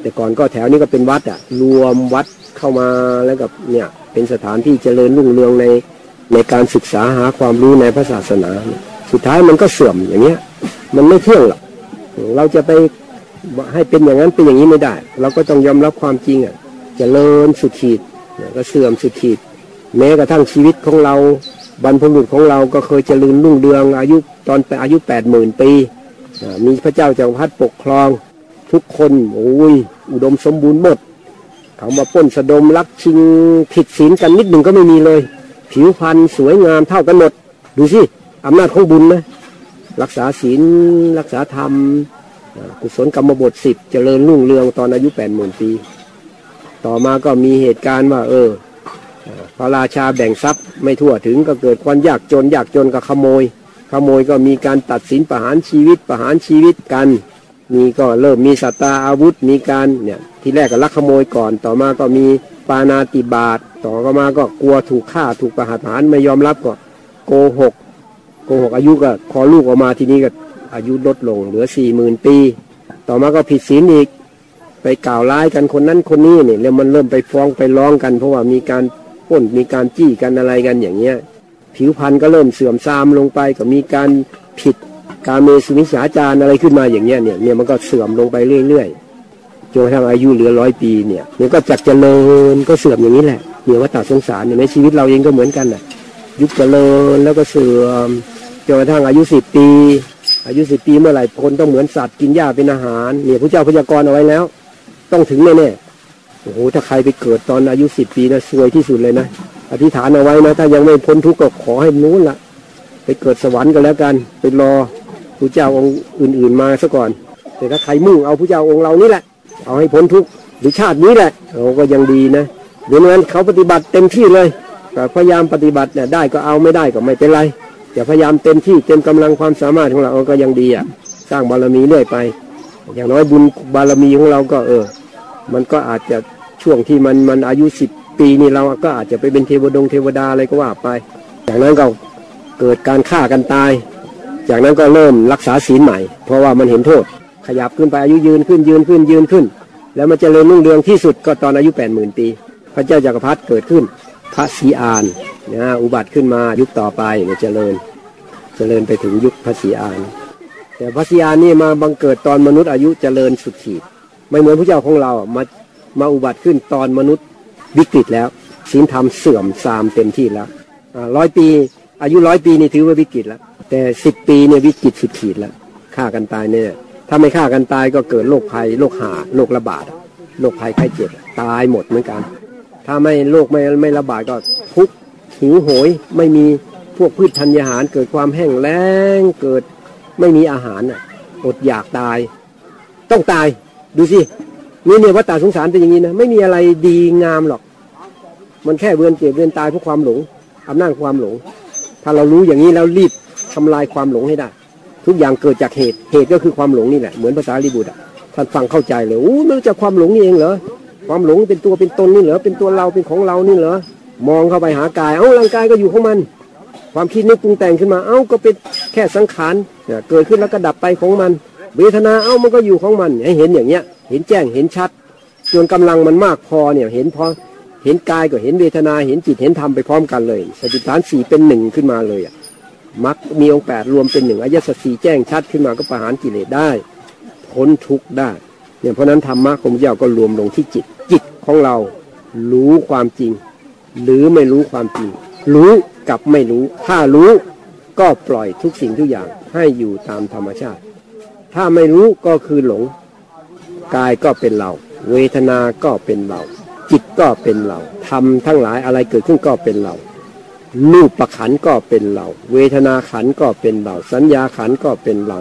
แต่ก่อนก็แถวนี้ก็เป็นวัดอะรวมวัดเข้ามาแล้วกับเนี่ยเป็นสถานที่เจริญรุ่งเรืองในในการศึกษาหาความรู้ในพระศาสนา สุดท้ายมันก็เสื่อมอย่างเงี้ย มันไม่เที่ยงหรอกเราจะไปให้เป็นอย่างนั้นเป็นอย่างนี้ไม่ได้ เราก็ต้องยอมรับความจริงอะจะเจริญสุดขีดก็เสื่อมสุดขีด แม้กระทั่งชีวิตของเราบรรพบุรุษของเราก็เคยเจริญรุ่งเรืองอายุตอนอายุแปดหมื่นปีมีพระเจ้าจักรพรรดิปกครอง ทุกคนโอ้ยอุดมสมบูรณ์หมดเขามาป้นสะดมลักชิงผิดศีลกันนิดหนึ่งก็ไม่มีเลย ผิวพรรณสวยงามเท่ากันหมดดูสิ อำนาจของบุญนะรักษาศีลรักษาธรรม กุศลกรรมบทสิบเจริญรุ่งเรืองตอนอายุแปดหมื่นปี ต่อมาก็มีเหตุการณ์ว่า เออพระราชาแบ่งทรัพย์ไม่ทั่วถึงก็เกิดความยากจนยากจนก็ขโมย ขโมยก็มีการตัดสินประหารชีวิตประหารชีวิตกัน มีก็เริ่มมีสัตตาอาวุธมีการเนี่ยที่แรกก็ลักขโมยก่อน ต่อมาก็มีปานาติบาตต่อมาก็กลัวถูกฆ่าถูกประหารไม่ยอมรับก็โกหก โกหกอายุก็ขอลูกออกมาทีนี้ก็อายุลดลงเหลือสี่หมื่นปี ต่อมาก็ผิดศีลอีก ไปกล่าวร้ายกันคนนั้นคนนี้เนี่ยแล้วมันเริ่มไปฟ้องไปร้องกัน เพราะว่ามีการป้นมีการจี้กันอะไรกันอย่างเงี้ย ผิวพรรณก็เริ่มเสื่อมทรามลงไปก็มีการผิดการเมสุนิสาจารอะไรขึ้นมาอย่างเงี้ยเนี่ยเนี่ยมันก็เสื่อมลงไปเรื่อยๆจนกระทั่งอายุเหลือร้อยปีเนี่ยมันก็จักเจริญก็เสื่อมอย่างนี้แหละเนี่ยว่าตาสงสารเนี่ยในชีวิตเราเองก็เหมือนกันแหละ ยุคเจริญแล้วก็เสื่อมจนกระทั่งอายุสิบปี อายุสิบปีเมื่อไหร่คนต้องเหมือนสัตว์กินหญ้าเป็นอาหารเนี่ยพระเจ้าพยากรณ์เอาไว้แล้ว ต้องถึงแน่ๆโอ้โหถ้าใครไปเกิดตอนอายุสิบปีนะซวยที่สุดเลยนะอธิษฐานเอาไว้นะ ถ้ายังไม่พ้นทุกข์ก็ขอให้นู้นละไปเกิดสวรรค์กันแล้วกันไปรอพระเจ้าองค์อื่น ๆมาซะก่อน แต่ถ้าใครมุ่งเอาพระเจ้าองค์เรานี่แหละ เอาให้พ้นทุกข์หรือชาตินี้แหละเราก็ยังดีนะเดี๋ยวนั้นเขาปฏิบัติเต็มที่เลย พยายามปฏิบัติเนี่ยได้ก็เอาไม่ได้ก็ไม่เป็นไรอย่าพยายามเต็มที่เต็มกำลังความสามารถของเราก็ยังดีอะสร้างบารมีเรื่อยไป อย่างน้อยบุญบารมีของเราก็เออ มันก็อาจจะช่วงที่มันมันอายุสิบปีนี่เราก็อาจจะไปเป็นเทวดงเทวดาอะไรก็ว่าไป จากนั้นก็เกิดการฆ่ากันตาย จากนั้นก็เริ่มรักษาศีลใหม่ เพราะว่ามันเห็นโทษ ขยับขึ้นไปอายุยืนขึ้นยืนขึ้นยืนขึ้น แล้วมันจะเริญรุ่งเรืองที่สุดก็ตอนอายุแปดหมื่นปี พระเจ้าจักรพรรดิเกิดขึ้น พระศรีอานนะอุบัติขึ้นมายุคต่อไปเนี่ยเจริญ เจริญไปถึงยุคพระศรีอาน แต่พระศรีอานนี่มาบังเกิดตอนมนุษย์อายุเจริญสุดขีดไม่เหมือนพระเจ้าของเรามามาอุบัติขึ้นตอนมนุษย์วิกฤตแล้วศีลธรรมเสื่อมทรามเต็มที่แล้วร้อยปี อายุร้อยปีนี่ถือว่าวิกฤตแล้ว แต่สิบปีเนี่ยวิกฤตสุดขีดแล้วฆ่ากันตายเนี่ยถ้าไม่ฆ่ากันตายก็เกิดโรคภัยโรคหาโรคระบาดโรคภัยไข้เจ็บตายหมดเหมือนกัน ถ้าไม่โรคไม่ไม่ระบาดก็ทุกหิวโหยไม่มีพวกพืชธัญญาหารเกิดความแห้งแล้งเกิดไม่มีอาหารอดอยากตาย ต้องตายดูสินี่เนี่ยวัฏฏะสงสารเป็นอย่างนี้นะไม่มีอะไรดีงามหรอก มันแค่เวียนเจ็บเวียนตายเพราะความหลงอำนาจความหลง ถ้าเรารู้อย่างนี้แล้วรีบทำลายความหลงให้ได้ ทุกอย่างเกิดจากเหตุเหตุก็คือความหลงนี่แหละเหมือนภาษาลิบุตรท่านฟังเข้าใจเลยโอ้ไม่รู้จักความหลงนี่เองเหรอ ความหลงเป็นตัวเป็นตนนี่เหรอเป็นตัวเราเป็นของเรานี่เหรอมองเข้าไปหากายเอ้าร่างกายก็อยู่ของมัน ความคิดนึกปรุงแต่งขึ้นมาเอ้าก็เป็นแค่สังขารเกิดขึ้นแล้วก็ดับไปของมัน เวทนาเอ้ามันก็อยู่ของมันให้เห็นอย่างเงี้ย เห็นแจ้งเห็นชัดจนกำลังมันมากพอเนี่ยเห็นพอเห็นกายก็เห็นเวทนาเห็นจิตเห็นธรรมไปพร้อมกันเลยสติปัฏฐานสี่เป็นหนึ่งขึ้นมาเลยอะมักมีองค์แปดรวมเป็นหนึ่งอายะสสีแจ้งชัดขึ้นมาก็ประหารกิเลสได้พ้นทุกข์ได้ เนี่ยเพราะนั้นธรรมะของพระเจ้าก็รวมลงที่จิต จิตของเรารู้ความจริง หรือไม่รู้ความจริง รู้กับไม่รู้ ถ้ารู้ก็ปล่อยทุกสิ่งทุกอย่างให้อยู่ตามธรรมชาติ ถ้าไม่รู้ก็คือหลง กายก็เป็นเรา เวทนาก็เป็นเรา จิตก็เป็นเราทำทั้งหลายอะไรเกิดขึ้นก็เป็นเรา รูปประขันก็เป็นเรา เวทนาขันก็เป็นเรา สัญญาขันก็เป็นเรา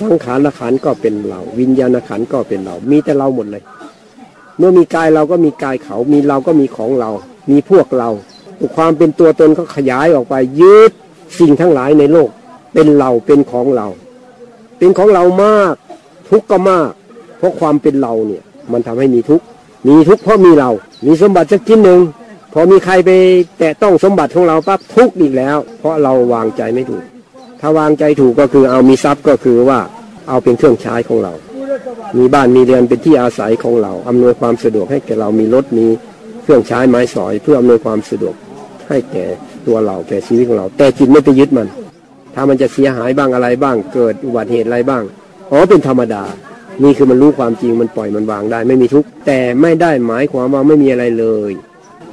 สังขารขันก็เป็นเรา วิญญาณขันก็เป็นเรา มีแต่เราหมดเลย เมื่อมีกายเราก็มีกายเขา มีเราก็มีของเรา มีพวกเราความเป็นตัวตนก็ขยายออกไปยึดสิ่งทั้งหลายในโลก เป็นเราเป็นของเรา เป็นของเรามาก ทุกข์ก็มาก เพราะความเป็นเราเนี่ย มันทำให้มีทุกข์มีทุกข์เพราะมีเรา มีสมบัติสักชิ้นหนึ่ง พอมีใครไปแตะต้องสมบัติของเราปั๊บทุกข์อีกแล้ว เพราะเราวางใจไม่ถูก ถ้าวางใจถูกก็คือเอามีทรัพย์ก็คือว่าเอาเป็นเครื่องใช้ของเรา มีบ้านมีเรือนเป็นที่อาศัยของเราอำนวยความสะดวกให้แก่เรามีรถมีเครื่องใช้ไม้สอย เพื่ออำนวยความสะดวกให้แก่ตัวเราแก่ชีวิตของเรา แต่จิตไม่ไปยึดมัน ถ้ามันจะเสียหายบ้างอะไรบ้าง เกิดอุบัติเหตุอะไรบ้างอ๋อเป็นธรรมดา นี่คือมันรู้ความจริงมันปล่อยมันวางได้ ไม่มีทุกข์แต่ไม่ได้หมายความว่าไม่มีอะไรเลย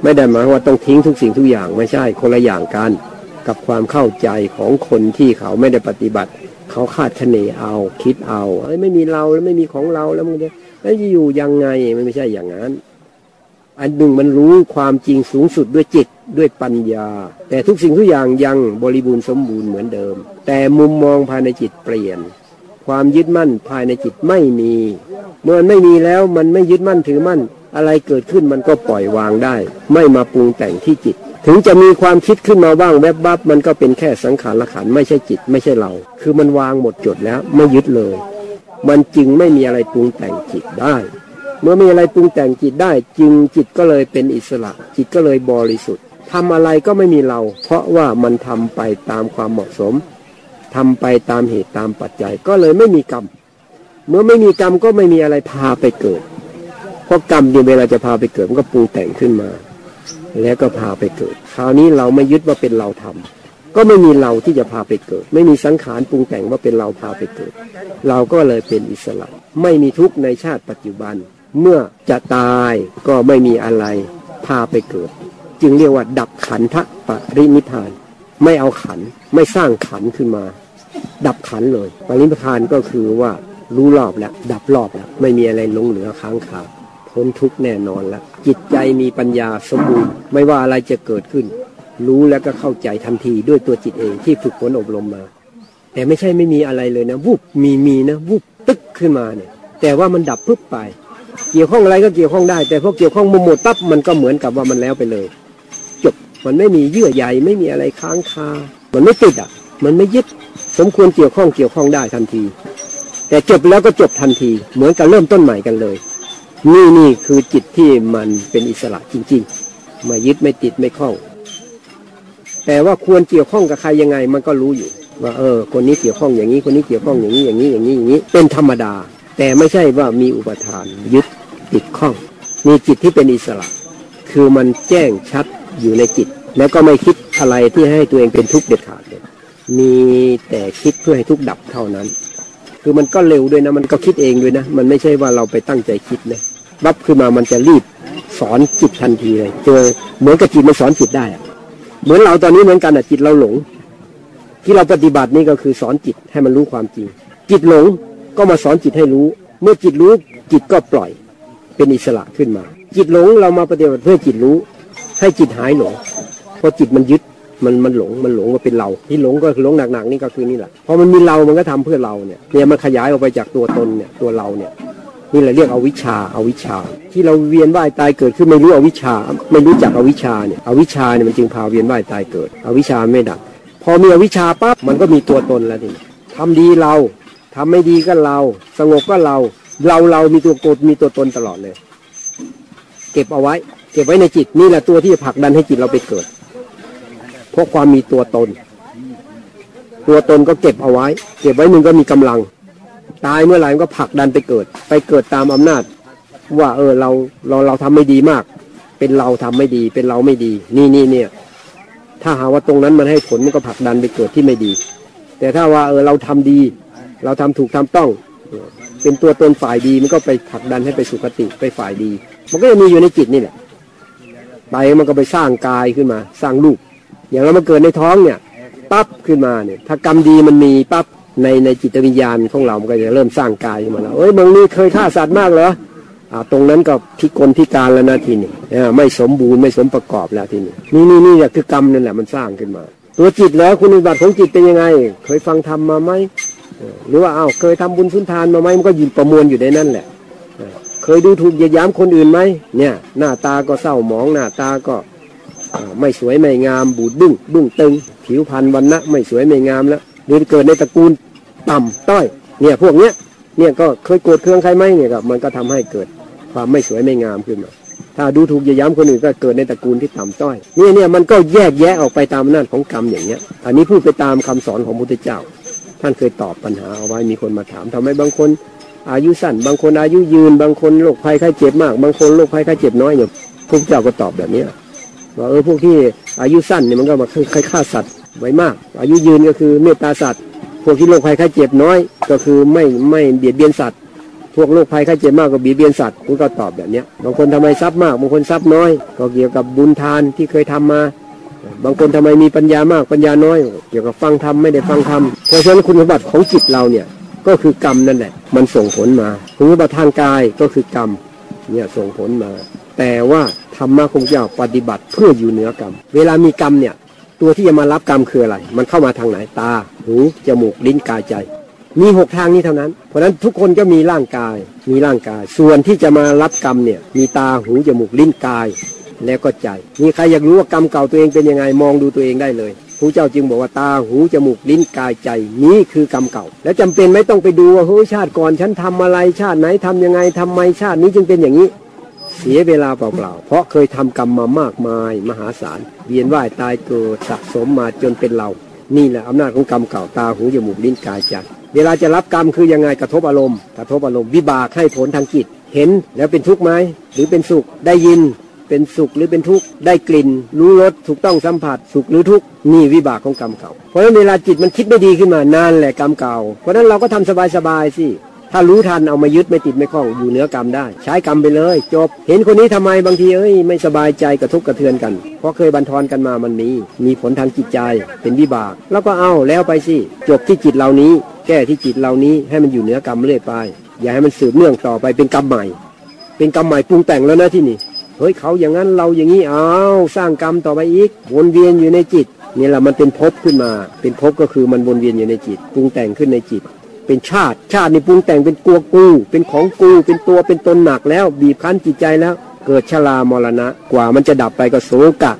ไม่ได้หมายว่าต้องทิ้งทุกสิ่งทุกอย่างไม่ใช่คนละอย่างกัน กับความเข้าใจของคนที่เขาไม่ได้ปฏิบัติ เขาคาดคะเนเอาคิดเอาเอ้ยไม่มีเราแล้วไม่มีของเราแล้วมันจะแล้วจะอยู่ยังไงมันไม่ใช่อย่างนั้น อันหนึ่งมันรู้ความจริงสูงสุดด้วยจิตด้วยปัญญา แต่ทุกสิ่งทุกอย่างยังบริบูรณ์สมบูรณ์เหมือนเดิม แต่มุมมองภายในจิตเปลี่ยน ความยึดมั่นภายในจิตไม่มี เมื่อมันไม่มีแล้วมันไม่ยึดมั่นถือมั่น อะไรเกิดขึ้นมันก็ปล่อยวางได้ ไม่มาปรุงแต่งที่จิต ถึงจะมีความคิดขึ้นมาบ้างแวบบับมันก็เป็นแค่สังขารละขันไม่ใช่จิตไม่ใช่เรา คือมันวางหมดจดแล้วไม่ยึดเลย มันจึงไม่มีอะไรปรุงแต่งจิตได้ เมื่อมีอะไรปรุงแต่งจิตได้ จึงจิตก็เลยเป็นอิสระ จิตก็เลยบริสุทธิ์ทำอะไรก็ไม่มีเรา เพราะว่ามันทำไปตามความเหมาะสมทำไปตามเหตุตามปัจจัยก็เลยไม่มีกรรม เมื่อไม่มีกรรมก็ไม่มีอะไรพาไปเกิด เพราะกรรมเนี่ยเวลาจะพาไปเกิดมันก็ปรุงแต่งขึ้นมา แล้วก็พาไปเกิด คราวนี้เราไม่ยึดว่าเป็นเราทำก็ไม่มีเราที่จะพาไปเกิด ไม่มีสังขารปรุงแต่งว่าเป็นเราพาไปเกิด เราก็เลยเป็นอิสระ ไม่มีทุกข์ในชาติปัจจุบัน เมื่อจะตายก็ไม่มีอะไรพาไปเกิด จึงเรียกว่า ดับขันธปรินิพาน ไม่เอาขันไม่สร้างขันขึ้นมา ดับขันเลยปรินิพพานก็คือว่ารู้รอบแล้ว ดับรอบแล้ว ไม่มีอะไรหลงเหลือค้างคา พ้นทุกข์แน่นอนแล้วจิตใจมีปัญญาสมบูรณ์ ไม่ว่าอะไรจะเกิดขึ้น รู้แล้วก็เข้าใจทันทีด้วยตัวจิตเองที่ฝึกฝนอบรมมา แต่ไม่ใช่ไม่มีอะไรเลยนะวุบมีมีนะวุบตึกขึ้นมาเนี่ย แต่ว่ามันดับพึบไป เกี่ยวข้องอะไรก็เกี่ยวข้องได้ แต่พอเกี่ยวข้องหมดปั๊บมันก็เหมือนกับว่ามันแล้วไปเลย จบมันไม่มีเยื่อใยไม่มีอะไรค้างคา มันไม่ติดอะ มันไม่ยึดสมควรเกี่ยวข้องเกี่ยวข้องได้ทันที แต่จบแล้วก็จบทันที เหมือนกับเริ่มต้นใหม่กันเลย นี่นี่คือจิตที่มันเป็นอิสระจริงๆไมายึดไม่ติดไม่ข้อง แต่ว่าควรเกี่ยวข้องกับใครยังไง มันก็รู้อยู่ ว่าเออ คนนี้เกี่ยวข้องอย่างนี้ คนนี้เกี่ยวข้องอย่างนี้อย่างนี้อย่างนี้อย่างนี้ เป็นธรรมดา แต่ไม่ใช่ว่ามีอุปทาน ยึดติดข้อง มีจิตที่เป็นอิสระ คือมันแจ้งชัดอยู่ในจิต แล้วก็ไม่คิดอะไรที่ให้ตัวเองเป็นทุกข์เด็ดขาดเลยมีแต่คิดเพื่อให้ทุกข์ดับเท่านั้น คือมันก็เร็วด้วยนะ มันก็คิดเองด้วยนะ มันไม่ใช่ว่าเราไปตั้งใจคิดนะ บับขึ้นมามันจะรีบสอนจิตทันทีเลยเจอเหมือนกับจิตมันสอนจิตได้เหมือนเราตอนนี้เหมือนกันอะจิตเราหลง ที่เราปฏิบัตินี่ก็คือสอนจิตให้มันรู้ความจริง จิตหลงก็มาสอนจิตให้รู้ เมื่อจิตรู้จิตก็ปล่อย เป็นอิสระขึ้นมา จิตหลงเรามาปฏิบัติเพื่อจิตรู้ ให้จิตหายหลงเพราะจิตมันยึดมันมันหลงมันหลงว่าเป็นเรา ที่หลงก็คือหลงหนักๆนี่ก็คือนี่แหละพอมันมีเรามันก็ทำเพื่อเราเนี่ยเนี่ยมันขยายออกไปจากตัวตนเนี่ยตัวเราเนี่ย นี่แหละเรียกเอาวิชชาเอาวิชชา ที่เราเวียนว่ายตายเกิดขึ้นไม่รู้เอาวิชชาไม่รู้จักเอาวิชชาเนี่ยเอาวิชชาเนี่ยมันจึงพาเวียนว่ายตายเกิดเอาวิชชาไม่ดับพอมีอวิชชาปั๊บมันก็มีตัวตนแล้วนี้ทำดีเราทำไม่ดีก็เรา สงบก็เรา เราเรามีตัวโกดมีตัวตนตลอดเลย เก็บเอาไว้ เก็บไว้ในจิตนี่แหละตัวที่จะผลักดันให้จิตเราไปเกิดเพราะความมีตัวตน ตัวตนก็เก็บเอาไว้ เก็บไว้หนึ่งก็มีกำลัง ตายเมื่อไหร่มันก็ผลักดันไปเกิด ไปเกิดตามอำนาจ ว่าเออเราเราเราทำไม่ดีมาก เป็นเราทำไม่ดี เป็นเราไม่ดี นี่นี่เนี่ย ถ้าหาว่าตรงนั้นมันให้ผลมันก็ผลักดันไปเกิดที่ไม่ดี แต่ถ้าว่าเออเราทำดี เราทำถูกทำต้อง เป็นตัวตนฝ่ายดีมันก็ไปผลักดันให้ไปสุคติไปฝ่ายดี มันก็จะมีอยู่ในจิตนี่แหละไปมันก็ไปสร้างกายขึ้นมา สร้างรูปอย่างเรามาเกิดในท้องเนี่ยปั๊บขึ้นมาเนี่ย ถ้ากรรมดีมันมีปั๊บ ในในจิตวิญญาณของเรามันก็จะเริ่มสร้างกายขึ้นมาแล้วเอ้ยบางนี้เคยฆ่าสัตว์มากเหรออ่าตรงนั้นก็พิกลพิการแล้วนะทีนี้ไม่สมบูรณ์ไม่สมประกอบแล้วทีนี้นี่นี่นี่คือกรรมนั่นแหละมันสร้างขึ้นมา ตัวจิตแล้วคุณปฏิบัติของจิตเป็นยังไง เคยฟังธรรมมาไหมหรือว่าอ้าเคยทำบุญสุนทานมาไหมมันก็ยืนประมวลอยู่ในนั่นแหละ เคยดูถูกเหยียดหยามคนอื่นไหมเนี่ย หน้าตาก็เศร้าหมองหน้าตาก็ไม่สวยไม่งามบูดบึ้งบึ้งตึง ผิวพรรณวันณะไม่สวยไม่งามแล้วหรือเกิดในตระกูล ต่ำต้อยเนี่ยพวกเนี้ยเนี่ยก็เคยโกรธเคืองใครไหมเนี่ยก็มันก็ทำให้เกิดความไม่สวยไม่งามขึ้นมาถ้าดูถูกเหยียดหยามคนอื่นก็เกิดในตระกูลที่ต่ำต้อยเนี่ยเนี่ยมันก็แยกแยะออกไปตามอำนาจของกรรมอย่างเนี้ย อันนี้พูดไปตามคำสอนของพระพุทธเจ้า ท่านเคยตอบปัญหาเอาไว้มีคนมาถามทำไมบางคน อายุสั้น บางคนอายุยืน บางคนโรคภัยไข้เจ็บมาก บางคนโรคภัยไข้เจ็บน้อยเนี่ยพระพุทธเจ้าก็ตอบแบบนี้ว่าเออพวกที่อายุสั้นเนี่ยมันก็มาค่อยฆ่าสัตว์ไว้มาก อายุยืนก็คือเมตตาสัตว์ พวกที่โรคภัยไข้เจ็บน้อย ก็คือไม่ไม่เบียดเบียนสัตว์ พวกโรคภัยไข้เจ็บมากก็เบียดเบียนสัตว์คุณก็ตอบแบบนี้บางคนทำไมทรัพย์มากบางคนทรัพย์น้อย ก็เกี่ยวกับบุญทานที่เคยทำมา บางคนทำไมมีปัญญามากปัญญาน้อย เกี่ยวกับฟังธรรมไม่ได้ฟังธรรมเพราะฉะนั้นคุณสมบัติของจิตเราเนี่ยก็คือกรรมนั่นแหละ มันส่งผลมาคุณสมบัติทางกายก็คือกรรมเนี่ยส่งผลมา แต่ว่าธรรมะของเจ้าปฏิบัติเพื่ออยู่เหนือกรรม เวลามีกรรมเนี่ย ตัวที่จะมารับกรรมคืออะไร มันเข้ามาทางไหนตา หู จมูก ลิ้นกายใจ มีหกทางนี้เท่านั้น เพราะฉะนั้นทุกคนก็มีร่างกาย มีร่างกาย ส่วนที่จะมารับกรรมเนี่ย มีตา หู จมูก ลิ้นกาย แล้วก็ใจ มีใครอยากรู้ว่ากรรมเก่าตัวเองเป็นยังไง มองดูตัวเองได้เลยพระเจ้าจึงบอกว่าตา หู จมูก ลิ้น กาย ใจ นี้คือกรรมเก่า แล้วจำเป็นไม่ต้องไปดูว่าเฮ้ยชาติก่อนฉันทำอะไร ชาติไหนทำยังไงทำไมชาตินี้จึงเป็นอย่างนี้ เสียเวลาเปล่าๆ เพราะเคยทำกรรมมามากมายมหาศาล เวียนว่ายตายเกิดสะสมมาจนเป็นเรา นี่แหละอำนาจของกรรมเก่าตาหูจมูกลิ้นกายใจเวลาจะรับกรรมคือยังไงกระทบอารมณ์กระทบอารมณ์วิบากให้ผลทางจิต เห็นแล้วเป็นทุกข์ไหมหรือเป็นสุขได้ยิน เป็นสุขหรือเป็นทุกข์ได้กลิ่น รู้รสถูกต้องสัมผัส สุขหรือทุกข์นี่วิบากของกรรมเก่า เพราะฉะนั้นเวลาจิตมันคิดไม่ดีขึ้นมา นานแหละกรรมเก่า เพราะฉะนั้นเราก็ทำสบายๆสิ ถ้ารู้ทันเอามายึดไม่ติดไม่คล้องอยู่เหนือกรรมได้ ใช้กรรมไปเลย จบ เห็นคนนี้ทำไมบางทีเอ้ยไม่สบายใจกระทบกระเทือนกัน เพราะเคยบันทอนกันมามันมีมีผลทางจิตใจเป็นวิบาก แล้วก็เอาแล้วไปสิจบที่จิตเหล่านี้ แก้ที่จิตเหล่านี้ให้มันอยู่เหนือกรรมเรื่อยไป อย่าให้มันสืบเนื่องต่อไปเป็นกรรมใหม่ เป็นกรรมใหม่ปรุงแต่งแล้วนะที่นี่เฮ้ยเขาอย่างนั้นเราอย่างนี้เอาสร้างกรรมต่อไปอีกวนเวียนอยู่ในจิตนี่แหละมันเป็นภพขึ้นมา เป็นภพก็คือมันวนเวียนอยู่ในจิตปรุงแต่งขึ้นในจิต เป็นชาติ ชาตินี่ปรุงแต่งเป็นกลัวกู เป็นของกู เป็นตัวเป็นตนหนักแล้ว บีบคั้นจิตใจแล้ว เกิดชรามรณะ กว่ามันจะดับไปก็โศกะ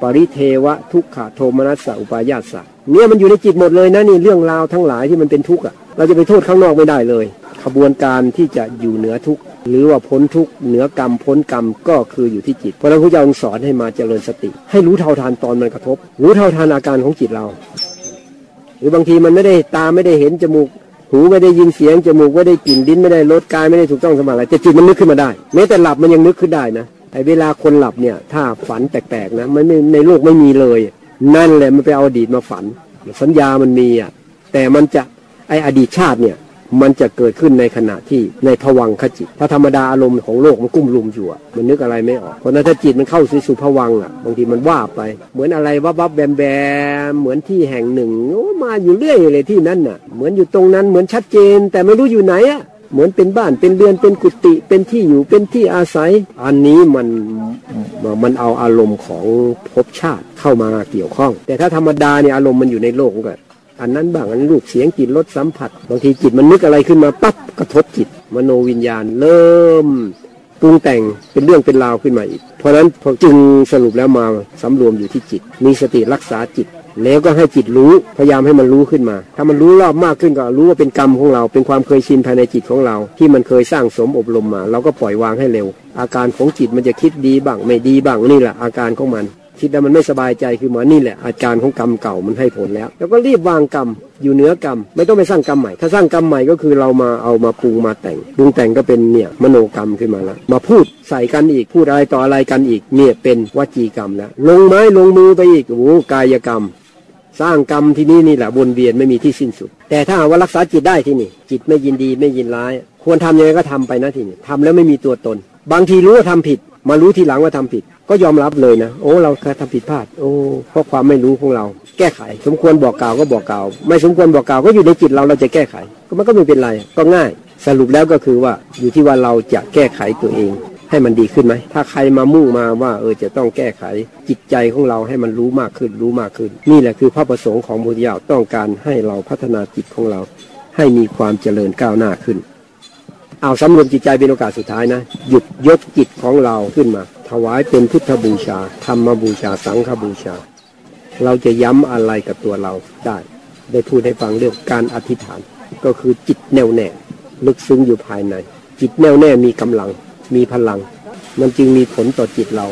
ปริเทวะทุกขโทมนัสสะอุปายาสสะเนี่ยมันอยู่ในจิตหมดเลยนะนี่เรื่องราวทั้งหลายที่มันเป็นทุกข์อะเราจะไปโทษข้างนอกไม่ได้เลย ขบวนการที่จะอยู่เหนือทุกข์หรือว่าพ้นทุกข์เหนือกรรมพ้นกรรมก็คืออยู่ที่จิต เพราะฉะนั้นพระเจ้าสอนให้มาเจริญสติ ให้รู้เท่าทานตอนมันกระทบ รู้เท่าทานอาการของจิตเรา หรือบางทีมันไม่ได้ตาไม่ได้เห็นจมูก หูไม่ได้ยินเสียงจมูกไม่ได้กลิ่นดิ้นไม่ได้รสกายไม่ได้ถูกต้องสมาอะไรแต่จิตมันนึกขึ้นมาได้แม้แต่หลับมันยังนึกขึ้นได้นะไอ้เวลาคนหลับเนี่ยถ้าฝันแปลกๆนะมันไม่ในโลกไม่มีเลย นั่นแหละมันไปเอาอดีตมาฝัน สัญญามันมีอะแต่มันจะไอ้อดีตชาติเนี่ย มันจะเกิดขึ้นในขณะที่ในภวังคจิต ถ้าธรรมดาอารมณ์ของโลกมันกุ้มลุมอยู่อะมันนึกอะไรไม่ออกเพราะนั้นถ้าจิตมันเข้าสู่สู่ภวังอะบางทีมันว่าไป เหมือนอะไรวับวับแบมแบมเหมือนที่แห่งหนึ่งโอ้มาอยู่เรื่อยเลยที่นั้นน่ะ เหมือนอยู่ตรงนั้นเหมือนชัดเจน แต่ไม่รู้อยู่ไหนอะเหมือนเป็นบ้านเป็นเรือนเป็นกุฏิเป็นที่อยู่เป็นที่อาศัย อันนี้มันมันเอาอารมณ์ของภพชาติเข้ามาเกี่ยวข้อง แต่ถ้าธรรมดาเนี่ยอารมณ์มันอยู่ในโลกก็ อันนั้นบ้างอันรูปเสียงกลิ่นรสสัมผัส บางทีจิตมันนึกอะไรขึ้นมาปั๊บกระทบจิต มโนวิญญาณเริ่มปรุงแต่งเป็นเรื่องเป็นราวขึ้นมาอีก เพราะฉะนั้นจึงสรุปแล้วมาสำรวมอยู่ที่จิต มีสติรักษาจิต แล้วก็ให้จิตรู้พยายามให้มันรู้ขึ้นมา ถ้ามันรู้รอบมากขึ้นก็รู้ว่าเป็นกรรมของเรา เป็นความเคยชินภายในจิตของเรา ที่มันเคยสร้างสมอบรมมา เราก็ปล่อยวางให้เร็ว อาการของจิตมันจะคิดดีบ้างไม่ดีบ้างนี่แหละอาการของมัน คิดแล้วมันไม่สบายใจคือหมานี่แหละ อาการของกรรมเก่ามันให้ผลแล้ว แล้วก็รีบวางกรรมอยู่เหนือกรรม ไม่ต้องไปสร้างกรรมใหม่ ถ้าสร้างกรรมใหม่ก็คือเรามาเอามาปรุงมาแต่งปรุงแต่งก็เป็นเนี่ยมโนกรรมขึ้นมาแล้วมาพูดใส่กันอีกพูดอะไรต่ออะไรกันอีกเนี่ยเป็นวจีกรรมแล้วลงไม้ลงมือไปอีกโอ้กายกรรม สร้างกรรมที่นี่นี่แหละวนเวียนไม่มีที่สิ้นสุด แต่ถ้าหากว่ารักษาจิตได้ที่นี่ จิตไม่ยินดีไม่ยินร้าย ควรทำยังไงก็ทำไปนะที่นี่ทำแล้วไม่มีตัวตน บางทีรู้ว่าทำผิด มารู้ทีหลังว่าทำผิด ก็ยอมรับเลยนะ โอ้ เราเคยทำผิดพลาด โอ้เพราะความไม่รู้ของเรา แก้ไข สมควรบอกกล่าวก็บอกกล่าว ไม่สมควรบอกกล่าวก็อยู่ในจิตเราเราจะแก้ไข ก็มันก็ไม่เป็นไร ก็ง่าย สรุปแล้วก็คือว่าอยู่ที่ว่าเราจะแก้ไขตัวเอง ให้มันดีขึ้นไหม ถ้าใครมามุ่งมาว่า เออจะต้องแก้ไขจิตใจของเราให้มันรู้มากขึ้น รู้มากขึ้น นี่แหละคือพระประสงค์ของพุทธเจ้าต้องการให้เราพัฒนาจิตของเรา ให้มีความเจริญก้าวหน้าขึ้น เอาสำรวมจิตใจเป็นโอกาสสุดท้ายนะ หยุดยกจิตของเราขึ้นมา ถวายเป็นพุทธบูชา ธรรมบูชา สังฆบูชา เราจะย้ำอะไรกับตัวเราได้ ได้พูดให้ฟังเรื่องการอธิษฐาน ก็คือจิตแน่วแน่ ลึกซึ้งอยู่ภายใน จิตแน่วแน่มีกำลัง มีพลัง มันจึงมีผลต่อจิตเรา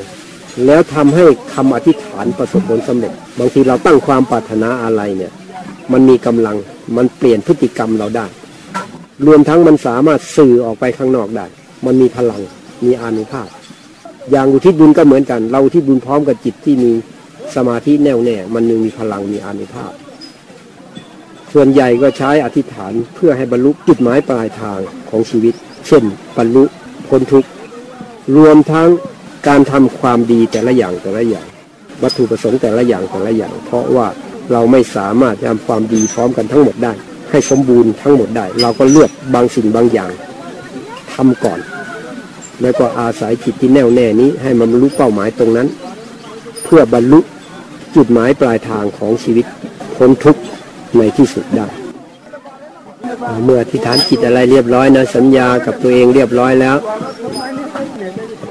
แล้วทำให้คำอธิษฐานประสบผลสำเร็จ บางทีเราตั้งความปรารถนาอะไรเนี่ย มันมีกำลัง มันเปลี่ยนพฤติกรรมเราได้ รวมทั้งมันสามารถสื่อออกไปข้างนอกได้ มันมีพลัง มีอานุภาพ อย่างอุทิศบุญก็เหมือนกัน เราทิศบุญพร้อมกับจิตที่มีสมาธิแน่วแน่ มันยังมีพลัง มีอานุภาพ ส่วนใหญ่ก็ใช้อธิษฐานเพื่อให้บรรลุจุดหมายปลายทางของชีวิต เช่น บรรลุพ้นทุกข์ รวมทั้งการทำความดีแต่ละอย่างแต่ละอย่าง วัตถุประสงค์แต่ละอย่างแต่ละอย่าง เพราะว่าเราไม่สามารถทำความดีพร้อมกันทั้งหมดได้ ให้สมบูรณ์ทั้งหมดได้ เราก็เลือกบางสิ่งบางอย่างทำก่อน แล้วก็อาศัยจิตที่แน่วแน่นี้ ให้มันบรรลุเป้าหมายตรงนั้น เพื่อบรรลุจุดหมายปลายทางของชีวิตพ้นทุกข์ในที่สุดได้ เมื่ออธิษฐานจิตอะไรเรียบร้อยนะ สัญญากับตัวเองเรียบร้อยแล้ว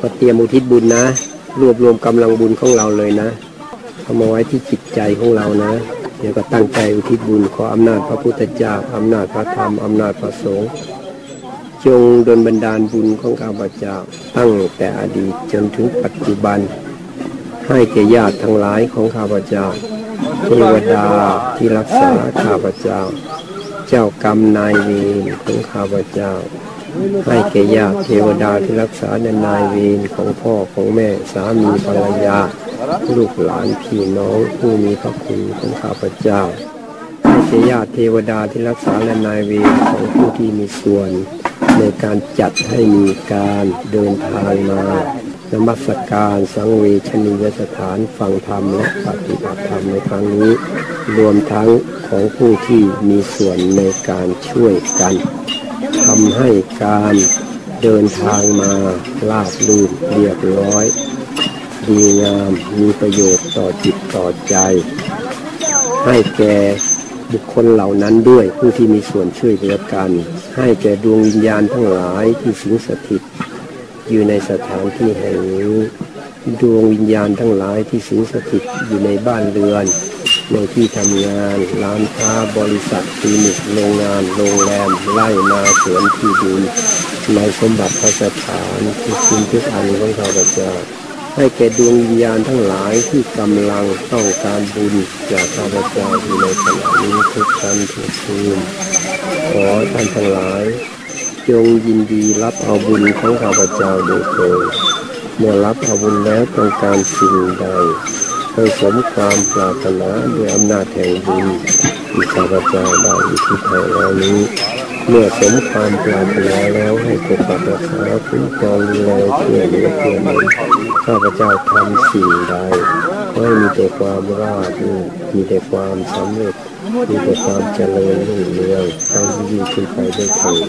ก็เตรียมอุทิศบุญนะ รวบรวมกำลังบุญของเราเลยนะเอามาไว้ที่จิตใจของเรานะ เดี๋ยวก็ตั้งใจอุทิศบุญขออำนาจพระพุทธเจ้าอำนาจพระธรรมอำนาจพระสงฆ์จงดลบันดาลบุญของข้าพเจ้าตั้งแต่อดีตจนถึงปัจจุบัน ให้แก่ญาติทั้งหลายของข้าพเจ้าเทวดาที่รักษาข้าพเจ้า เจ้ากรรมนายเวรของข้าพเจ้า ให้แก่ญาติเทวดาที่รักษาในนายเวรของพ่อของแม่สามีภรรยา ลูกหลานพี่น้องผู้มีพระคุณของข้าพเจ้าให้แก่ญาติเทวดาที่รักษาและนายเวรของผู้ที่มีส่วน ในการจัดให้มีการเดินทางมานมัสการสังเวชนียสถานฟังธรรมและปฏิบัติธรรมในครั้งนี้ รวมทั้งของผู้ที่มีส่วนในการช่วยกันทำให้การเดินทางมาลาบลื่นเรียบร้อย ดีงามมีประโยชน์ต่อจิตต่อใจ ให้แก่บุคคลเหล่านั้นด้วยผู้ที่มีส่วนช่วยเหลือกัน ให้แก่ดวงวิญญาณทั้งหลายที่สิงสถิต อยู่ในสถานที่แห่งนี้ดวงวิญญาณทั้งหลายที่สิงสถิตอยู่ในบ้านเรือน ในที่ทำงานร้านค้าบริษัทคลินิกโรงงานโรงแรมไร่นาสวนที่ดินในสมบัติพระสถานที่คุณทุกอันของข้าพเจ้า ให้แก่ดวงวิญญาณทั้งหลายที่กำลังต้องการบุญจากข้าพเจ้าอยู่ในขณะนี้ทุกท่านทุกคืนขอท่านทั้งหลาย จงยินดีรับเอาบุญของข้าพเจ้าโดยตรงเมื่อรับเอาบุญแล้วต้องการสิ่งใดให้สมความปรารถนาด้วยอำนาจแห่งบุญที่ข้าพเจ้าได้อุทิศให้แล้วนี้ เมื่อสมความปรารถนาแล้วให้ปกปักรักษาคุ้มครองดูแลช่วยเหลือเพื่อนมนุษย์ข้าพเจ้าทำสิ่งใดขอให้มีแต่ความราบรื่นมีแต่ความสำเร็จมีแต่ความเจริญรุ่งเรืองทางที่ดีขึ้นไปได้เถิด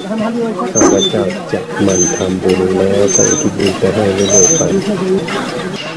ข้าพเจ้าจะมันทำบุญแล้วก็อุทิศบุญไปให้เรื่อยๆไป